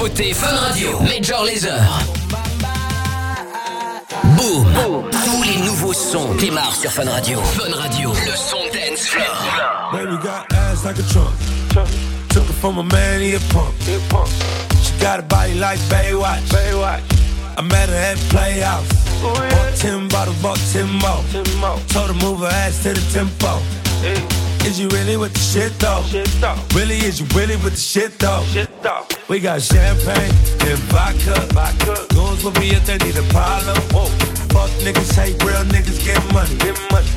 Nouveauté Fun Radio, Major Laser. Boom. Boom Tous les nouveaux sons démarrent sur Fun Radio. Fun Radio, le son dance floor. Baby got ass like a trunk. Took it from a man, he a punk. She got a body like Baywatch. Baywatch. I met her at Playhouse. Ooh, yeah. Bought 10 bottles, bought more. Told her move her ass to the tempo. Is you really with the shit though? Shit though. Really, is you really with the shit though? Shit though. We got champagne and vodka. Vodka. Goons will be if they need a problem. Whoa. Fuck niggas, hate real niggas, get money. Get money.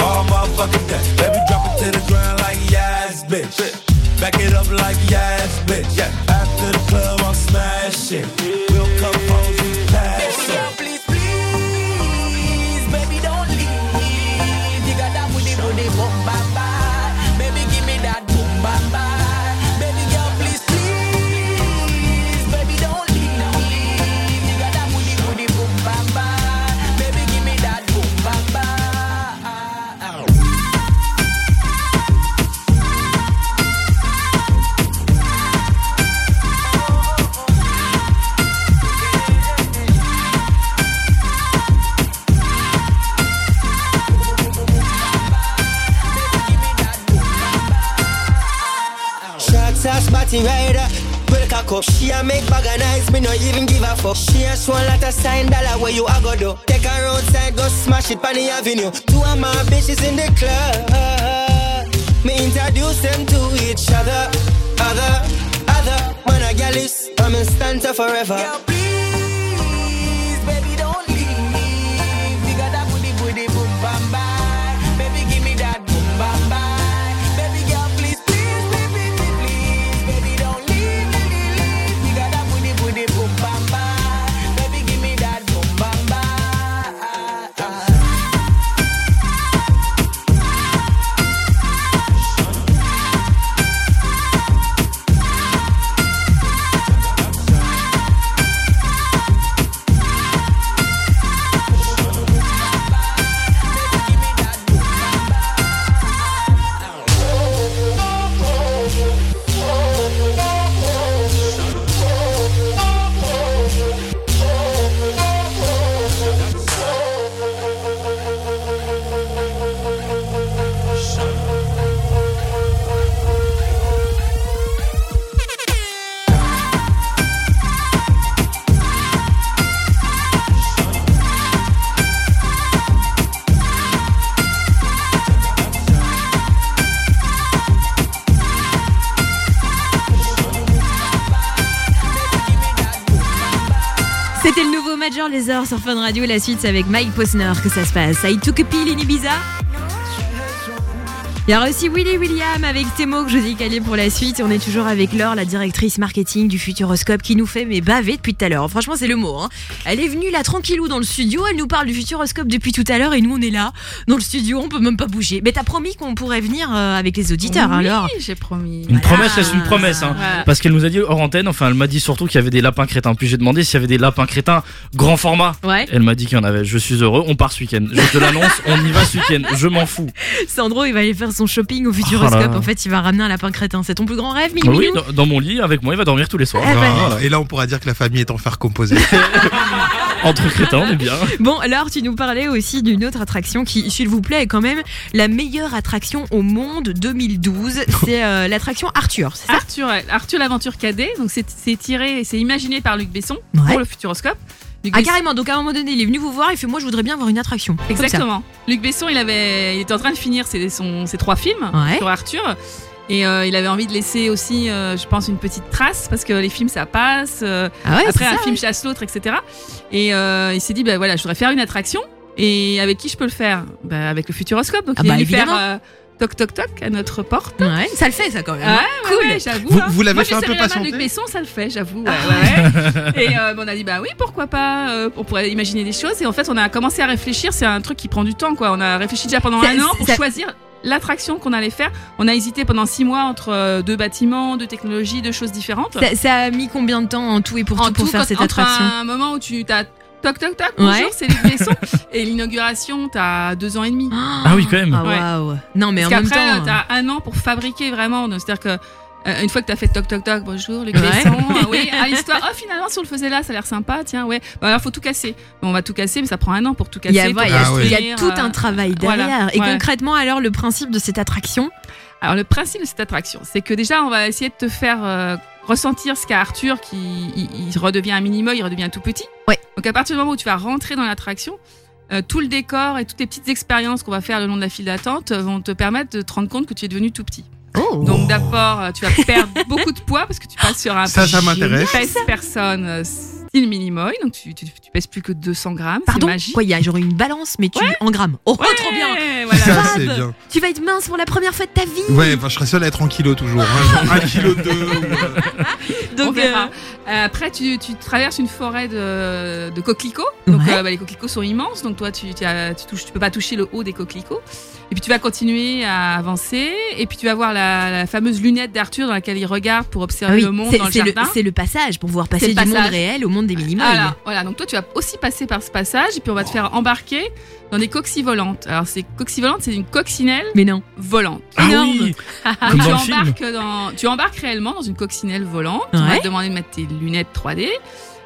All motherfuckers day. Baby, drop it to the ground like yes, bitch. bitch. Back it up like yes, bitch. Yeah. After the club, I'm smashing. Yeah. We'll come home, we pass it. Party rider. Well, cock up. She a make bag of nice, me no even give a fuck. She a show lot of sign dollar where you a go do. Take her outside, go smash it on the avenue. Two of my bitches in the club. Me introduce them to each other, other, other. Man a gal is, I'm in stanza forever. Le nouveau Major Laser sur Fun Radio. La suite, c'est avec Mike Posner que ça se passe. I took a pill in Ibiza. Il y aura aussi Willy William avec Temo que je dis calé pour la suite. Et on est toujours avec Laure, la directrice marketing du Futuroscope, qui nous fait mais baver depuis tout à l'heure. Franchement, c'est le mot. hein. Elle est venue là tranquillou dans le studio. Elle nous parle du Futuroscope depuis tout à l'heure et nous on est là dans le studio. On peut même pas bouger. Mais t'as promis qu'on pourrait venir euh, avec les auditeurs, hein, Oui, j'ai promis. Une promesse, c'est une promesse. Hein, Voilà. Parce qu'elle nous a dit hors antenne, enfin, elle m'a dit surtout qu'il y avait des lapins crétins. Puis j'ai demandé s'il y avait des lapins crétins grand format. Ouais. Elle m'a dit qu'il y en avait. Je suis heureux, on part ce week-end. Je te l'annonce, on y va ce week-end. Je m'en fous. Sandro, il va aller faire son shopping au Futuroscope. Oh là. En fait, il va ramener un lapin crétin. C'est ton plus grand rêve, Mimi Oui, dans, dans mon lit, avec moi, il va dormir tous les soirs. Eh ben. Voilà. Et là, on pourra dire que la famille est en fer composé. Entre crétins, on est bien. Bon, alors tu nous parlais aussi d'une autre attraction qui, s'il vous plaît, est quand même la meilleure attraction au monde 2012. C'est euh, l'attraction Arthur, c'est ça? Arthur. Arthur l'aventure cadet. Donc c'est c'est tiré, c'est imaginé par Luc Besson Ouais. pour le Futuroscope. Luc Ah Besson- carrément, donc à un moment donné, il est venu vous voir, il fait moi je voudrais bien avoir une attraction. Ça. Exactement. Luc Besson, il avait, il était en train de finir ses, son- ses trois films Ouais. sur Arthur. Et euh, il avait envie de laisser aussi, euh, je pense, une petite trace parce que les films ça passe. euh, Ah ouais, après c'est un ça, film chasse l'autre, etc. Et euh, il s'est dit, bah voilà, je voudrais faire une attraction. Et avec qui je peux le faire? Bah, Avec le Futuroscope. Donc Ah il bah, est faire toc toc toc à notre porte. Ouais, ça le fait ça quand même. Ouais, ouais, cool. ouais, j'avoue. Vous- hein. vous l'avez fait un peu patienter Luc Besson, ça le fait, j'avoue. Ouais, ouais, ouais. Et euh, on a dit, bah oui, pourquoi pas euh, On pourrait imaginer des choses. Et en fait, on a commencé à réfléchir. C'est un truc qui prend du temps, quoi. On a réfléchi déjà pendant un an pour choisir l'attraction qu'on allait faire. On a hésité pendant six mois entre euh, deux bâtiments, deux technologies, deux choses différentes. Ça, ça a mis combien de temps en tout et pour En tout pour tout, faire cette entre attraction? un moment où tu t'as toc toc toc, bonjour, Ouais. c'est Luc Besson. et l'inauguration, t'as deux ans et demi. Ah oui, quand même. Ah, Ouais. waouh. Non mais Parce en même temps. t'as un an pour fabriquer vraiment. C'est-à-dire que euh, une fois que t'as fait toc toc toc, bonjour, Ouais. Besson, euh, oui, à l'histoire, oh finalement, si on le faisait là, ça a l'air sympa, tiens, ouais. Bah alors, faut tout casser. Bon, on va tout casser, mais ça prend un an pour tout casser. Il y a, tout ouais, il y a- Ah ouais. il y a construire, tout un euh, travail voilà. derrière. Et Ouais. concrètement, alors, le principe de cette attraction? Alors, le principe de cette attraction, c'est que déjà, on va essayer de te faire euh, ressentir ce qu'a Arthur, qui il, il redevient un mini il redevient tout petit. Ouais. Donc, à partir du moment où tu vas rentrer dans l'attraction, euh, tout le décor et toutes les petites expériences qu'on va faire le long de la file d'attente euh, vont te permettre de te rendre compte que tu es devenu tout petit. Oh. Donc d'abord, euh, tu vas perdre beaucoup de poids parce que tu passes sur un Ça, ça m'intéresse. 13 personnes euh, style Minimoy, donc tu, tu, tu pèses plus que 200 grammes. Pardon magique. Quoi, il y a genre une balance, mais tu en grammes. Oh, Ouais, trop bien voilà. Ça, Fab, bien. Tu vas être mince pour la première fois de ta vie Ouais, je serais seul à être en kilo toujours. hein, un kilo deux. On Donc, verra. euh, Euh, après, tu, tu traverses une forêt de, de coquelicots. Donc, Ouais. euh, bah, les coquelicots sont immenses. Donc, toi, tu, tu, as- tu, touches, tu peux pas toucher le haut des coquelicots. Et puis, tu vas continuer à avancer. Et puis, tu vas voir la, la fameuse lunette d'Arthur dans laquelle il regarde pour ah observer oui, le monde c'est dans le c'est le, jardin. c'est le passage pour pouvoir passer le du monde passage. réel au monde des minimoys. Voilà, voilà, donc toi tu vas aussi passer par ce passage et puis on va te faire embarquer dans des coxilles volantes. Alors ces coxilles volantes, c'est une coccinelle Mais non. volante. Ah Énorme. oui Donc, Comme tu dans embarques dans, tu embarques réellement dans une coccinelle volante. On va Ouais. te demander de mettre tes lunettes 3D.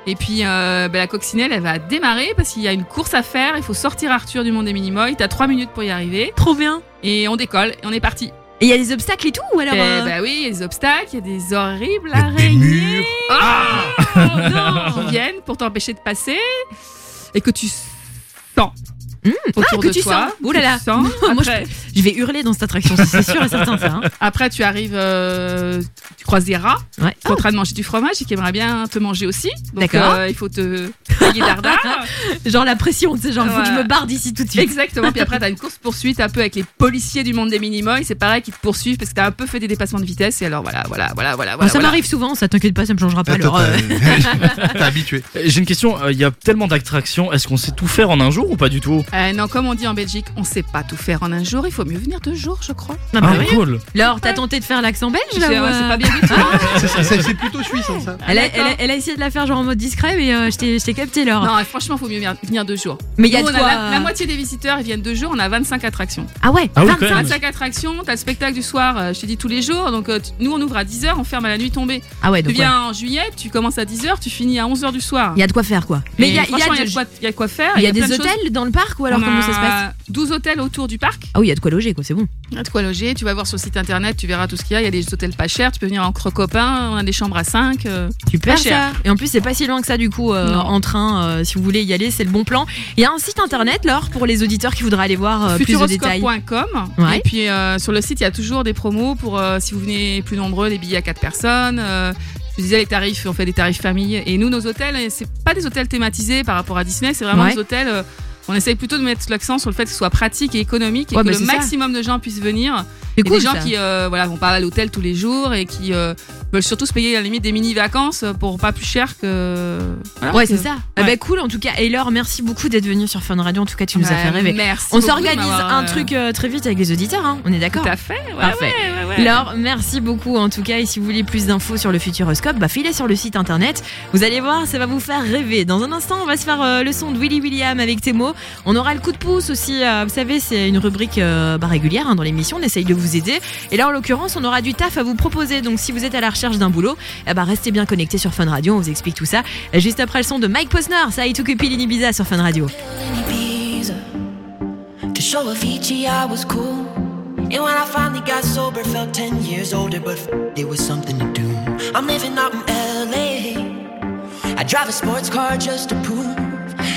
Et puis euh, bah, la coccinelle, elle va démarrer parce qu'il y a une course à faire. Il faut sortir Arthur du monde des Minimoy. T'as 3 minutes pour y arriver. Trop bien. Et on décolle et on est parti. Et il y a des obstacles et tout ou alors euh, Bah oui, il y a des obstacles, il y a des horribles araignées Ah qui viennent pour t'empêcher de passer et que tu sens autour ah, que de tu toi. sens. Ouh là là. Tu sens. Moi, je, vais hurler dans cette attraction, c'est sûr et certain ça. hein. Après, tu arrives, euh, tu croises des rats qui sont en train de manger du fromage et qui aimeraient bien te manger aussi. D'accord. euh, il faut te tailler dardard. Genre la pression, tu sais, genre faut que je me barre d'ici tout de suite. Exactement. Puis après, t'as une course poursuite un peu avec les policiers du monde des Minimoy. C'est pareil, qui te poursuivent parce que t'as un peu fait des dépassements de vitesse. Et alors voilà, voilà, voilà, voilà. Bon, ça voilà. m'arrive souvent, ça t'inquiète pas, ça me changera pas. Alors, euh, T'es habitué. J'ai une question, euh, il y a tellement d'attractions, est-ce qu'on sait tout faire en un jour ou pas du tout? Euh, non, comme on dit en Belgique, on sait pas tout faire en un jour. Il faut mieux venir deux jours, je crois. Ah, bah Ah, cool. Laure, t'as tenté de faire l'accent belge C'est là, ouais, euh, c'est pas bien du tout. C'est- C'est plutôt suisse, hein, ça. Elle a, elle, a, elle a essayé de la faire genre en mode discret, mais euh, je t'ai capté Laure. Non, franchement, faut mieux venir- deux jours. Mais il y a Nous, de on quoi, la, la moitié des visiteurs, ils viennent deux jours. On a 25 attractions. Ah ouais, Ah oui, quand 25. même. 25 attractions, t'as le spectacle du soir, euh, je t'ai dit tous les jours. Donc, euh, tu- nous, on ouvre à 10h, on ferme à la nuit tombée. Ah ouais, Tu donc viens en juillet, tu commences à 10h, tu finis à 11h du soir. il y a de quoi faire quoi. Mais il y a, il de- quoi, il y a de quoi faire. il y a des hôtels dans le parc ou alors On comment ça se passe a 12 hôtels autour du parc. Ah oui, il y a de quoi loger quoi, c'est bon. Il y a de quoi loger. Tu vas voir sur le site internet, tu verras tout ce qu'il y a. Il y a des hôtels pas chers. Tu peux venir entre copains. On a des chambres à 5. Super pas cher. ça. Et en plus, c'est pas si loin que ça du coup euh, en train. euh, si vous voulez y aller, c'est le bon plan. Il y a un site internet, Laure, pour les auditeurs qui voudraient aller voir euh, plus de détails. Ouais. Et puis euh, sur le site, il y a toujours des promos pour euh, si vous venez plus nombreux, des billets à 4 personnes. euh, je disais les tarifs, on fait des tarifs famille. Et nous, nos hôtels, euh, c'est pas des hôtels thématisés par rapport à Disney, c'est vraiment Ouais. des hôtels. On essaye plutôt de mettre l'accent sur le fait que ce soit pratique et économique et Ouais, que bah, le ça. maximum de gens puissent venir. C'est Et cool, des gens ça. qui euh, voilà, vont pas à l'hôtel tous les jours et qui euh, veulent surtout se payer à la limite des mini-vacances pour pas plus cher que. voilà, ouais, que- c'est ça. Ah bah cool en tout cas. Et Laure, merci beaucoup d'être venue sur Fun Radio. En tout cas, tu nous as Ouais, fait rêver. merci On s'organise un euh, truc euh, très vite avec les auditeurs, hein. on est d'accord Tout à fait. ouais, Parfait. ouais, ouais, ouais. Laure, merci beaucoup en tout cas. Et si vous voulez plus d'infos sur le Futuroscope, bah filez sur le site internet. Vous allez voir, ça va vous faire rêver. Dans un instant, on va se faire euh, le son de Willy William avec Temo. On aura le coup de pouce aussi. euh, vous savez, c'est une rubrique euh, bah, régulière hein, dans l'émission. On essaye de vous aider. Et là, en l'occurrence, on aura du taf à vous proposer. Donc, si vous êtes à la recherche d'un boulot, eh bah, restez bien connectés sur Fun Radio. On vous explique tout ça. Juste après le son de Mike Posner, ça a Pill in Ibiza sur Fun Radio. I was cool. And when I finally got sober, felt 10 years older, but f- it was something to do. I'm living out in LA. I drive a sports car just to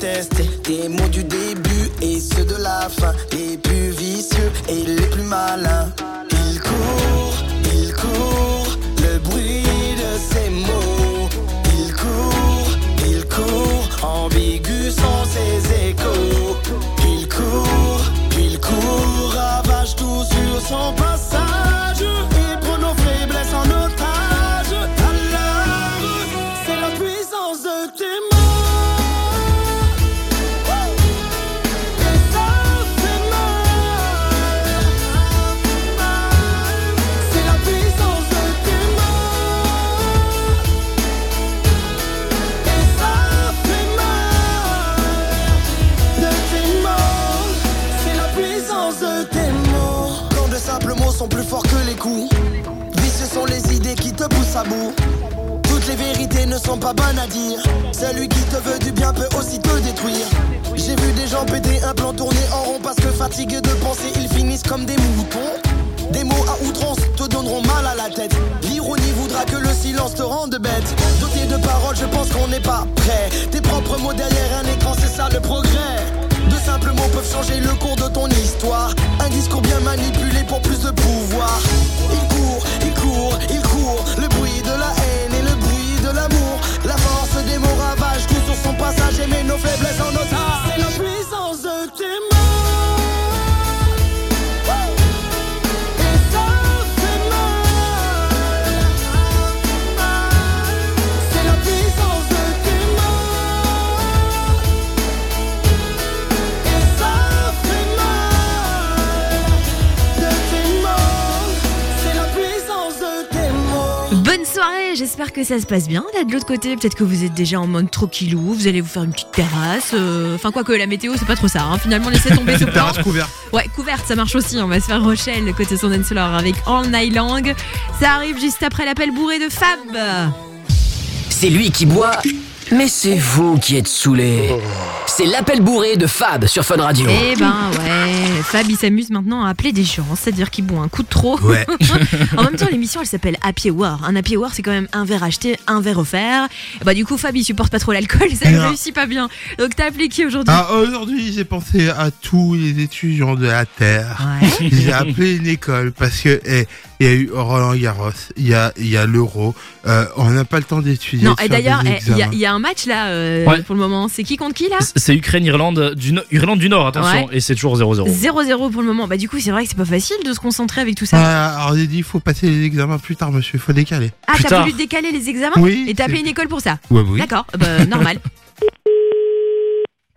Que ça se passe bien. Là de l'autre côté, peut-être que vous êtes déjà en mode tranquillou, vous allez vous faire une petite terrasse. euh, Enfin, quoi que la météo, c'est pas trop ça. hein. Finalement, laissez tomber ce plan. Terrasse couverte. Ouais, couverte, ça marche aussi. On va se faire Rochelle côté son Solar avec All Night Long. Ça arrive juste après l'appel bourré de Fab. C'est lui qui boit, mais c'est vous qui êtes saoulé. C'est l'appel bourré de Fab sur Fun Radio. Eh ben ouais, Fab il s'amuse maintenant à appeler des gens, c'est-à-dire qu'il boit un coup de trop. Ouais. en même temps, l'émission elle s'appelle Happy Hour. Un Happy Hour c'est quand même un verre acheté, un verre offert. Et bah du coup, Fab il supporte pas trop l'alcool, ça ne réussit pas bien. Donc t'as appelé qui aujourd'hui Ah, aujourd'hui, j'ai pensé à tous les étudiants de la Terre. J'ai appelé une école parce que eh, il y a eu Roland Garros, il y a, il y a l'Euro. Euh, on n'a pas le temps d'étudier. Non, et d'ailleurs, eh, il y, a- il y a un match là euh, Ouais. pour le moment. C'est qui contre qui là? C'est Ukraine-Irlande du, No- Irlande du Nord, attention, Ouais. et c'est toujours 0-0. 0-0 pour le moment. Bah du coup, c'est vrai que c'est pas facile de se concentrer avec tout ça. Ah, alors j'ai dit, il faut passer les examens plus tard, monsieur. Il faut décaler. Ah, t'as voulu décaler les examens? Oui, Et t'as appelé une école pour ça? Ouais, oui. D'accord, bah, normal.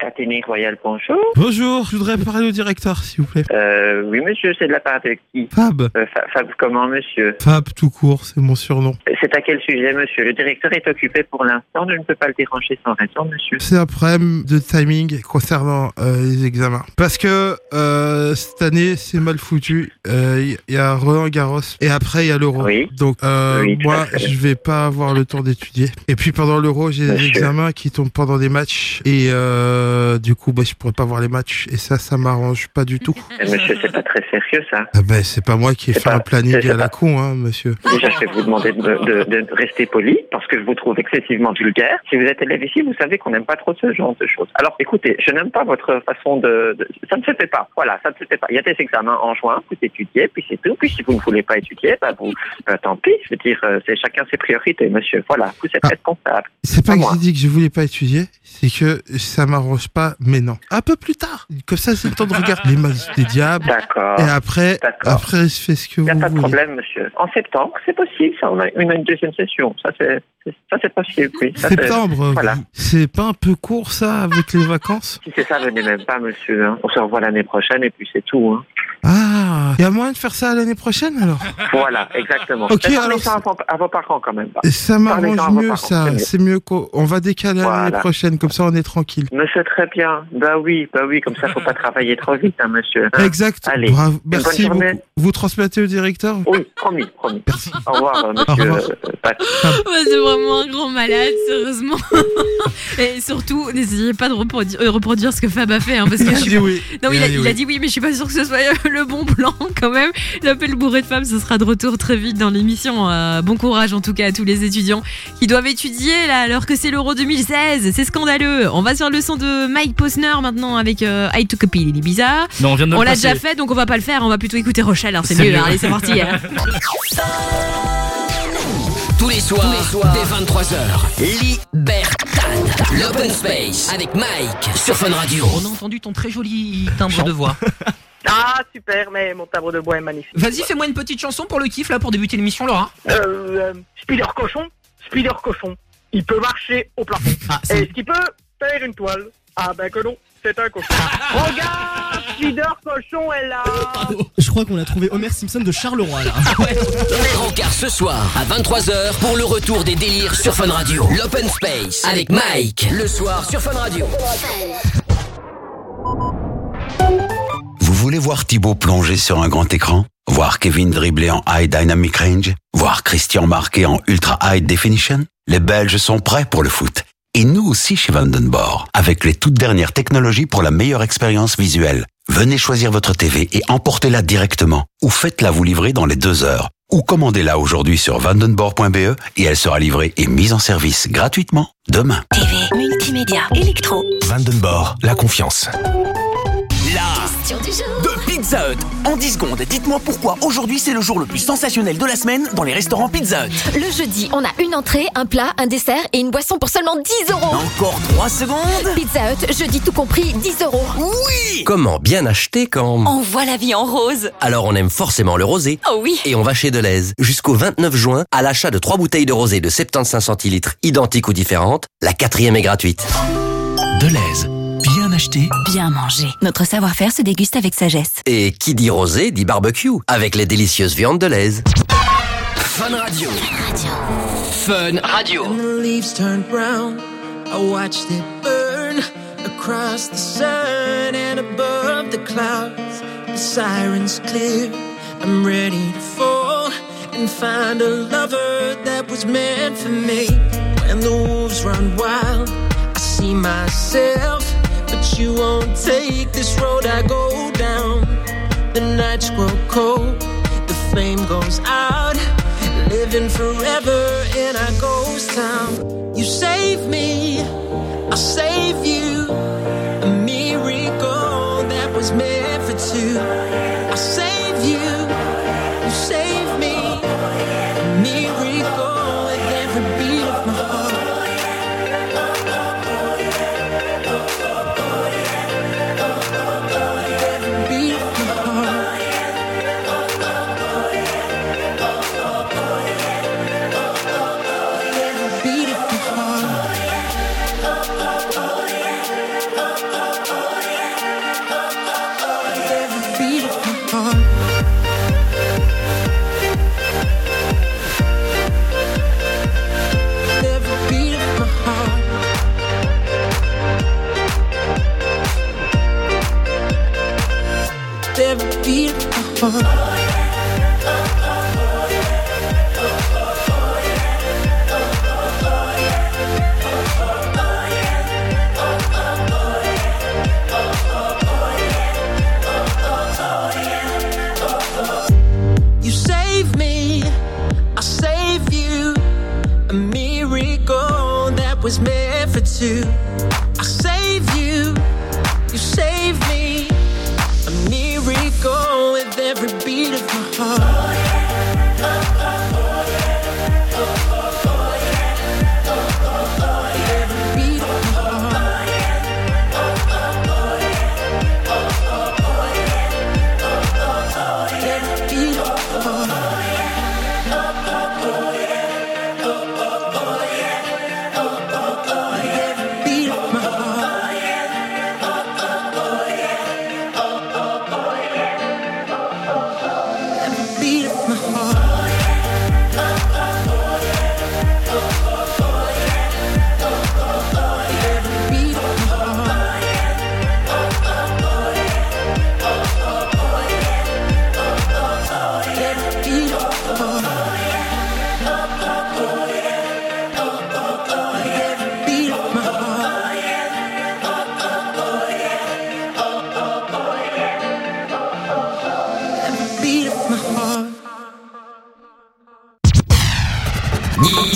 Athénée Royal, bonjour. Bonjour, je voudrais parler au directeur, s'il vous plaît. Euh, oui, monsieur, c'est de la part de qui Fab. Euh, Fa- Fab, comment, monsieur Fab tout court, c'est mon surnom. C'est à quel sujet, monsieur? Le directeur est occupé pour l'instant, je ne peux pas le déranger sans raison, monsieur. C'est un problème de timing concernant euh, les examens. Parce que euh, cette année, c'est mal foutu. Il y, a Roland Garros et après, il y a l'Euro. Donc, euh, Oui, moi, je vais pas avoir le temps d'étudier. Et puis, pendant l'Euro, j'ai des examens qui tombent pendant des matchs. Et euh, du coup, bah, je pourrais pas voir les matchs. Et ça, ça m'arrange pas du tout. Eh, monsieur, c'est pas très sérieux, ça. Ah ben, c'est pas moi qui ai fait un planning à la con, hein, monsieur. Déjà, je vais vous demander de, de- de rester poli, parce que je vous trouve excessivement vulgaire. Si vous êtes élève ici, vous savez qu'on n'aime pas trop ce genre de choses. Alors, écoutez, je n'aime pas votre façon de, de- Ça ne se fait pas. Voilà, ça ne se fait pas. Il y a des examens en juin, vous étudiez, puis c'est tout. Puis si vous ne voulez pas étudier, bah, vous, bah, tant pis. Je veux dire, euh, c'est chacun ses priorités, monsieur. Voilà, vous êtes responsable. C'est pas que moi. j'ai dit que je voulais pas étudier, c'est que ça m'arrange pas, mais non. Un peu plus tard. Comme ça, c'est le temps de regarder les matchs des diables. D'accord. Et après, après, je fais ce que Il n'y a vous pas de voulez. problème, monsieur. En septembre, c'est possible. Ça, on a une, une deuxième session. Ça, c'est ça, c'est possible, oui. Ça, Septembre, Voilà. vous- c'est pas un peu court ça avec les vacances? Si c'est ça, venez même pas, monsieur. hein. On se revoit l'année prochaine et puis c'est tout. hein. Ah, il y a moyen de faire ça l'année prochaine alors? Voilà, exactement. Ok, parlez alors ça à vos, parents quand même. Et Ça m'arrange mieux ça, c'est mieux. qu'on on va décaler à l'année Voilà. prochaine, comme ça on est tranquille. Monsieur, très bien. Bah oui, bah oui, comme ça, faut pas travailler trop vite, hein, monsieur. hein. Exact, Allez. bravo, Une bonne merci. Vous transmettez au directeur Oui, promis, promis. Au revoir, euh, Au monsieur. revoir. euh, c'est vraiment un grand malade, sérieusement. Et surtout, n'essayez pas de reproduire, euh, reproduire ce que Fab a fait, hein, parce que Il a je dit pas- oui. Non, il, Il a, dit il a oui. dit oui, mais je suis pas sûre que ce soit euh, le bon plan quand même. L'appel bourré de femmes, ce sera de retour très vite dans l'émission. Euh, bon courage en tout cas à tous les étudiants qui doivent étudier là, alors que c'est l'Euro 2016. C'est scandaleux. On va sur le son de Mike Posner maintenant avec euh, I Took a Pill in Ibiza. Non, on vient de le l'a déjà fait, donc on va pas le faire. On va plutôt écouter Rochelle. c'est mieux. mieux. hein. Allez, c'est parti. hein. Tous les soirs, dès 23h, Libertad, l'open space avec Mike sur Fun Radio. On a entendu ton très joli timbre de voix. Ah, super, mais mon timbre de bois est magnifique. Vas-y, fais-moi une petite chanson pour le kiff là pour débuter l'émission, Laura. Euh, euh, Spider Cochon, Spider Cochon, il peut marcher au plafond. Est-ce qu'il peut faire une toile Ah ben que non, c'est un cochon. Regarde, Spider Cochon est là Je crois qu'on a trouvé Homer Simpson de Charleroi là. Rencard ce soir à 23h pour le retour des délires sur Fun Radio. L'open space avec Mike le soir sur Fun Radio. Vous voulez voir Thibaut plonger sur un grand écran? Voir Kevin dribbler en High Dynamic Range? Voir Christian marquer en Ultra High Definition? Les Belges sont prêts pour le foot. Et nous aussi chez Vandenborg, avec les toutes dernières technologies pour la meilleure expérience visuelle. Venez choisir votre TV et emportez-la directement. Ou faites-la vous livrer dans les deux heures. Ou commandez-la aujourd'hui sur vandenborg.be et elle sera livrée et mise en service gratuitement demain. TV, multimédia, électro. Vandenborg, la confiance. La question du jour de Pizza Hut. En 10 secondes, dites-moi pourquoi aujourd'hui c'est le jour le plus sensationnel de la semaine dans les restaurants Pizza Hut. Le jeudi, on a une entrée, un plat, un dessert et une boisson pour seulement 10 euros. Encore 3 secondes. Pizza Hut, jeudi tout compris, 10 euros. Oui Comment bien acheter quand On voit la vie en rose. Alors on aime forcément le rosé. Oh oui. Et on va chez Deleuze. Jusqu'au 29 juin, à l'achat de 3 bouteilles de rosé de 75 centilitres identiques ou différentes, la quatrième est gratuite. Deleuze. Bien acheté. Bien manger. Notre savoir-faire se déguste avec sagesse. Et qui dit rosé dit barbecue, avec les délicieuses viandes de l'aise. Fun Radio. Fun Radio. When the leaves turned brown, I watched it burn across the sun and above the clouds. The sirens clear. I'm ready to fall and find a lover that was meant for me. When the wolves run wild, I see myself, but you won't take this road I go down. The nights grow cold, the flame goes out, living forever in our ghost town. You save me, I'll save you. A miracle that was meant for two. I'll save Every beat of my heart. You save me, I save you. A miracle that was meant for two. Every beat of my heart.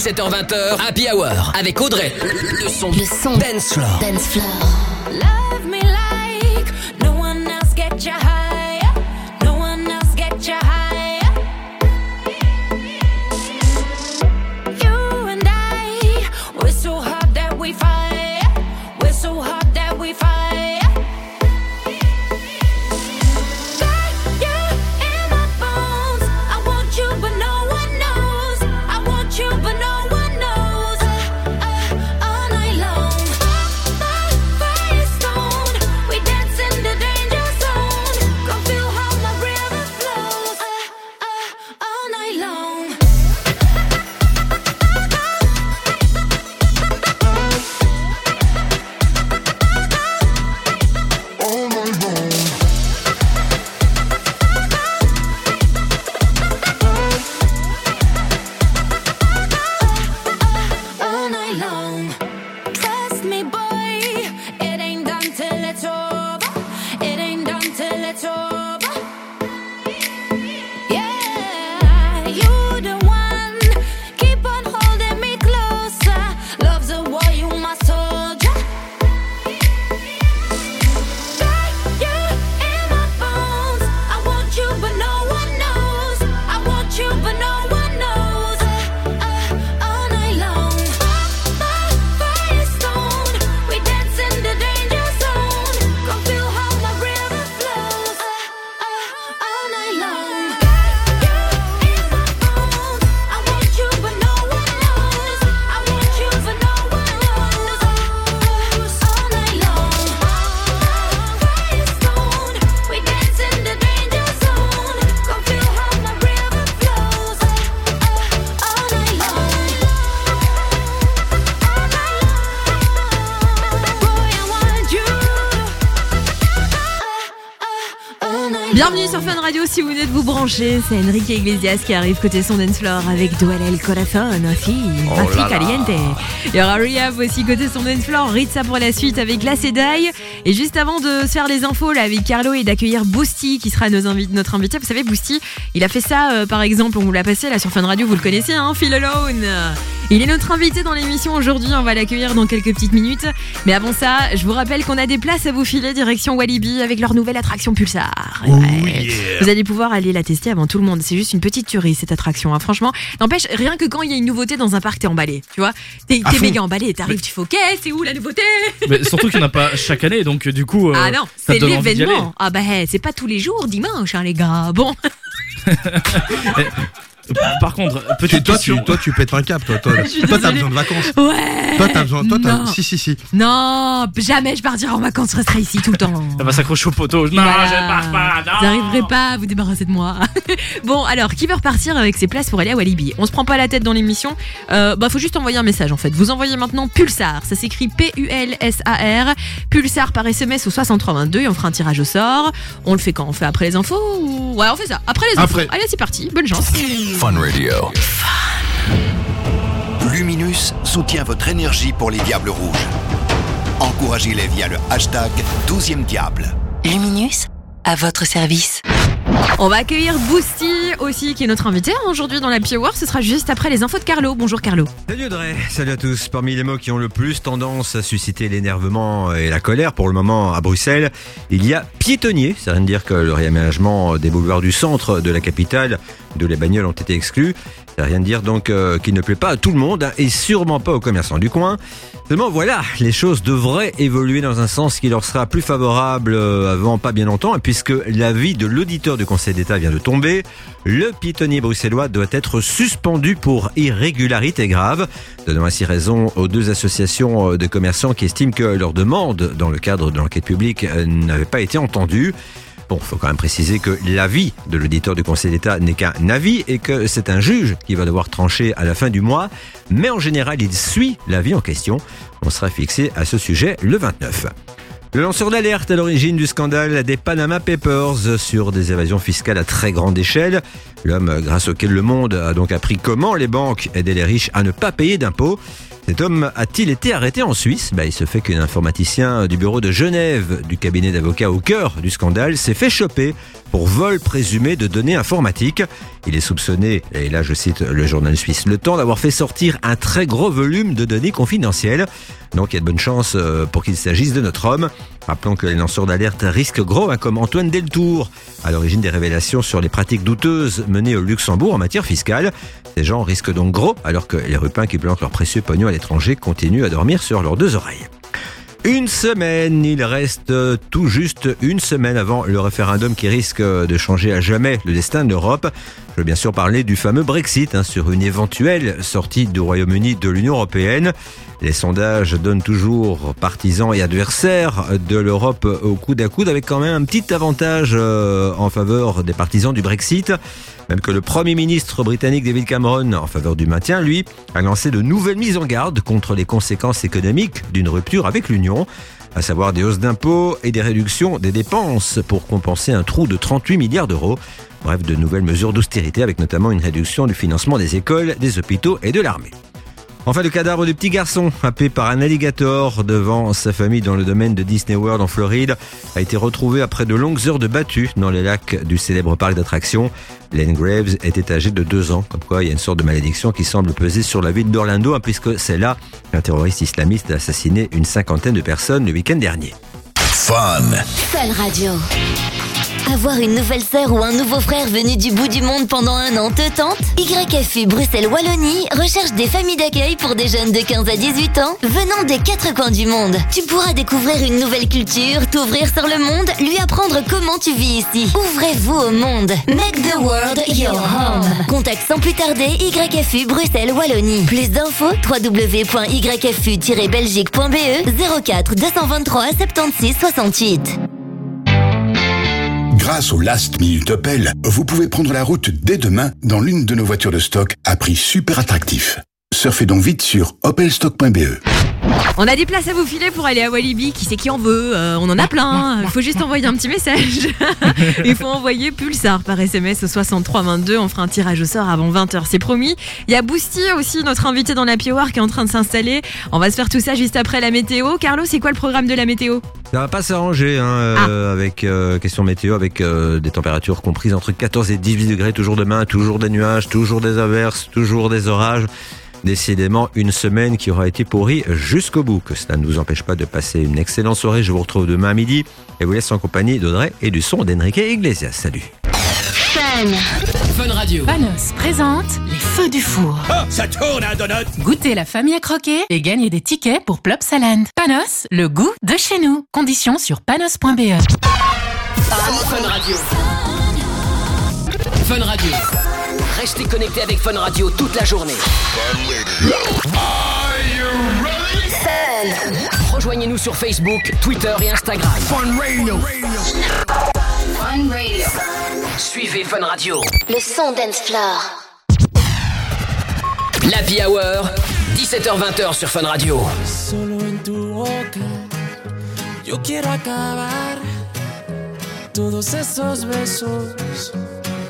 17h20h, Happy Hour avec Audrey. Le, le son. Le son. Dance floor. Dance floor. C'est Enrique Iglesias qui arrive côté son dance floor avec Duel El Corazon aussi, Oh. Caliente. Il y aura Rehab aussi côté son dance floor, Ritza pour la suite avec la Sedai. Et juste avant de se faire les infos là avec Carlo et d'accueillir Boosty qui sera nos invi- notre invité, vous savez Boosty, il a fait ça euh, par exemple, on vous l'a passé là sur Fun Radio, vous le connaissez hein, Feel Alone. Il est notre invité dans l'émission aujourd'hui, on va l'accueillir dans quelques petites minutes. Mais avant ça, je vous rappelle qu'on a des places à vous filer direction Walibi avec leur nouvelle attraction Pulsar. Ouais. Vous allez pouvoir aller la tester avant tout le monde. C'est juste une petite tuerie cette attraction. hein. Franchement, n'empêche, rien que quand il y a une nouveauté dans un parc, t'es emballé. Tu vois, t'es fond. méga emballé. T'arrives, tu fais ok, c'est où la nouveauté? Mais surtout qu'il n'y en a pas chaque année, donc du coup. euh, Ah non, c'est l'événement. Ah bah hey, c'est pas tous les jours dimanche, hein, les gars. Bon. Par contre, petite toi, tu, toi, tu pètes un cap, toi. Toi, t'as besoin de vacances. Ouais. Toi, t'as besoin. Toi, t'as. Si, si, si. Non, jamais je partirai en vacances. Je resterai ici tout le temps. Elle va s'accrocher au poteau. Non, Voilà. je ne pars pas. Non. Vous n'arriverez pas à vous débarrasser de moi. bon, alors, qui veut repartir avec ses places pour aller à Walibi? On se prend pas la tête dans l'émission. Euh, bah, faut juste envoyer un message en fait. Vous envoyez maintenant Pulsar. Ça s'écrit P-U-L-S-A-R. Pulsar par SMS au 6322 et on fera un tirage au sort. On le fait quand? On fait après les infos ou... Ouais, on fait ça. Après les infos. Après. Allez, c'est parti. Bonne chance. Fun Radio. Luminus soutient votre énergie pour les Diables Rouges. Encouragez-les via le hashtag 12e Diable. Luminus, à votre service. On va accueillir Boosty aussi, qui est notre invité aujourd'hui dans la Hour. Ce sera juste après les infos de Carlo. Bonjour Carlo. Salut Audrey, salut à tous. Parmi les mots qui ont le plus tendance à susciter l'énervement et la colère pour le moment à Bruxelles, il y a piétonnier. Ça veut dire que le réaménagement des boulevards du centre de la capitale, d'où les bagnoles ont été exclus. Ça veut rien dire donc euh, qu'il ne plaît pas à tout le monde et sûrement pas aux commerçants du coin. Seulement voilà, les choses devraient évoluer dans un sens qui leur sera plus favorable euh, avant pas bien longtemps, puisque l'avis de l'auditeur du Conseil d'État vient de tomber, le piétonnier bruxellois doit être suspendu pour irrégularité grave, donnant ainsi raison aux deux associations de commerçants qui estiment que leur demande, dans le cadre de l'enquête publique, euh, n'avait pas été entendue. Bon, faut quand même préciser que l'avis de l'auditeur du Conseil d'État n'est qu'un avis et que c'est un juge qui va devoir trancher à la fin du mois, mais en général, il suit l'avis en question. On sera fixé à ce sujet le 29. Le lanceur d'alerte à l'origine du scandale des Panama Papers sur des évasions fiscales à très grande échelle. L'homme grâce auquel le monde a donc appris comment les banques aidaient les riches à ne pas payer d'impôts. Cet homme a-t-il été arrêté en Suisse? Bah, Il se fait qu'un informaticien du bureau de Genève du cabinet d'avocats au cœur du scandale s'est fait choper pour vol présumé de données informatiques. Il est soupçonné, et là je cite le journal suisse Le Temps, d'avoir fait sortir un très gros volume de données confidentielles. Donc il y a de bonnes chances euh, pour qu'il s'agisse de notre homme. Rappelons que les lanceurs d'alerte risquent gros, hein, comme Antoine Deltour, à l'origine des révélations sur les pratiques douteuses menées au Luxembourg en matière fiscale. Ces gens risquent donc gros, alors que les rupins qui plantent leur précieux pognon à l'étranger continuent à dormir sur leurs deux oreilles. Une semaine, il reste tout juste une semaine avant le référendum qui risque de changer à jamais le destin de l'Europe. Je veux bien sûr parler du fameux Brexit hein, sur une éventuelle sortie du Royaume-Uni de l'Union européenne. Les sondages donnent toujours partisans et adversaires de l'Europe au coude à coude avec quand même un petit avantage euh, en faveur des partisans du Brexit. Même que le Premier ministre britannique David Cameron, en faveur du maintien, lui, a lancé de nouvelles mises en garde contre les conséquences économiques d'une rupture avec l'Union, à savoir des hausses d'impôts et des réductions des dépenses pour compenser un trou de 38 milliards d'euros. Bref, de nouvelles mesures d'austérité avec notamment une réduction du financement des écoles, des hôpitaux et de l'armée. Enfin, le cadavre du petit garçon, happé par un alligator devant sa famille dans le domaine de Disney World en Floride, a été retrouvé après de longues heures de battues dans les lacs du célèbre parc d'attractions. Len Graves était âgé de deux ans, comme quoi il y a une sorte de malédiction qui semble peser sur la ville d'Orlando, hein, puisque c'est là qu'un terroriste islamiste a assassiné une cinquantaine de personnes le week-end dernier. Fun. Fun Radio. Avoir une nouvelle sœur ou un nouveau frère venu du bout du monde pendant un an te tente YFU Bruxelles Wallonie recherche des familles d'accueil pour des jeunes de 15 à 18 ans venant des quatre coins du monde. Tu pourras découvrir une nouvelle culture, t'ouvrir sur le monde, lui apprendre comment tu vis ici. Ouvrez-vous au monde. Make the world your home. Contacte sans plus tarder YFU Bruxelles Wallonie. Plus d'infos www.yfu-belgique.be 04 223 76 68. Grâce au Last Minute Opel, vous pouvez prendre la route dès demain dans l'une de nos voitures de stock à prix super attractif. Surfez donc vite sur opelstock.be. On a des places à vous filer pour aller à Walibi. Qui c'est qui en veut Euh, On en a plein. Il faut juste envoyer un petit message. Il faut envoyer Pulsar par SMS au 6322. On fera un tirage au sort avant 20h, c'est promis. Il y a Boosty aussi, notre invité dans la Hour qui est en train de s'installer. On va se faire tout ça juste après la météo. Carlo, c'est quoi le programme de la météo? Ça va pas s'arranger hein, euh, avec euh, question météo, avec euh, des températures comprises entre 14 et 18 degrés toujours demain, toujours des nuages, toujours des averses, toujours des orages. Décidément, une semaine qui aura été pourrie jusqu'au bout. Que cela ne vous empêche pas de passer une excellente soirée. Je vous retrouve demain à midi et vous laisse en compagnie d'Audrey et du son d'Enrique Iglesias. Salut. Fun. Fun Radio. Panos présente les feux du four. Oh, ça tourne un donut? Goûtez la famille à croquer et gagnez des tickets pour Plopsaland. Panos, le goût de chez nous. Conditions sur panos.be. Fun Radio. Fun Radio. Restez connectés avec Fun Radio toute la journée. Rejoignez-nous sur Facebook, Twitter et Instagram. Fun Radio. Fun Radio. Suivez Fun Radio. Le son dance floor. L'Happy Hour, 17h-20h sur Fun Radio. Solo en tu boca, yo quiero acabar todos esos besos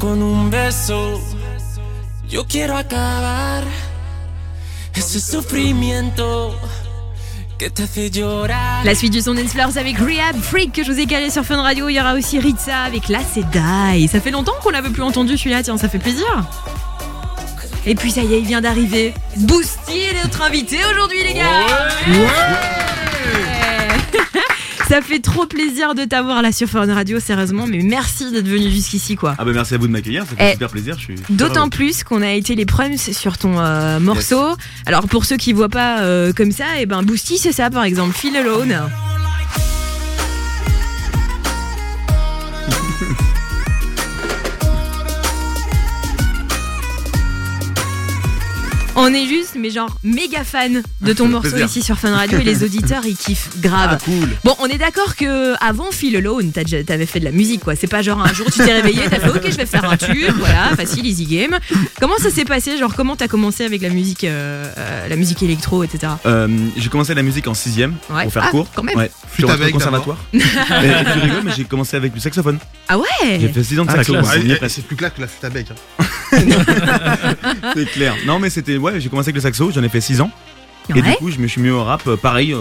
Con un beso. Yo quiero acabar ese sufrimiento que te hace llorar. La suite du son Dance Floors avec Rehab, Freak que je vous ai calé sur Fun Radio. Il y aura aussi Ritza avec La Die. Ça fait longtemps qu'on l'avait plus entendu celui-là, tiens, ça fait plaisir. Et puis ça y est, il vient d'arriver. Boosty est notre invité aujourd'hui, les gars. Ça fait trop plaisir de t'avoir là sur Fun Radio, sérieusement, mais merci d'être venu jusqu'ici, quoi. Ah bah merci à vous de m'accueillir, ça fait Eh, super plaisir. D'autant plus qu'on a été les premiers sur ton euh, morceau. Alors pour ceux qui voient pas euh, comme ça, et ben Boosty c'est ça par exemple, Feel Alone. On est juste, mais genre méga fan de ton morceau plaisir. ici sur Fun Radio et les auditeurs ils kiffent grave. Ah, cool. Bon, on est d'accord que avant Feel Alone, t'avais fait de la musique quoi. C'est pas genre un jour tu t'es réveillé, t'as fait ok je vais faire un tube, voilà, facile, easy game. Comment ça s'est passé Genre comment t'as commencé avec la musique, euh, euh, la musique électro, etc. Euh, j'ai commencé la musique en sixième Ouais. pour faire Ah, court. quand même. Ouais. Je suis Flûte rentré au avec, conservatoire. Mais tu rigoles, mais j'ai commencé avec du saxophone. Ah ouais J'ai fait 6 ans de Ah, saxo. classe. on y est Ouais, presque. C'est plus clair que la flûte à bec. hein. C'est clair. Non, mais c'était. Ouais, j'ai commencé avec le saxo, j'en ai fait 6 ans. Et du coup, je me suis mis au rap, euh, pareil, euh,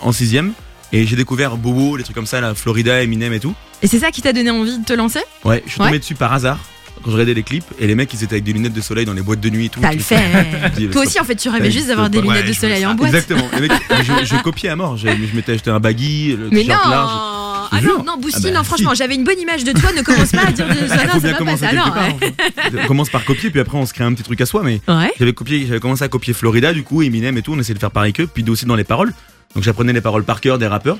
en 6ème. Et j'ai découvert Bobo, les trucs comme ça, la Florida, Eminem et tout. Et c'est ça qui t'a donné envie de te lancer? Ouais, je suis Ouais. tombé dessus par hasard quand je regardais les clips. Et les mecs, ils étaient avec des lunettes de soleil dans les boîtes de nuit et tout. T'as le fait. Toi aussi en fait tu rêvais juste d'avoir des lunettes de soleil en boîte. Exactement. Les mecs, je, je copiais à mort. Je, je m'étais acheté un baggy, le Mais non t-shirt large. Ah non, jure. non, Boosty, Ah bah, non, franchement, si. j'avais une bonne image de toi, ne commence pas à dire Il ça, non, ça va pas, ça, non. part. en fait. On commence par copier, puis après on se crée un petit truc à soi. Mais Ouais. j'avais copié, j'avais commencé à copier Florida, du coup Eminem et tout. On essayait de faire pareil qu'eux, puis aussi dans les paroles. Donc j'apprenais les paroles par cœur des rappeurs.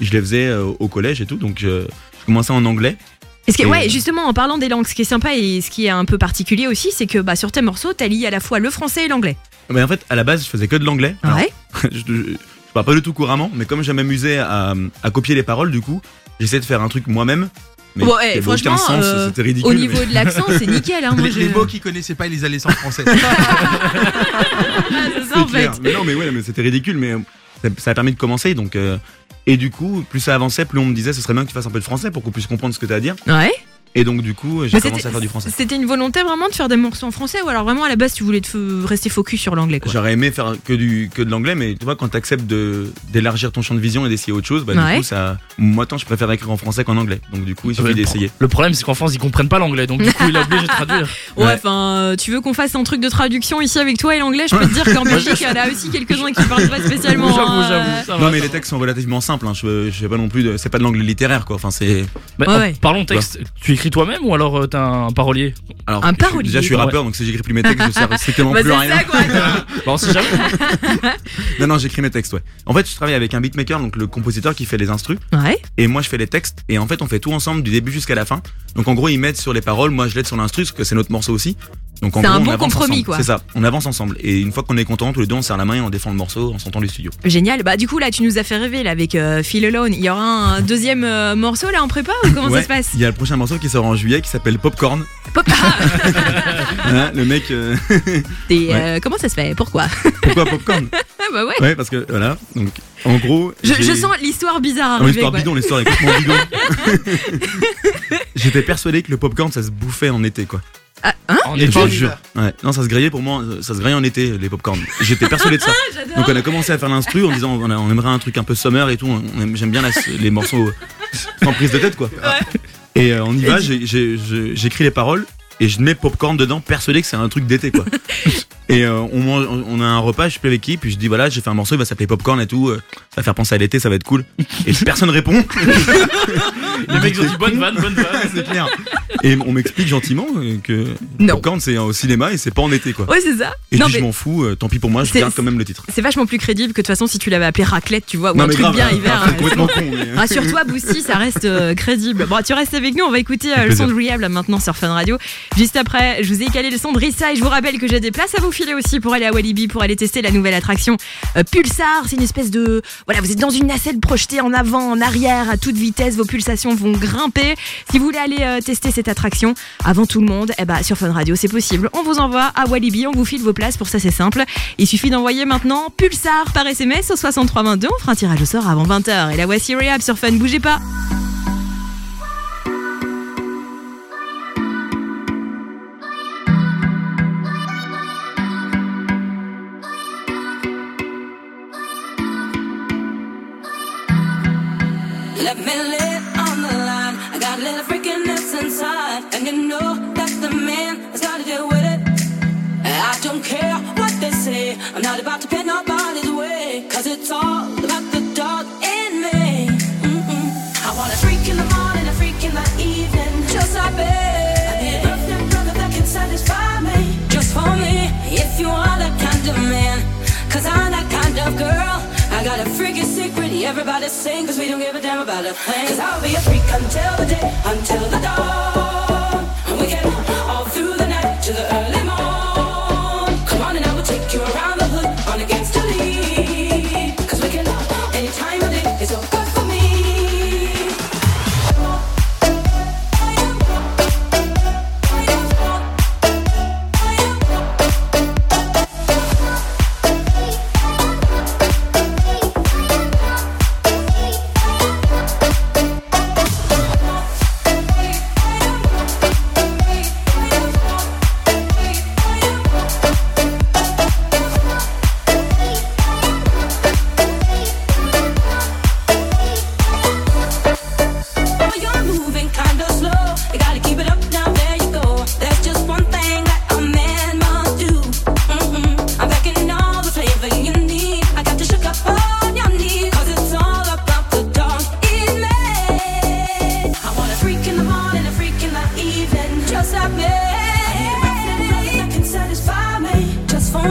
Je les faisais euh, au collège et tout. Donc euh, je commençais en anglais. Est-ce que, Et- ouais, justement, en parlant des langues, ce qui est sympa et ce qui est un peu particulier aussi, c'est que bah, sur tes morceaux, t'as lié à la fois le français et l'anglais. Mais en fait, à la base, je faisais que de l'anglais. Ouais. je, je- je parle pas du tout couramment, mais comme je m'amusais à, à copier les paroles, du coup, j'essayais de faire un truc moi-même. Mais Bon, eh, franchement, aucun sens, euh, c'était ridicule. au niveau mais- de l'accent, c'est nickel. Hein, moi, les, je- les mots qu'ils connaissaient pas, ils les allaient sans français. c'est ça, en C'est clair. fait. Mais non, mais ouais, mais c'était ridicule, mais ça, ça a permis de commencer. Donc, euh, et du coup, plus ça avançait, plus on me disait, ce serait bien que tu fasses un peu de français pour qu'on puisse comprendre ce que tu as à dire. Ouais. Et donc, du coup, j'ai commencé à faire du français. C'était une volonté vraiment de faire des morceaux en français ou alors vraiment à la base tu voulais te rester focus sur l'anglais J'aurais aimé faire que du que de l'anglais, mais tu vois, quand tu acceptes d'élargir ton champ de vision et d'essayer autre chose, bah, Ouais. du coup, ça. Moi, tant, je préfère écrire en français qu'en anglais. Donc, du coup, il suffit d'essayer. Le problème, c'est qu'en France, ils comprennent pas l'anglais, donc du coup, il est obligé de traduire. Ouais, enfin, euh, tu veux qu'on fasse un truc de traduction ici avec toi et l'anglais? Je peux te dire qu'en Belgique, il y en a aussi quelques-uns qui parlent pas spécialement. hein, euh, Non, mais les textes sont relativement simples. Hein. Je, je sais pas non plus. C'est pas de l'anglais littéraire, quoi. Enfin, c'est. Bah, en- Parlons texte. Tu écris toi-même ou alors euh, t'as un parolier? Alors, Un parolier. Déjà, je suis rappeur, Ouais. donc si j'écris plus mes textes, je sers strictement Bah, plus à rien. ça, quoi, sait jamais. non, non, j'écris mes textes, ouais. En fait, je travaille avec un beatmaker, donc le compositeur qui fait les instrus. Ouais. Et moi, je fais les textes. Et en fait, on fait tout ensemble du début jusqu'à la fin. Donc, en gros, ils m'aident sur les paroles. Moi, je l'aide sur l'instru, parce que c'est notre morceau aussi. Donc, C'est un on bon compromis, ensemble. quoi. C'est ça. On avance ensemble. Et une fois qu'on est content, tous les deux, on serre la main et on défend le morceau en sortant du studio. Génial. Bah du coup là, tu nous as fait rêver là avec euh, Feel Alone. Il y aura un deuxième euh, morceau là en prépa ou comment Ouais. ça se passe? Il y a le prochain morceau qui sort en juillet qui s'appelle Popcorn. Pop- Hein, le mec. euh, Et, Ouais. euh, comment ça se fait? Pourquoi? Pourquoi Popcorn? Ah bah ouais. Ouais, parce que voilà. Donc, en gros. Je, sens l'histoire bizarre Ah, arriver. l'histoire bidon, l'histoire est complètement bidon. J'étais persuadé que le popcorn ça se bouffait en été quoi. Ah, hein En été. je te jure. Ouais. Non, ça se grillait pour moi, ça se grillait en été les popcorn. J'étais persuadé de ça. J'adore. Donc on a commencé à faire l'instru en disant on, a- on aimerait un truc un peu summer et tout. On aime- J'aime bien la- les morceaux sans prise de tête quoi. Et euh, on y va, j'ai- j'ai- j'ai- j'écris les paroles et je mets popcorn dedans, persuadé que c'est un truc d'été quoi. Et euh, on, mange, on a un repas, je sais plus avec qui, puis je dis voilà, j'ai fait un morceau, il va s'appeler popcorn et tout, euh, ça va faire penser à l'été, ça va être cool. Et personne répond. Les mecs ont dit bonne vanne, bonne vanne. c'est clair. Et on m'explique gentiment euh, que Non. popcorn c'est au cinéma et c'est pas en été quoi. Ouais, c'est ça. Et je Non, dis je m'en fous, euh, tant pis pour moi, je C'est- garde quand même le titre. c'est vachement plus crédible que de toute façon si tu l'avais appelé raclette, tu vois, ou Non, un truc grave, bien hiver. c'est euh, complètement c'est con, mais- Rassure-toi, Boosty, ça reste euh, crédible. Bon, tu restes avec nous, on va écouter euh, le son de. Rehab là maintenant sur Fun Radio. Juste après, je vous ai calé le son de Rissa et je vous rappelle que j'ai des places à vous filer aussi pour aller à Walibi, pour aller tester la nouvelle attraction euh, Pulsar. C'est une espèce de. Voilà, vous êtes dans une nacelle projetée en avant, en arrière, à toute vitesse, vos pulsations vont grimper. Si vous voulez aller euh, tester cette attraction avant tout le monde, eh ben, sur Fun Radio, c'est possible. On vous envoie à Walibi, on vous file vos places. Pour ça, c'est simple. Il suffit d'envoyer maintenant Pulsar par SMS au 6322. On fera un tirage au sort avant 20h. Et la voici Rehab sur Fun. Bougez pas. don't care what they say. I'm not about to bend nobody's way. Cause it's all about the dog in me. Mm-mm. I want a freak in the morning, a freak in the evening. Just like me. I need a girlfriend, brother that can satisfy me. Just for me, if you are that kind of man. Cause I'm that kind of girl. I got a freaking secret, everybody sing. Cause we don't give a damn about a thing. Cause I'll be a freak until the day, until the dawn. And we get all through the night to the earth.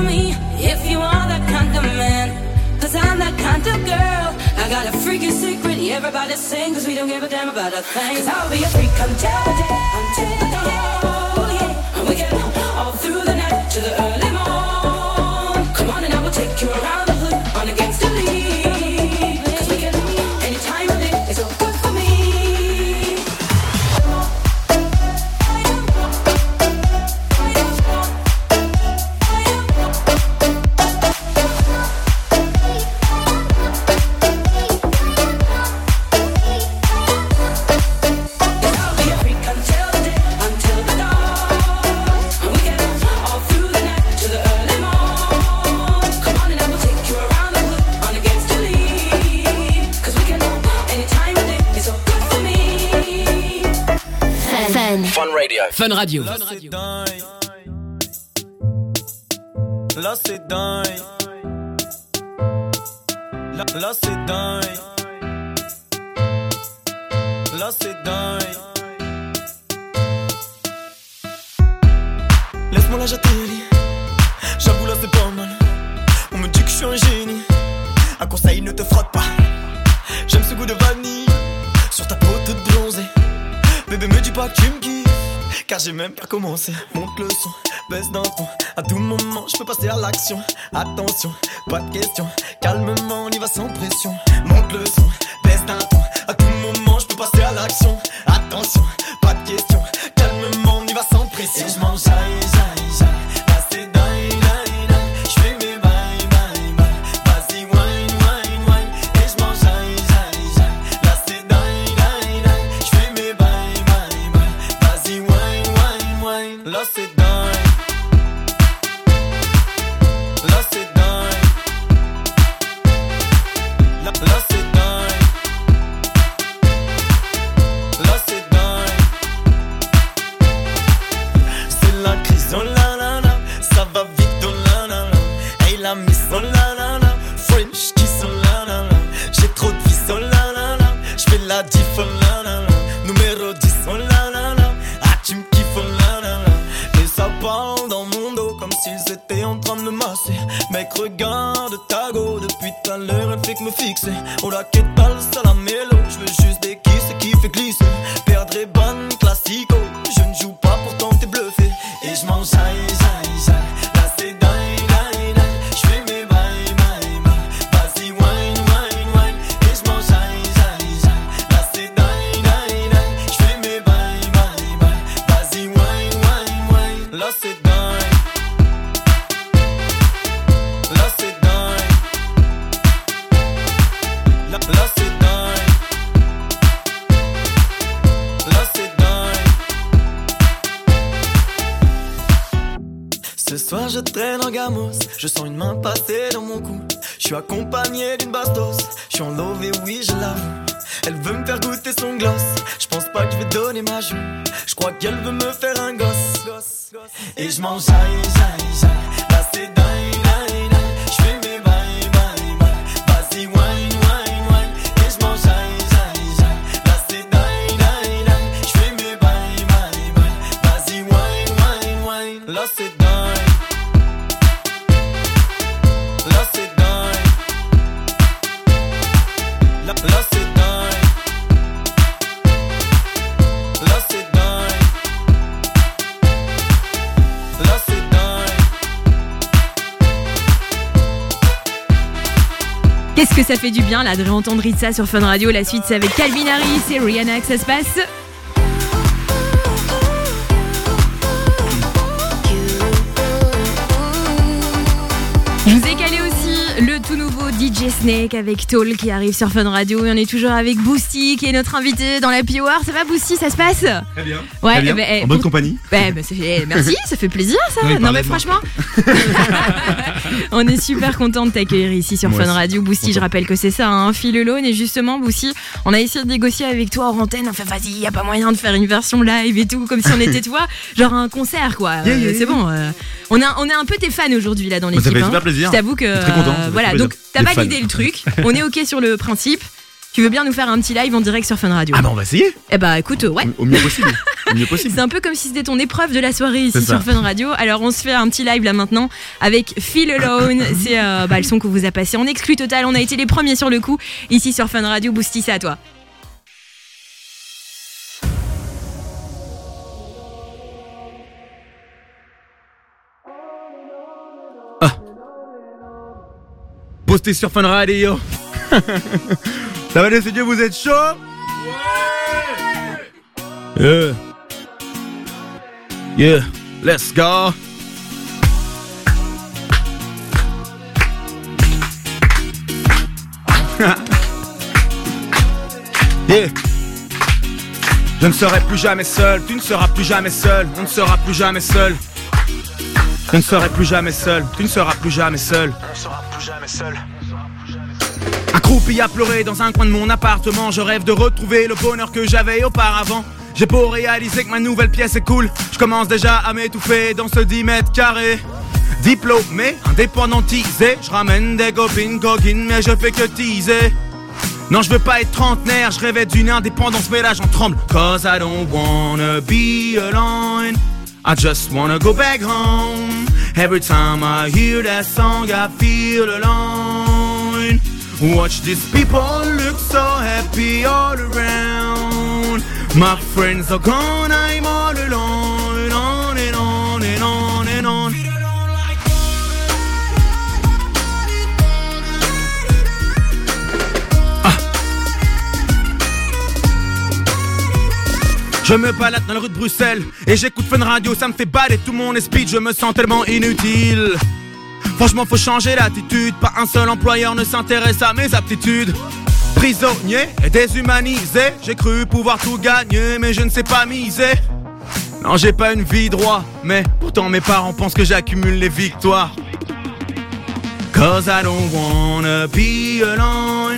me if you are that kind of man. Cause I'm that kind of girl. I got a freaking secret, everybody sing, cause we don't give a damn about a thing. Cause I'll be a freak until the day, until the day. We can all through the night to the early morn. Come on and I will take you around. Fun Radio. a commencé. Monte le son, baisse d'un ton. À tout moment, je peux passer à l'action. Attention, pas de question. Calme réentendre ça sur Fun Radio La suite c'est avec Calvin Harris et Rihanna que ça se passe. Snake avec Toll qui arrive sur Fun Radio et on est toujours avec Boosty qui est notre invité dans la Hour. Ça va Boosty, ça se passe Très bien. Ouais, Très bien. eh eh, en bonne pour- compagnie. Bah, bah, fait- merci, ça fait plaisir ça. Oui, non mais franchement, on est super content de t'accueillir ici sur Moi Fun. Radio. Boosty, je rappelle que c'est ça, un hein, fil alone. Et justement, Boosty, on a essayé de négocier avec toi en antenne. Enfin, vas-y, y a pas moyen de faire une version live et tout, comme si on était toi, genre un concert quoi. Yeah, Euh, yeah, c'est yeah. bon. euh, on, a, on est un peu tes fans aujourd'hui là dans Ça l'équipe. fait hein. super plaisir. Je t'avoue que. Très content, ça euh, fait voilà, plaisir. donc t'as fans. validé le truc. On est ok sur le principe. Tu veux bien nous faire un petit live en direct sur Fun Radio Ah bah on va essayer. Eh bah écoute, ouais. Au mieux possible. Au mieux possible. C'est un peu comme si c'était ton épreuve de la soirée ici ça. sur Fun Radio. Alors on se fait un petit live là maintenant avec Feel Alone. C'est euh, bah, le son qu'on vous a passé en exclu total. On a été les premiers sur le coup ici sur Fun Radio. Boosty, c'est à toi. Postez sur Fun Radio. Ça va les studios, vous êtes chaud Yeah. Yeah, let's go. yeah. Je ne serai plus jamais seul, tu ne seras plus jamais seul, on ne sera plus jamais seul. Je ne serai plus jamais seul, tu ne seras plus jamais seul. On sera plus jamais seul. Accroupi à pleurer dans un coin de mon appartement, je rêve de retrouver le bonheur que j'avais auparavant. J'ai beau réaliser que ma nouvelle pièce est cool, je commence déjà à m'étouffer dans ce 10 mètres carrés. Diplômé, indépendantisé, je ramène des copines coquines, mais je fais que teaser. Non, je veux pas être trentenaire, je rêvais d'une indépendance, mais là j'en tremble. Cause I don't wanna be alone. I just wanna go back home. Every time I hear that song, I feel alone. Watch these people look so happy all around. My friends are gone, I'm all alone. Je me balade dans la rue de Bruxelles et j'écoute Fun Radio, ça me fait baler tout mon esprit, je me sens tellement inutile. Franchement, faut changer l'attitude, pas un seul employeur ne s'intéresse à mes aptitudes. Prisonnier et déshumanisé, j'ai cru pouvoir tout gagner, mais je ne sais pas miser. Non, j'ai pas une vie droit, mais pourtant mes parents pensent que j'accumule les victoires. Cause I don't wanna be alone.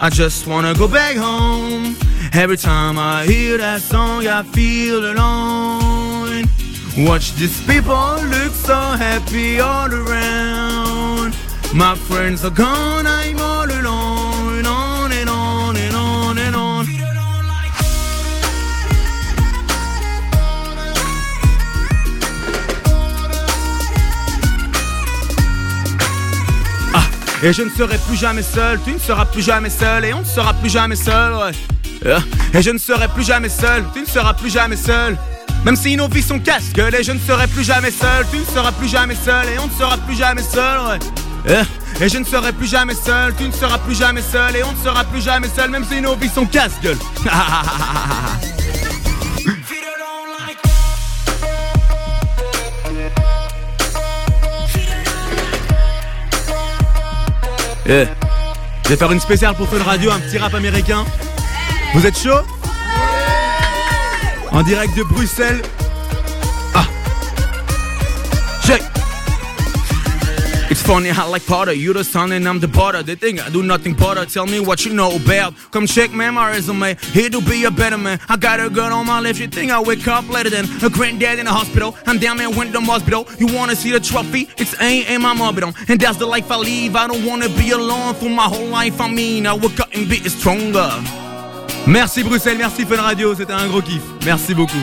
I just wanna go back home. Every time I hear that song, I feel alone. Watch these people look so happy all around. My friends are gone, I'm all alone. On and on and on and on. Ah, et je ne serai plus jamais seul, tu ne seras plus jamais seul, et on ne sera plus jamais seul, ouais. Et je ne serai plus jamais seul, tu ne seras plus jamais seul. Même si nos vies sont casse-gueule, et je ne serai plus jamais seul, tu ne seras plus jamais seul, et on ne sera plus jamais seul, ouais. Et je ne serai plus jamais seul, tu ne seras plus jamais seul, et on ne sera plus jamais seul, même si nos vies sont casse-gueule. Eh, Je vais faire une spéciale pour Fun Radio, un petit rap américain. Vous êtes chaud En direct de Bruxelles. Ah. Check. It's funny how like Potter, you the son and I'm the butter. They think I do nothing but tell me what you know about. Come check man my resume, here to be a better man. I got a girl on my left, you think I wake up later than a granddad in the hospital. I'm down in Wyndham Hospital. You wanna see the trophy? It's A and my morbidon. And that's the life I live. I don't wanna be alone for my whole life. I mean, I wake up and be stronger. Merci Bruxelles, merci Fun Radio, c'était un gros kiff. Merci beaucoup.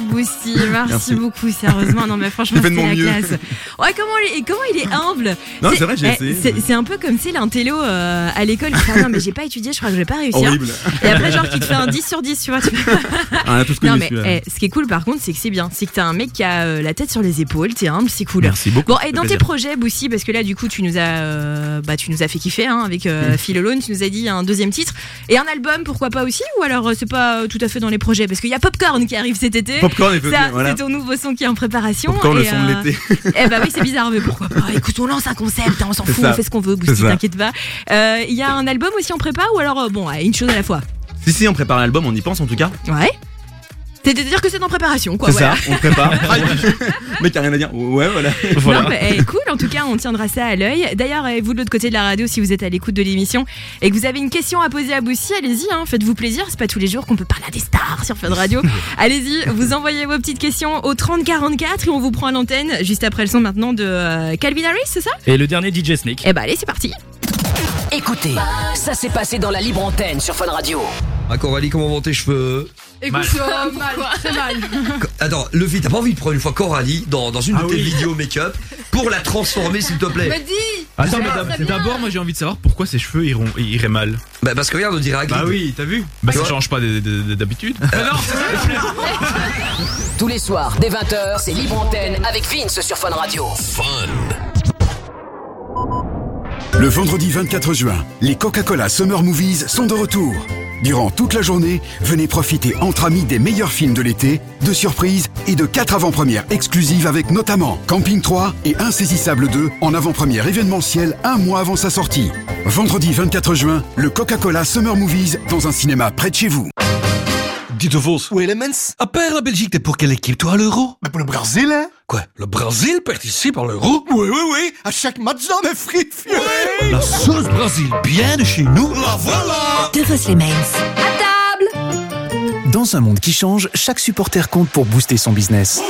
Boosty. Merci, Merci. beaucoup, sérieusement. Non, mais franchement, mon la mieux. classe. Ouais, comment, il- et comment il est humble? Non, c'est vrai, j'ai eh, essayé. C'est c'est un peu comme si l'intello euh, à l'école. qui fait, Ah non, mais j'ai pas étudié, je crois que je vais pas réussir. Horrible. Et après, genre, qui te fait un 10 sur 10, tu vois. tu Ah, connu non mais eh, ce qui est cool par contre c'est que c'est bien c'est que t'as un mec qui a euh, la tête sur les épaules t'es humble c'est cool Merci beaucoup, bon et dans tes projets Boussy parce que là du coup tu nous as euh, bah tu nous as fait kiffer hein, avec euh, Mm. Phil Alone tu nous as dit un deuxième titre et un album pourquoi pas aussi? Ou alors c'est pas tout à fait dans les projets? Parce qu'il y a Popcorn qui arrive cet été Popcorn, que- voilà. c'est ton nouveau son qui est en préparation Popcorn, le et, son de l'été. eh bah oui c'est bizarre mais pourquoi pas écoute on lance un concept hein, on s'en fout ça. on fait ce qu'on veut ça. t'inquiète pas Euh, il y a un album aussi en prépa ou alors euh, bon une chose à la fois? Si, si, on prépare l'album, on y pense en tout cas. ouais c'est-à-dire que c'est en préparation quoi C'est voilà. ça, on prépare. Mec, a rien à dire. Ouais, voilà. Non, mais, eh, cool, en tout cas, on tiendra ça à l'œil. D'ailleurs, eh, vous de l'autre côté de la radio, si vous êtes à l'écoute de l'émission et que vous avez une question à poser à Boussy, allez-y, hein, faites-vous plaisir. C'est pas tous les jours qu'on peut parler à des stars sur Fun Radio. allez-y, vous envoyez vos petites questions au 3044 et on vous prend à l'antenne juste après le son maintenant de euh, Calvin Harris, c'est ça? Et le dernier DJ Snake. Eh bah, allez, c'est parti. Écoutez, ça s'est passé dans la libre antenne sur Fun Radio. Ah, Coralie, comment vont tes cheveux? Écoute, euh, mal, très mal. Attends, Levi, t'as pas envie de prendre une fois Coralie dans, dans une Ah de tes oui. vidéos make-up pour la transformer, s'il te plaît dis Attends, mais d'ab- d'abord, moi j'ai envie de savoir pourquoi ses cheveux iront, iraient mal. Bah, parce que regarde, on dirait Hagrid. Bah oui, t'as vu Bah ça change pas de- de- d'habitude. Tous les soirs, dès 20h, c'est libre antenne avec Vince sur Fun Radio. Le vendredi 24 juin, les Coca-Cola Summer Movies sont de retour. Durant toute la journée, venez profiter entre amis des meilleurs films de l'été, de surprises et de quatre avant-premières exclusives avec notamment Camping 3 et Insaisissable 2 en avant-première événementielle un mois avant sa sortie. Vendredi 24 juin, le Coca-Cola Summer Movies dans un cinéma près de chez vous. Dites Vos. Oui, Elements. À part la Belgique, t'es pour quelle équipe, toi, à l'Euro? Mais pour le Brésil, hein? Quoi Le Brésil participe à l'Euro? Oui, oui, oui. À chaque match, j'en ai frites, La sauce Brésil, bien de chez nous. La voilà De Vos les Mains. À table Dans un monde qui change, chaque supporter compte pour booster son business.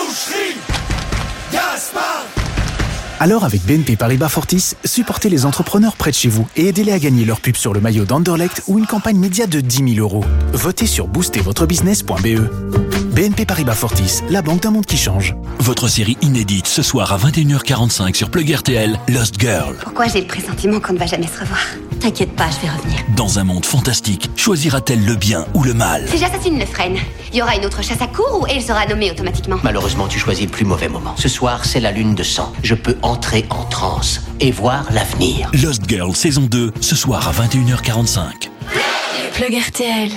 Alors avec BNP Paribas Fortis, supportez les entrepreneurs près de chez vous et aidez-les à gagner leur pub sur le maillot d'Anderlecht ou une campagne média de 10 000 euros. Votez sur boostervotrebusiness.be. BNP Paribas Fortis, la banque d'un monde qui change. Votre série inédite ce soir à 21h45 sur Plug RTL, Lost Girl. Pourquoi j'ai le pressentiment qu'on ne va jamais se revoir T'inquiète pas, je vais revenir. Dans un monde fantastique, choisira-t-elle le bien ou le mal Si j'assassine le frêne, il y aura une autre chasse à cour ou elle sera nommée automatiquement Malheureusement, tu choisis le plus mauvais moment. Ce soir, c'est la lune de sang. Je peux entrer en transe et voir l'avenir. Lost Girl saison 2, ce soir à 21h45. Plug RTL.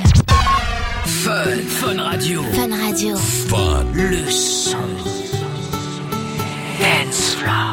Fun, Fun Radio. Fun Radio. Fun. Le son. Dance floor.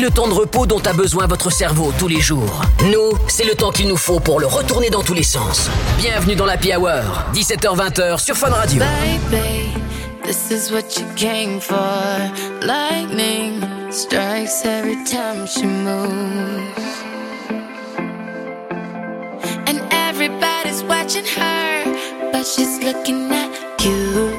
le temps de repos dont a besoin votre cerveau tous les jours. Nous, c'est le temps qu'il nous faut pour le retourner dans tous les sens. Bienvenue dans la P Hour, 17h-20h sur Fun Radio. And everybody's watching her, but she's looking at you.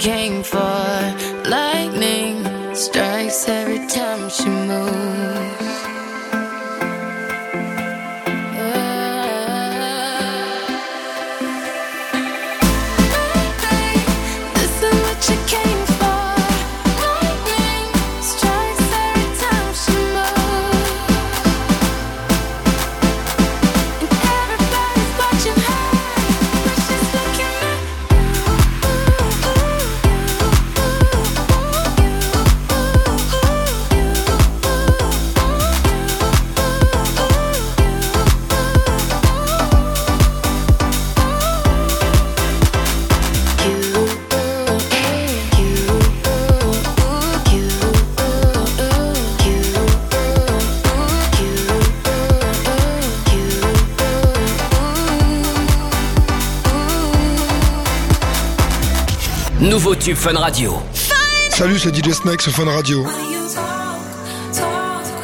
came for Fun Radio. Salut, c'est DJ Snake sur Fun Radio.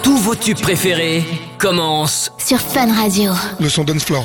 Tous vos tubes préférés commencent sur Fun Radio. Le son d'Unflore.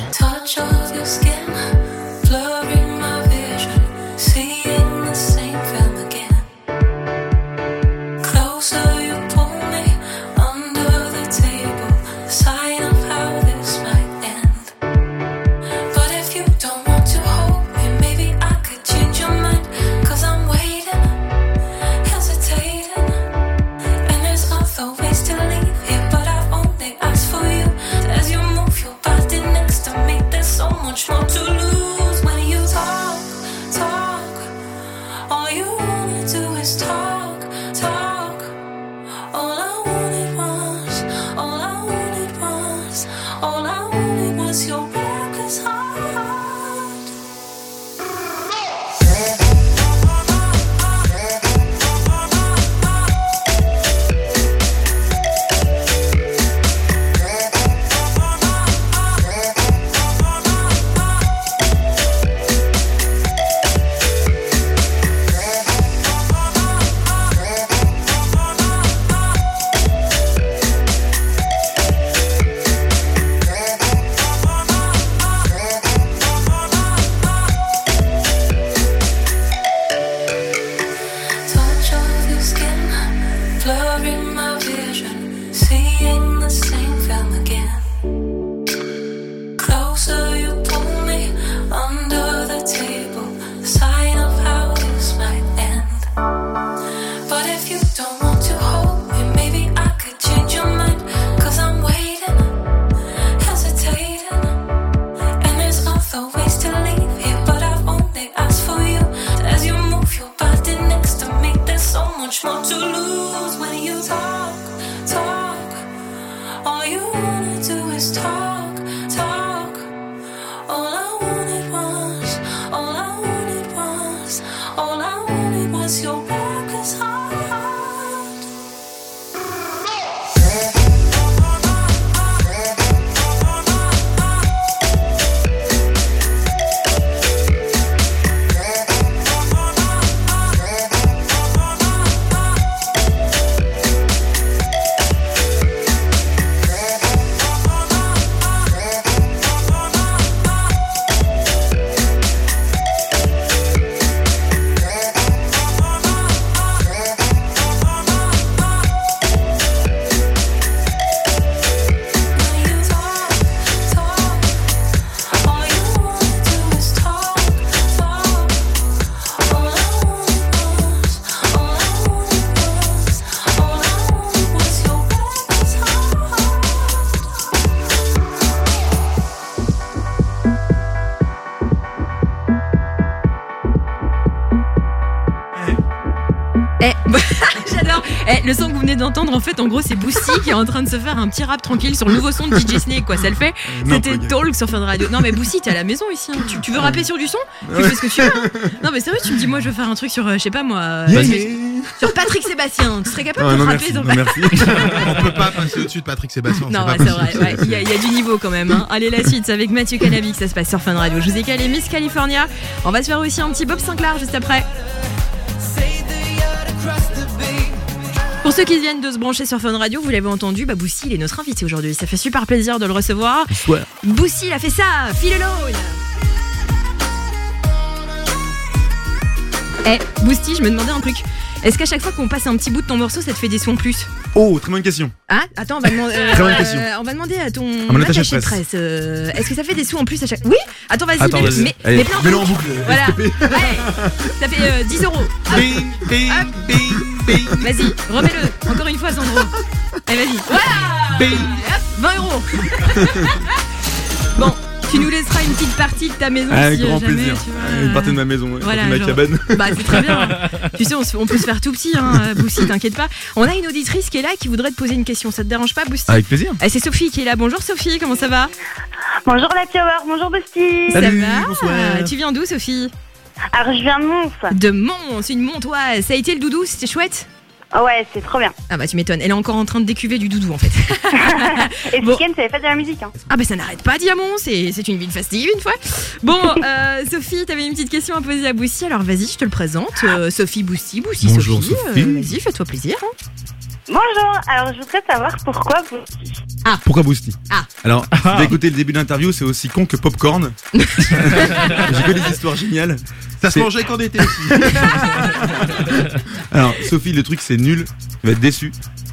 D'entendre, en fait, en gros, c'est Boosty qui est en train de se faire un petit rap tranquille sur le nouveau son de DJ Snake, quoi. Ça le fait C'était Talk sur Fun Radio. Non, mais Boosty, t'es à la maison ici. hein. Tu, tu veux rapper sur du son? Tu fais ce que tu veux. hein. Non, mais sérieux, tu me dis, moi, je veux faire un truc sur, euh, je sais pas moi, euh, Yeah, sur- yeah. sur Patrick Sébastien. Tu serais capable Ah, de non, rapper merci, sur non, merci. On peut pas passer au-dessus de Patrick Sébastien. Non, c'est ouais, c'est vrai, ouais, il y, a- il y a du niveau quand même. hein. Allez, la suite, c'est avec Mathieu Canavi que ça se passe sur Fun Radio. Je vous ai calé Miss California. On va se faire aussi un petit Bob Sinclair juste après. Ceux qui viennent de se brancher sur Fun Radio, vous l'avez entendu, bah Boussy, il est notre invité aujourd'hui. Ça fait super plaisir de le recevoir. Bonsoir. Boussy, il a fait ça, feel alone. Eh, Boosty, je me demandais un truc. Est-ce qu'à chaque fois qu'on passe un petit bout de ton morceau, ça te fait des sons en plus Oh, très bonne question. ah, attends, on va, demander, euh, euh, on va demander à ton À mon attaché de presse. presse. euh, Est-ce que ça fait des sons en plus à chaque. Oui Attends, vas-y, mets- Allez, mets plein de mets-le en boucle, Voilà. Allez, ça fait euh, 10 euros. Hop. Hop. Vas-y, remets-le. Encore une fois, Sandro. Allez, vas-y. Voilà Hop, 20 euros. bon, tu nous laisseras une petite partie de ta maison Avec si grand jamais, plaisir. tu vois, Une partie de ma maison, ouais, Voilà, une partie de genre- ma cabane. Bah, c'est très bien. tu sais, on, peut se faire tout petit, hein, Bousty, t'inquiète pas. On a une auditrice qui est là qui voudrait te poser une question. Ça te dérange pas, Bousty Avec plaisir. Eh, C'est Sophie qui est là. Bonjour Sophie, comment ça va? Bonjour la Power, bonjour Boosty. Ça va? Tu viens d'où, Sophie? Alors je viens de Mons. De Mons, une montoise. Ça a été le doudou, c'était chouette Ouais, c'est trop bien. Ah bah tu m'étonnes, elle est encore en train de décuver du doudou en fait. Et ce week-end, ça avait fait de la musique. Hein. Ah bah ça n'arrête pas Diamant, c'est c'est une ville festive une fois. Bon, euh, Sophie, t'avais une petite question à poser à Boussy, alors vas-y, je te le présente. Euh, Sophie Boussy, Boussy Bonjour, Sophie. Sophie. euh, vas-y, fais-toi plaisir. hein. Bonjour, alors je voudrais savoir pourquoi vous. Pourquoi Boosty Ah. Alors, si t'as écouté le début de l'interview, c'est aussi con que Popcorn. J'ai que des histoires géniales. Ça se C'est- mangeait quand on était aussi. Alors, Sophie, le truc, c'est nul. Tu vas être déçu.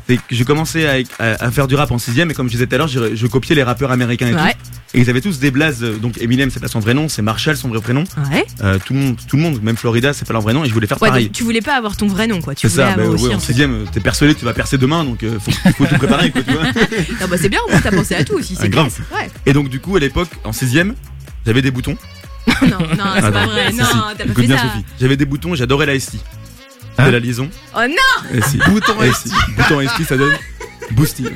C'est que j'ai commencé à, à- à faire du rap en 6ème et comme je disais tout à l'heure, je, je copiais les rappeurs américains et Ouais. tout. Et ils avaient tous des blazes. euh, Donc Eminem, c'est pas son vrai nom, c'est Marshall, son vrai prénom. Ouais. Euh, tout le monde, tout le monde, même Florida, c'est pas leur vrai nom. Et je voulais faire Ouais, pareil. donc tu voulais pas avoir ton vrai nom quoi, tu C'est voulais ça, bah, avoir ouais, aussi en un truc. 6ème, t'es persuadé que tu vas percer demain, donc euh, faut, faut tout préparer, quoi, tu vois. Non bah c'est bien, au moins t'as pensé à tout aussi, Ah, c'est grave. Et donc, du coup, à l'époque, en 6ème, j'avais des boutons. Non, non, c'est pas vrai, si, non, si. t'as pas fait ça. J'avais des boutons, j'adorais la ST. Hein de la liaison. Oh non Et si. Bouton ST. Bouton ST, ça donne Boosty.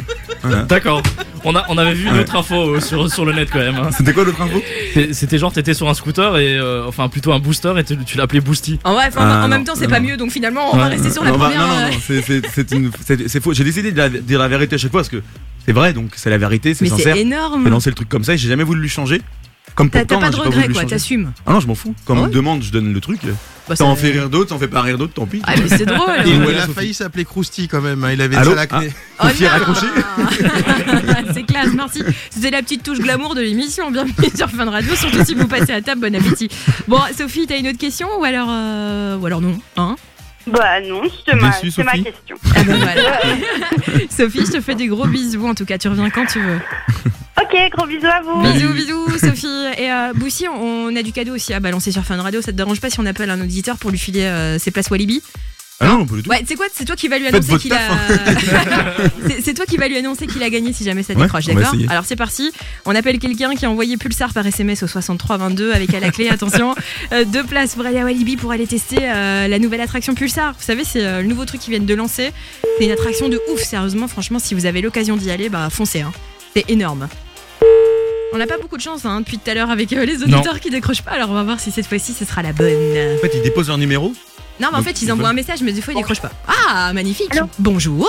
Voilà. D'accord. On, a, on avait vu une autre info euh, sur, sur le net quand même. hein. C'était quoi l'autre info C'est- C'était genre t'étais sur un scooter et euh, enfin plutôt un booster et tu, tu l'appelais Boosty. En vrai, enfin, Ah, en même non, temps, c'est non, pas non. mieux, donc finalement, on va Ouais. rester sur la Non, bah, première. non, non, euh, non, c'est- c'est c'est une- c'est- c'est faux. J'ai décidé de la- dire la vérité à chaque fois parce que c'est vrai, donc c'est la vérité, c'est Mais c'est sincère. énorme. J'ai lancé le truc comme ça et j'ai jamais voulu le changer. Comme T'as pourtant, pas de j'ai regret, voulu le quoi, changer. t'assumes. Ah non, je m'en fous. Quand on Ah me ouais demande, je donne le truc. Bah, ça en ça- fait rire d'autres, ça en fait pas rire d'autres, tant pis. Ah, mais c'est drôle. Et Il a Sophie. failli s'appeler Krusty quand même, hein, il avait Allô déjà l'acné. Ah, Sophie a raccroché c'est classe, merci. C'était la petite touche glamour de l'émission. Bienvenue sur Fun Radio, surtout si vous passez à table, bon appétit. Bon, Sophie, t'as une autre question ou alors, euh, ou alors non hein? Bah non, ma, c'est ma Sophie question. Ah ben voilà. Sophie, je te fais des gros bisous. En tout cas, tu reviens quand tu veux. Ok, gros bisous à vous. Bisous, bisous, Sophie. Et euh, Boussy, on a du cadeau aussi à balancer sur Fun Radio. Ça te dérange pas si on appelle un auditeur pour lui filer euh, ses places Walibi? Ah non, pas du tout. Ouais, c'est quoi C'est toi qui va lui annoncer qu'il a. taf, C'est- toi qui va lui annoncer qu'il a gagné si jamais ça décroche, d'accord. Alors c'est parti. On appelle quelqu'un qui a envoyé Pulsar par SMS au 6322 avec à la clé, attention, euh, deux places pour aller à Walibi pour aller tester euh, la nouvelle attraction Pulsar. Vous savez, c'est euh, le nouveau truc qu'ils viennent de lancer. C'est une attraction de ouf, sérieusement. Franchement, si vous avez l'occasion d'y aller, bah foncez. Hein. C'est énorme. On n'a pas beaucoup de chance hein, depuis tout à l'heure avec les auditeurs qui décrochent pas. Alors on va voir si cette fois-ci ce sera la bonne. En fait, ils déposent leur numéro. Non, mais en fait, ils envoient un message, mais des fois, ils décrochent pas. Ah, magnifique. Bonjour.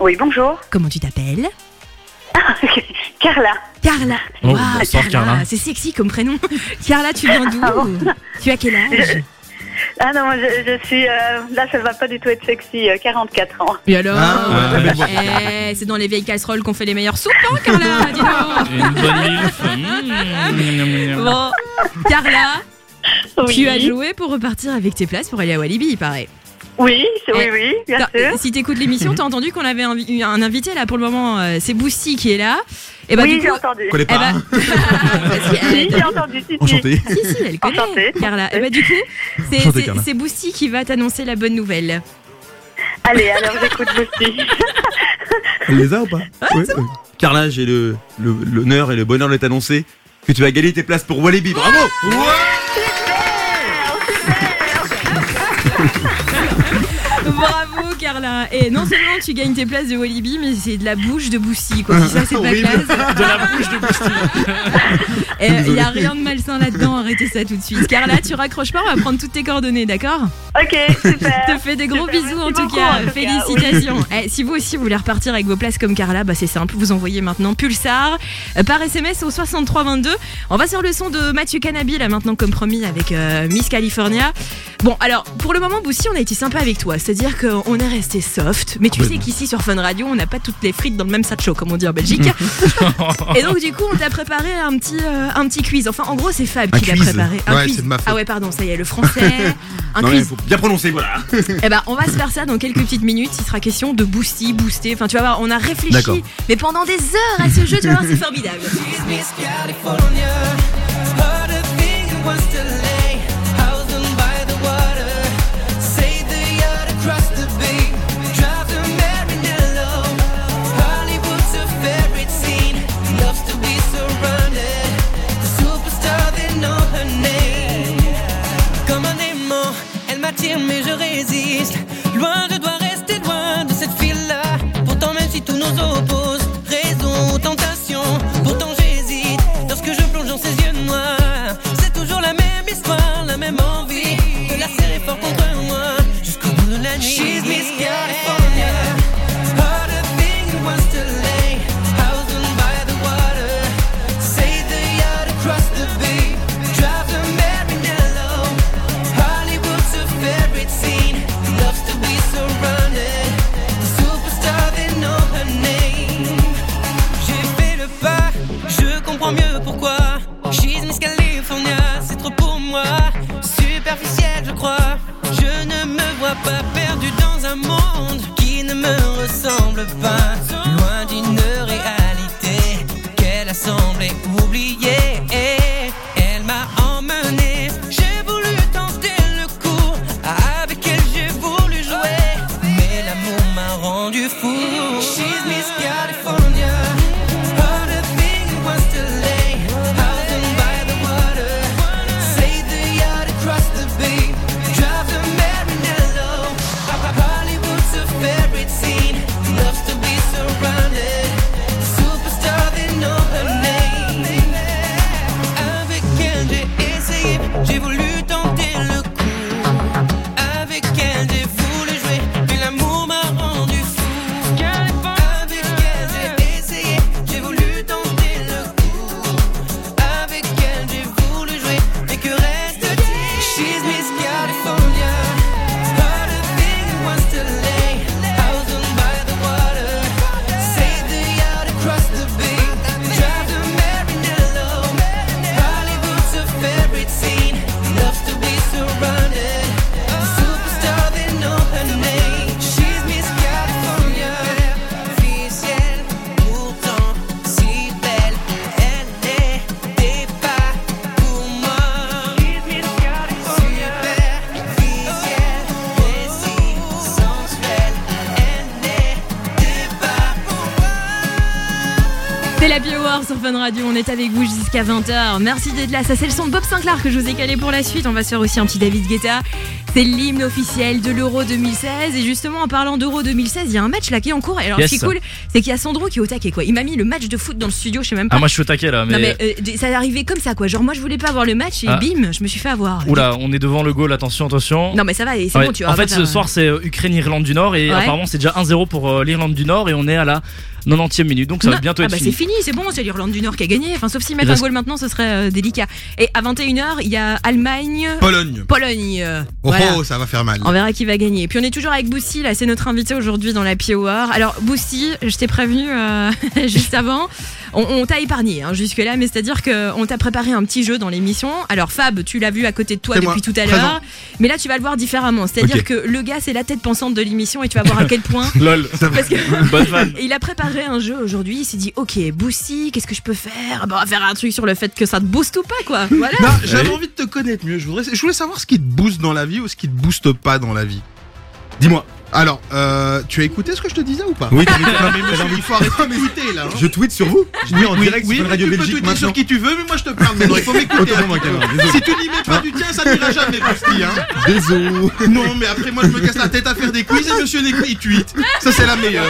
Oui, bonjour. Comment tu t'appelles? Carla. Carla. Oh, Waouh, bonsoir, Carla. C'est sexy comme prénom. Carla, tu viens d'où? Tu as quel âge? Ah non, je, je suis. euh, là, ça va pas du tout être sexy, euh, 44 ans. Et alors Ah, ouais, Eh, C'est dans les vieilles casseroles qu'on fait les meilleures soupes, hein, Carla Dis donc. Une bonne milf. Mmh. Bon, Carla, Oui. tu as joué pour repartir avec tes places pour aller à Walibi, il paraît. Oui, c'est- oui, Eh, oui, bien sûr. Si t'écoutes l'émission, t'as entendu qu'on avait invi- un invité là pour le moment, euh, c'est Boussy qui est là. Et bah, oui, du coup, j'ai entendu. Connais Eh pas. bah- parce que- Si, j'ai entendu. Si, si. Enchanté. Si, si, elle connaît, Enchantée. Carla. Et bah, du coup, c'est- Enchantée, c'est Carla. c'est Boussy qui va t'annoncer la bonne nouvelle. Allez, alors j'écoute Boosty. Elle les a ou pas Ouais, ouais. Carla, j'ai le- le- l'honneur et le bonheur de t'annoncer que tu vas gagner tes places pour Walibi. Bravo Bravo, Carla. Et non seulement tu gagnes tes places de Walibi, mais c'est de la bouche de Boussy, quoi. Si ça, c'est pas classe. De la bouche de Et il y a rien de malsain là-dedans, arrêtez ça tout de suite. Carla, tu raccroches pas, on va prendre toutes tes coordonnées, d'accord? Ok, super. Je te fais des gros Super, bisous en tout beaucoup, cas. en tout cas, Félicitations. Eh, si vous aussi vous voulez repartir avec vos places comme Carla, bah c'est simple, vous envoyez maintenant Pulsar euh, par SMS au 6322. On va sur le son de Mathieu Canabi là maintenant comme promis avec euh, Miss California. Bon alors pour le moment Boussy on a été sympa avec toi, c'est-à-dire qu'on est resté soft, mais tu sais qu'ici sur Fun Radio on n'a pas toutes les frites dans le même sac chaud comme on dit en Belgique. Et donc du coup on t'a préparé un petit euh, un petit quiz. Enfin en gros c'est Fab Un qui l'a quiz. préparé. Un Ouais, quiz. c'est de ma faute. Ah ouais pardon ça y est le français. Un Non, mais quiz. faut bien prononcer, voilà. Eh ben, on va se faire ça dans quelques petites minutes. Il sera question de boosty, booster. Enfin, tu vas voir, on a réfléchi, D'accord. mais pendant des heures à ce jeu, tu vas voir, c'est formidable. Miss California. Pour moi. Superficiel, je crois. Je ne me vois pas perdu dans un monde qui ne me ressemble pas. Loin d'une réalité jusqu'à 20h. Merci d'être là. Ça, c'est le son de Bob Sinclair que je vous ai calé pour la suite. On va se faire aussi un petit David Guetta. C'est l'hymne officiel de l'Euro 2016. Et justement, en parlant d'Euro 2016, il y a un match là qui est en cours. Et alors, Yes. ce qui est cool, c'est qu'il y a Sandro qui est au taquet, quoi. Il m'a mis le match de foot dans le studio, je sais même pas. Ah, moi je suis au taquet là, mais. Non, mais euh, ça est arrivé comme ça, quoi. Genre, moi, je voulais pas voir le match et Ah. bim, je me suis fait avoir. Oula, on est devant le goal, attention, attention. Non, mais ça va, et c'est Ouais. bon, tu vas En fait, ce euh, soir, c'est Ukraine-Irlande du Nord et Ouais. apparemment, c'est déjà 1-0 pour euh, l'Irlande du Nord et on est à la 90e minute. Donc, ça va bientôt ah être bah fini. c'est fini, c'est bon, c'est l'Irlande du Nord qui a gagné. Enfin, sauf mettent Il un goal maintenant, ce serait euh, délicat. Et à 21h, il y a Allemagne. Pologne. Pologne. Oh, voilà. oh, ça va faire mal. On verra qui va gagner. Puis on est toujours avec Boussy, là, c'est notre invité aujourd'hui dans la Hour. Alors, Boussy, je t'ai prévenu euh, juste avant, on, on t'a épargné hein, jusque-là, mais c'est-à-dire qu'on t'a préparé un petit jeu dans l'émission. Alors, Fab, tu l'as vu à côté de toi depuis moi, tout à l'heure, mais là, tu vas le voir différemment. C'est-à-dire que le gars, c'est la tête pensante de l'émission et tu vas voir à quel point. Lol. Parce que- Bonne fan. Il a préparé un jeu aujourd'hui. Il s'est dit, ok, Boussy, qu'est-ce que je peux faire? Ah bah, On va faire un truc sur le fait que ça te booste ou pas, quoi. Voilà. Non, j'avais envie de te connaître mieux. Je voudrais, je voulais savoir ce qui te booste dans la vie ou ce qui te booste pas dans la vie. Dis-moi. Alors, euh, tu as écouté ce que je te disais ou pas Oui, il faut arrêter de m'écouter là. hein. Je tweete sur vous Je dis en Oui, direct oui, sur mais Radio tu peux Belgique tweeter sur qui tu veux, mais moi je te parle maintenant. Il faut m'écouter. Autant un pour moi, petit peu. Cameron, désolé. Si tu n'y mets pas du tien, ça n'ira jamais, Basti. Hein. Désolé. Non, mais après moi je me casse la tête à faire des quiz et monsieur Nécou il tweet. Ça c'est la meilleure.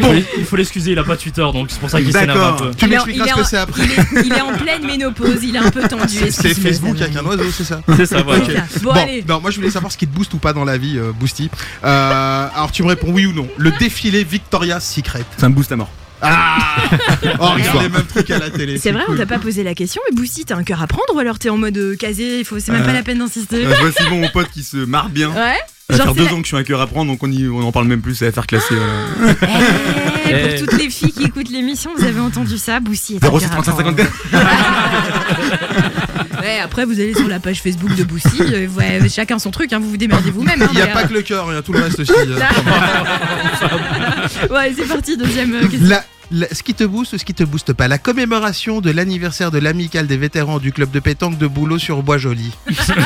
Bon, il faut l'excuser, il a pas Twitter donc c'est pour ça qu'il s'énerve un peu. Tu Il est en- m'expliqueras il ce est que en- c'est après. Il est, il est en pleine ménopause, il est un peu tendu. C'est excuse-le, Facebook avec un oiseau, c'est ça C'est ça, voilà. Ok. Bon, allez. non, moi je voulais savoir ce qui te booste ou pas dans la vie, euh, Boosty. Euh, alors tu me réponds oui ou non. Le défilé Victoria's Secret. Ça me booste à mort. Ah Oh, regarde les mêmes trucs à la télé. C'est vrai, on t'a pas posé la question, mais Bousty, t'as un cœur à prendre ou alors t'es en mode euh, casé, il faut, c'est même Euh, pas la peine d'insister. Euh, Simon, mon pote, qui se marre bien. Ouais. Ça va faire c'est deux la- ans que je suis un cœur à prendre, donc on, y, on en parle même plus, ça va faire classer. Eh, Eh. Pour toutes les filles qui écoutent l'émission, vous avez entendu ça, Bousty est un 06 cœur à 35 prendre. 54. Ouais, après vous allez sur la page Facebook de Bousty, euh, ouais, chacun son truc, hein, vous vous démerdez vous-même. hein, Il n'y a mais, pas euh, que le cœur, il y a tout le reste aussi. euh. Ouais, c'est parti, deuxième euh, question. La- ce qui te booste ou ce qui te booste pas La commémoration de l'anniversaire de l'amicale des vétérans du club de pétanque de Boulot sur Bois-Joli.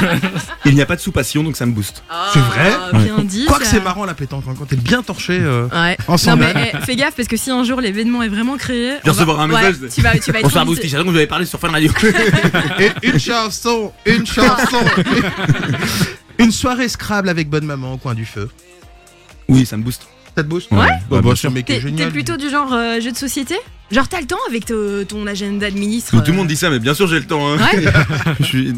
Il n'y a pas de sous-passion, donc ça me booste. C'est vrai Ah, bien dit, Quoique ça. c'est marrant la pétanque, hein, quand t'es bien torché euh, Ouais. en Non mais eh, fais gaffe parce que si un jour l'événement est vraiment créé, Je recevoir un ouais, tu vas, tu vas être que vous avez parlé sur Fun Radio. Et une chanson, une chanson. une soirée Scrabble avec bonne maman au coin du feu. oui, ça me booste. Ça te booste Ouais. Bah, Ouais, bah, bien c'est sûr. un mec qui est T'es génial. t'es plutôt du genre euh, jeu de société? Genre t'as le temps avec te- ton agenda de ministre tout le monde dit ça, mais bien sûr j'ai le temps. Hein. Ouais. je suis...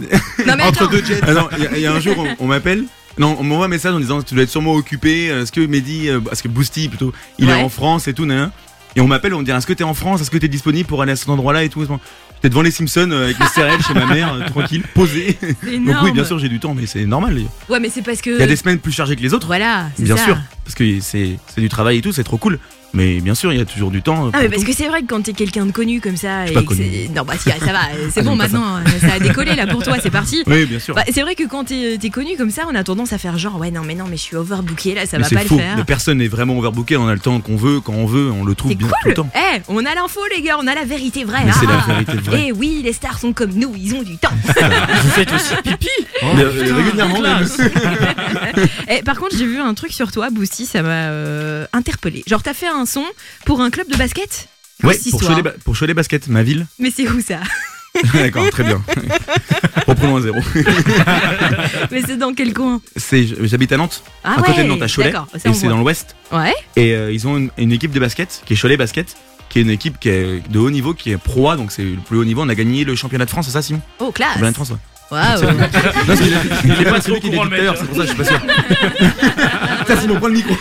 Non mais Entre deux jets. Ah non, il y a- il y, a un jour, on, on m'appelle. Non, on m'envoie un message en disant tu dois être sûrement occupé. Est-ce que Mehdi, euh, est-ce que Boosty plutôt, il Ouais. est en France et tout, nan. Et on m'appelle, on me dit est-ce que t'es en France, est-ce que t'es disponible pour aller à cet endroit-là et tout? J'étais devant les Simpsons euh, avec les céréales chez ma mère, euh, tranquille, posé. Donc oui, bien sûr j'ai du temps, mais c'est normal. Ouais mais c'est parce que Il y a des semaines plus chargées que les autres. voilà, c'est Bien ça. sûr, parce que c'est c'est du travail et tout, c'est trop cool. Mais bien sûr, il y a toujours du temps. euh, Ah mais parce tout. que c'est vrai que quand t'es quelqu'un de connu comme ça et pas que connu. c'est- non bah si, ça va, c'est Ah, bon ça. maintenant euh, ça a décollé là pour toi, c'est parti. Oui, bien sûr. Bah, c'est vrai que quand t'es t'es connu comme ça, on a tendance à faire genre ouais non mais non mais je suis overbooké là, ça mais va pas faux. le faire. Mais personne n'est vraiment overbooké. On a le temps qu'on veut, quand on veut, on le trouve C'est bien tout cool. le temps. Eh, on a l'info les gars, on a la vérité vraie. Mais c'est la Ah. vérité vraie. Eh oui, les stars sont comme nous, ils ont du temps. Vous faites aussi pipi Mais, euh, régulièrement. Eh, par contre, j'ai vu un truc sur toi, Boosty, ça m'a euh, interpellé. Genre, t'as fait un son pour un club de basket Ouais, Grosse pour. Cholet, pour Cholet Basket, ma ville. Mais c'est où ça D'accord, très bien. Reprenons à zéro. Mais c'est dans quel coin C'est, j'habite à Nantes, Ah à côté de Nantes, à Cholet, et c'est dans l'Ouest. Ouais. Et euh, ils ont une, une équipe de basket qui est Cholet Basket, qui est une équipe qui est de haut niveau, qui est pro A, donc c'est le plus haut niveau. On a gagné le championnat de France, c'est ça, Simon? Oh, classe. Championnat de France, ouais. Waouh. Est- il est pas celui qui le mec. c'est pour ça, je suis pas sûr. Prends le micro.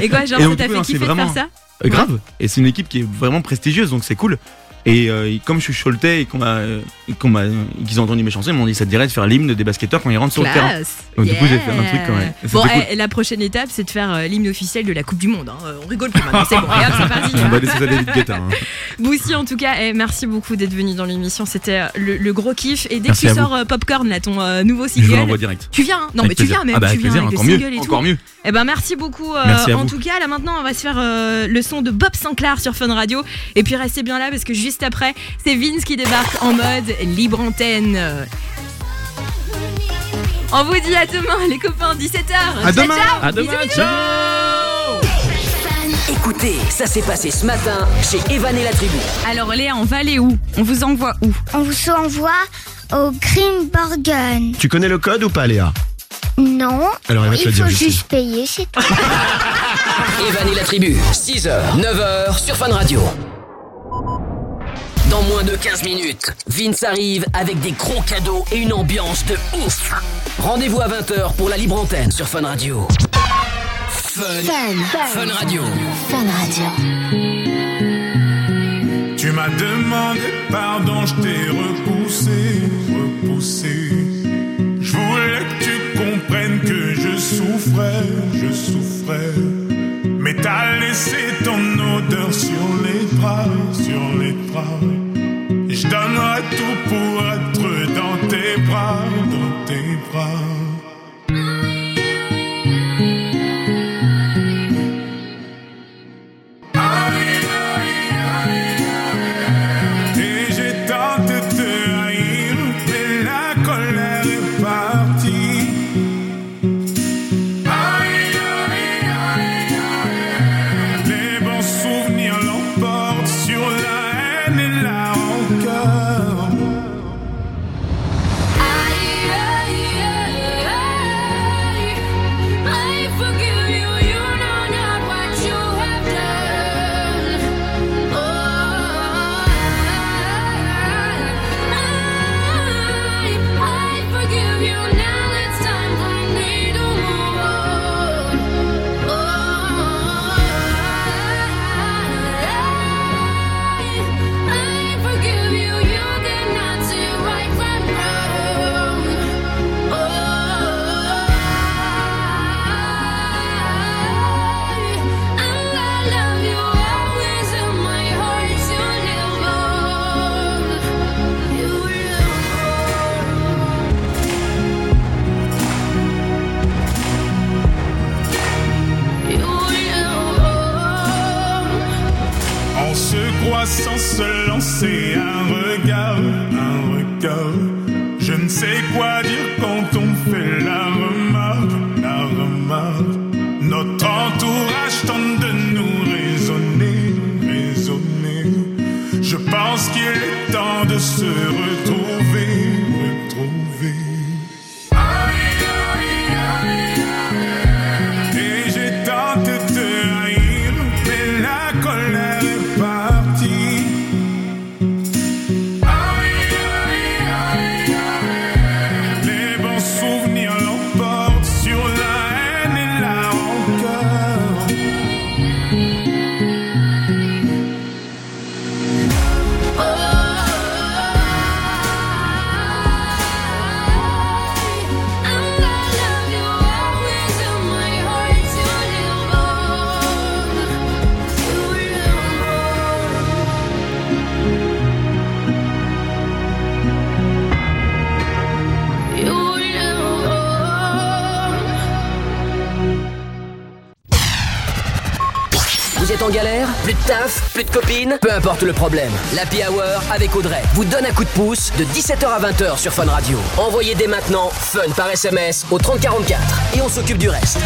Et quoi, genre, ça t'a fait non, kiffer c'est de vraiment- faire ça? Euh, grave. Et c'est une équipe qui est vraiment prestigieuse, donc c'est cool. Et euh, comme je suis Choletais et qu'on m'a, euh, qu'on m'a, qu'ils ont entendu mes chansons, ils m'ont dit ça te dirait de faire l'hymne des basketteurs quand ils rentrent sur le terrain. Donc du coup j'ai fait un truc quand même. Et Bon, cool. eh, la prochaine étape, c'est de faire euh, l'hymne officiel de la Coupe du Monde. hein. On rigole plus maintenant, c'est bon. Et hop, c'est parti. On va laisser ça David Guetta. hein. En tout cas, eh, merci beaucoup d'être venu dans l'émission. C'était le, le gros kiff. Et dès Merci que tu sors euh, Popcorn, là, ton euh, nouveau Je single. l'envoie direct. Tu viens hein Non, Avec mais tu viens, même. Ah bah, tu viens plaisir, avec encore mieux, et encore tout. mieux. Eh ben, merci beaucoup. Merci en tout cas, là maintenant, on va se faire le son de Bob Sinclair sur Fun Radio. Et puis restez bien là parce que juste après, c'est Vince qui débarque en mode libre antenne. On vous dit à demain, les copains, 17h. À ciao, demain. ciao. À demain, Bisous, bisous. Écoutez, ça s'est passé ce matin chez Evan et la tribu. Alors Léa, on va aller où? On vous envoie où? On vous envoie au Grimborgen. Tu connais le code ou pas, Léa? Non, Alors, elle va te il le dire, faut juste payer, c'est tout. Evan et la tribu, 6h, 9h sur Fun Radio. Dans moins de 15 minutes, Vince arrive avec des gros cadeaux et une ambiance de ouf. Rendez-vous à 20h pour la libre antenne sur Fun Radio. Fun. Fun Radio. Fun Radio. Tu m'as demandé pardon, je t'ai repoussé, repoussé. Je voulais que tu comprennes que je souffrais, je souffrais. Mais t'as laissé ton odeur sur les draps, sur les draps. Je donnerai tout pour être dans tes bras, dans tes bras. Se Plus de copines Peu importe le problème. L'Happy Hour avec Audrey vous donne un coup de pouce de 17h à 20h sur Fun Radio. Envoyez dès maintenant Fun par SMS au 3044 et on s'occupe du reste.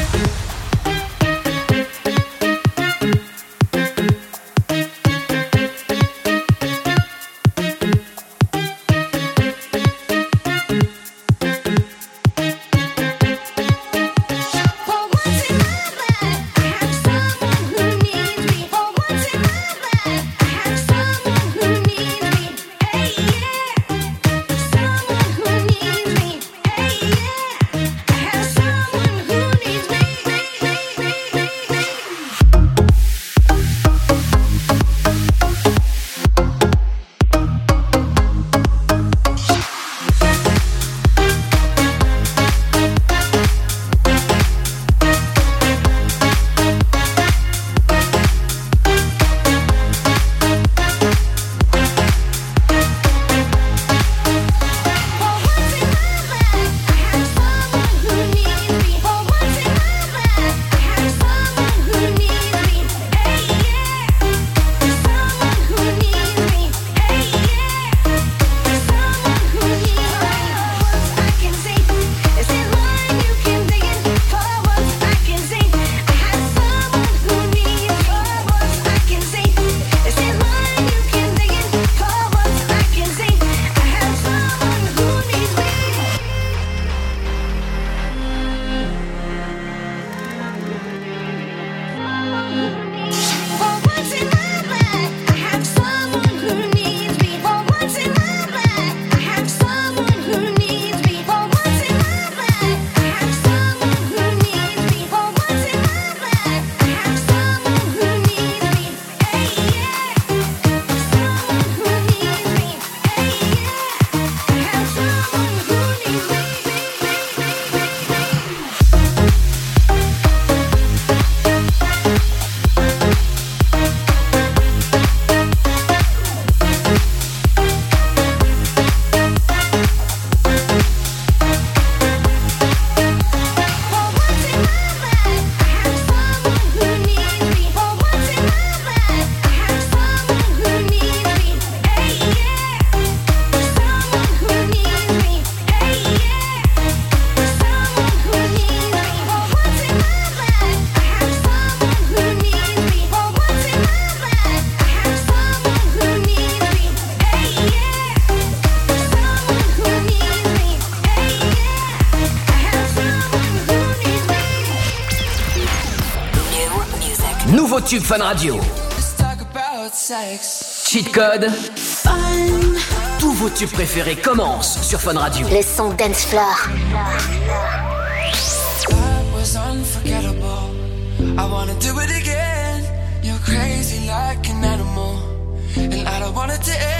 Fun Radio. Cheat code. Tous vos tubes préférés commencent sur Fun Radio. Le son Dance Floor. was unforgettable. I wanna do it again. You're crazy like an animal, and I don't want it to end.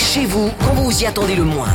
chez vous quand vous y attendez le moins.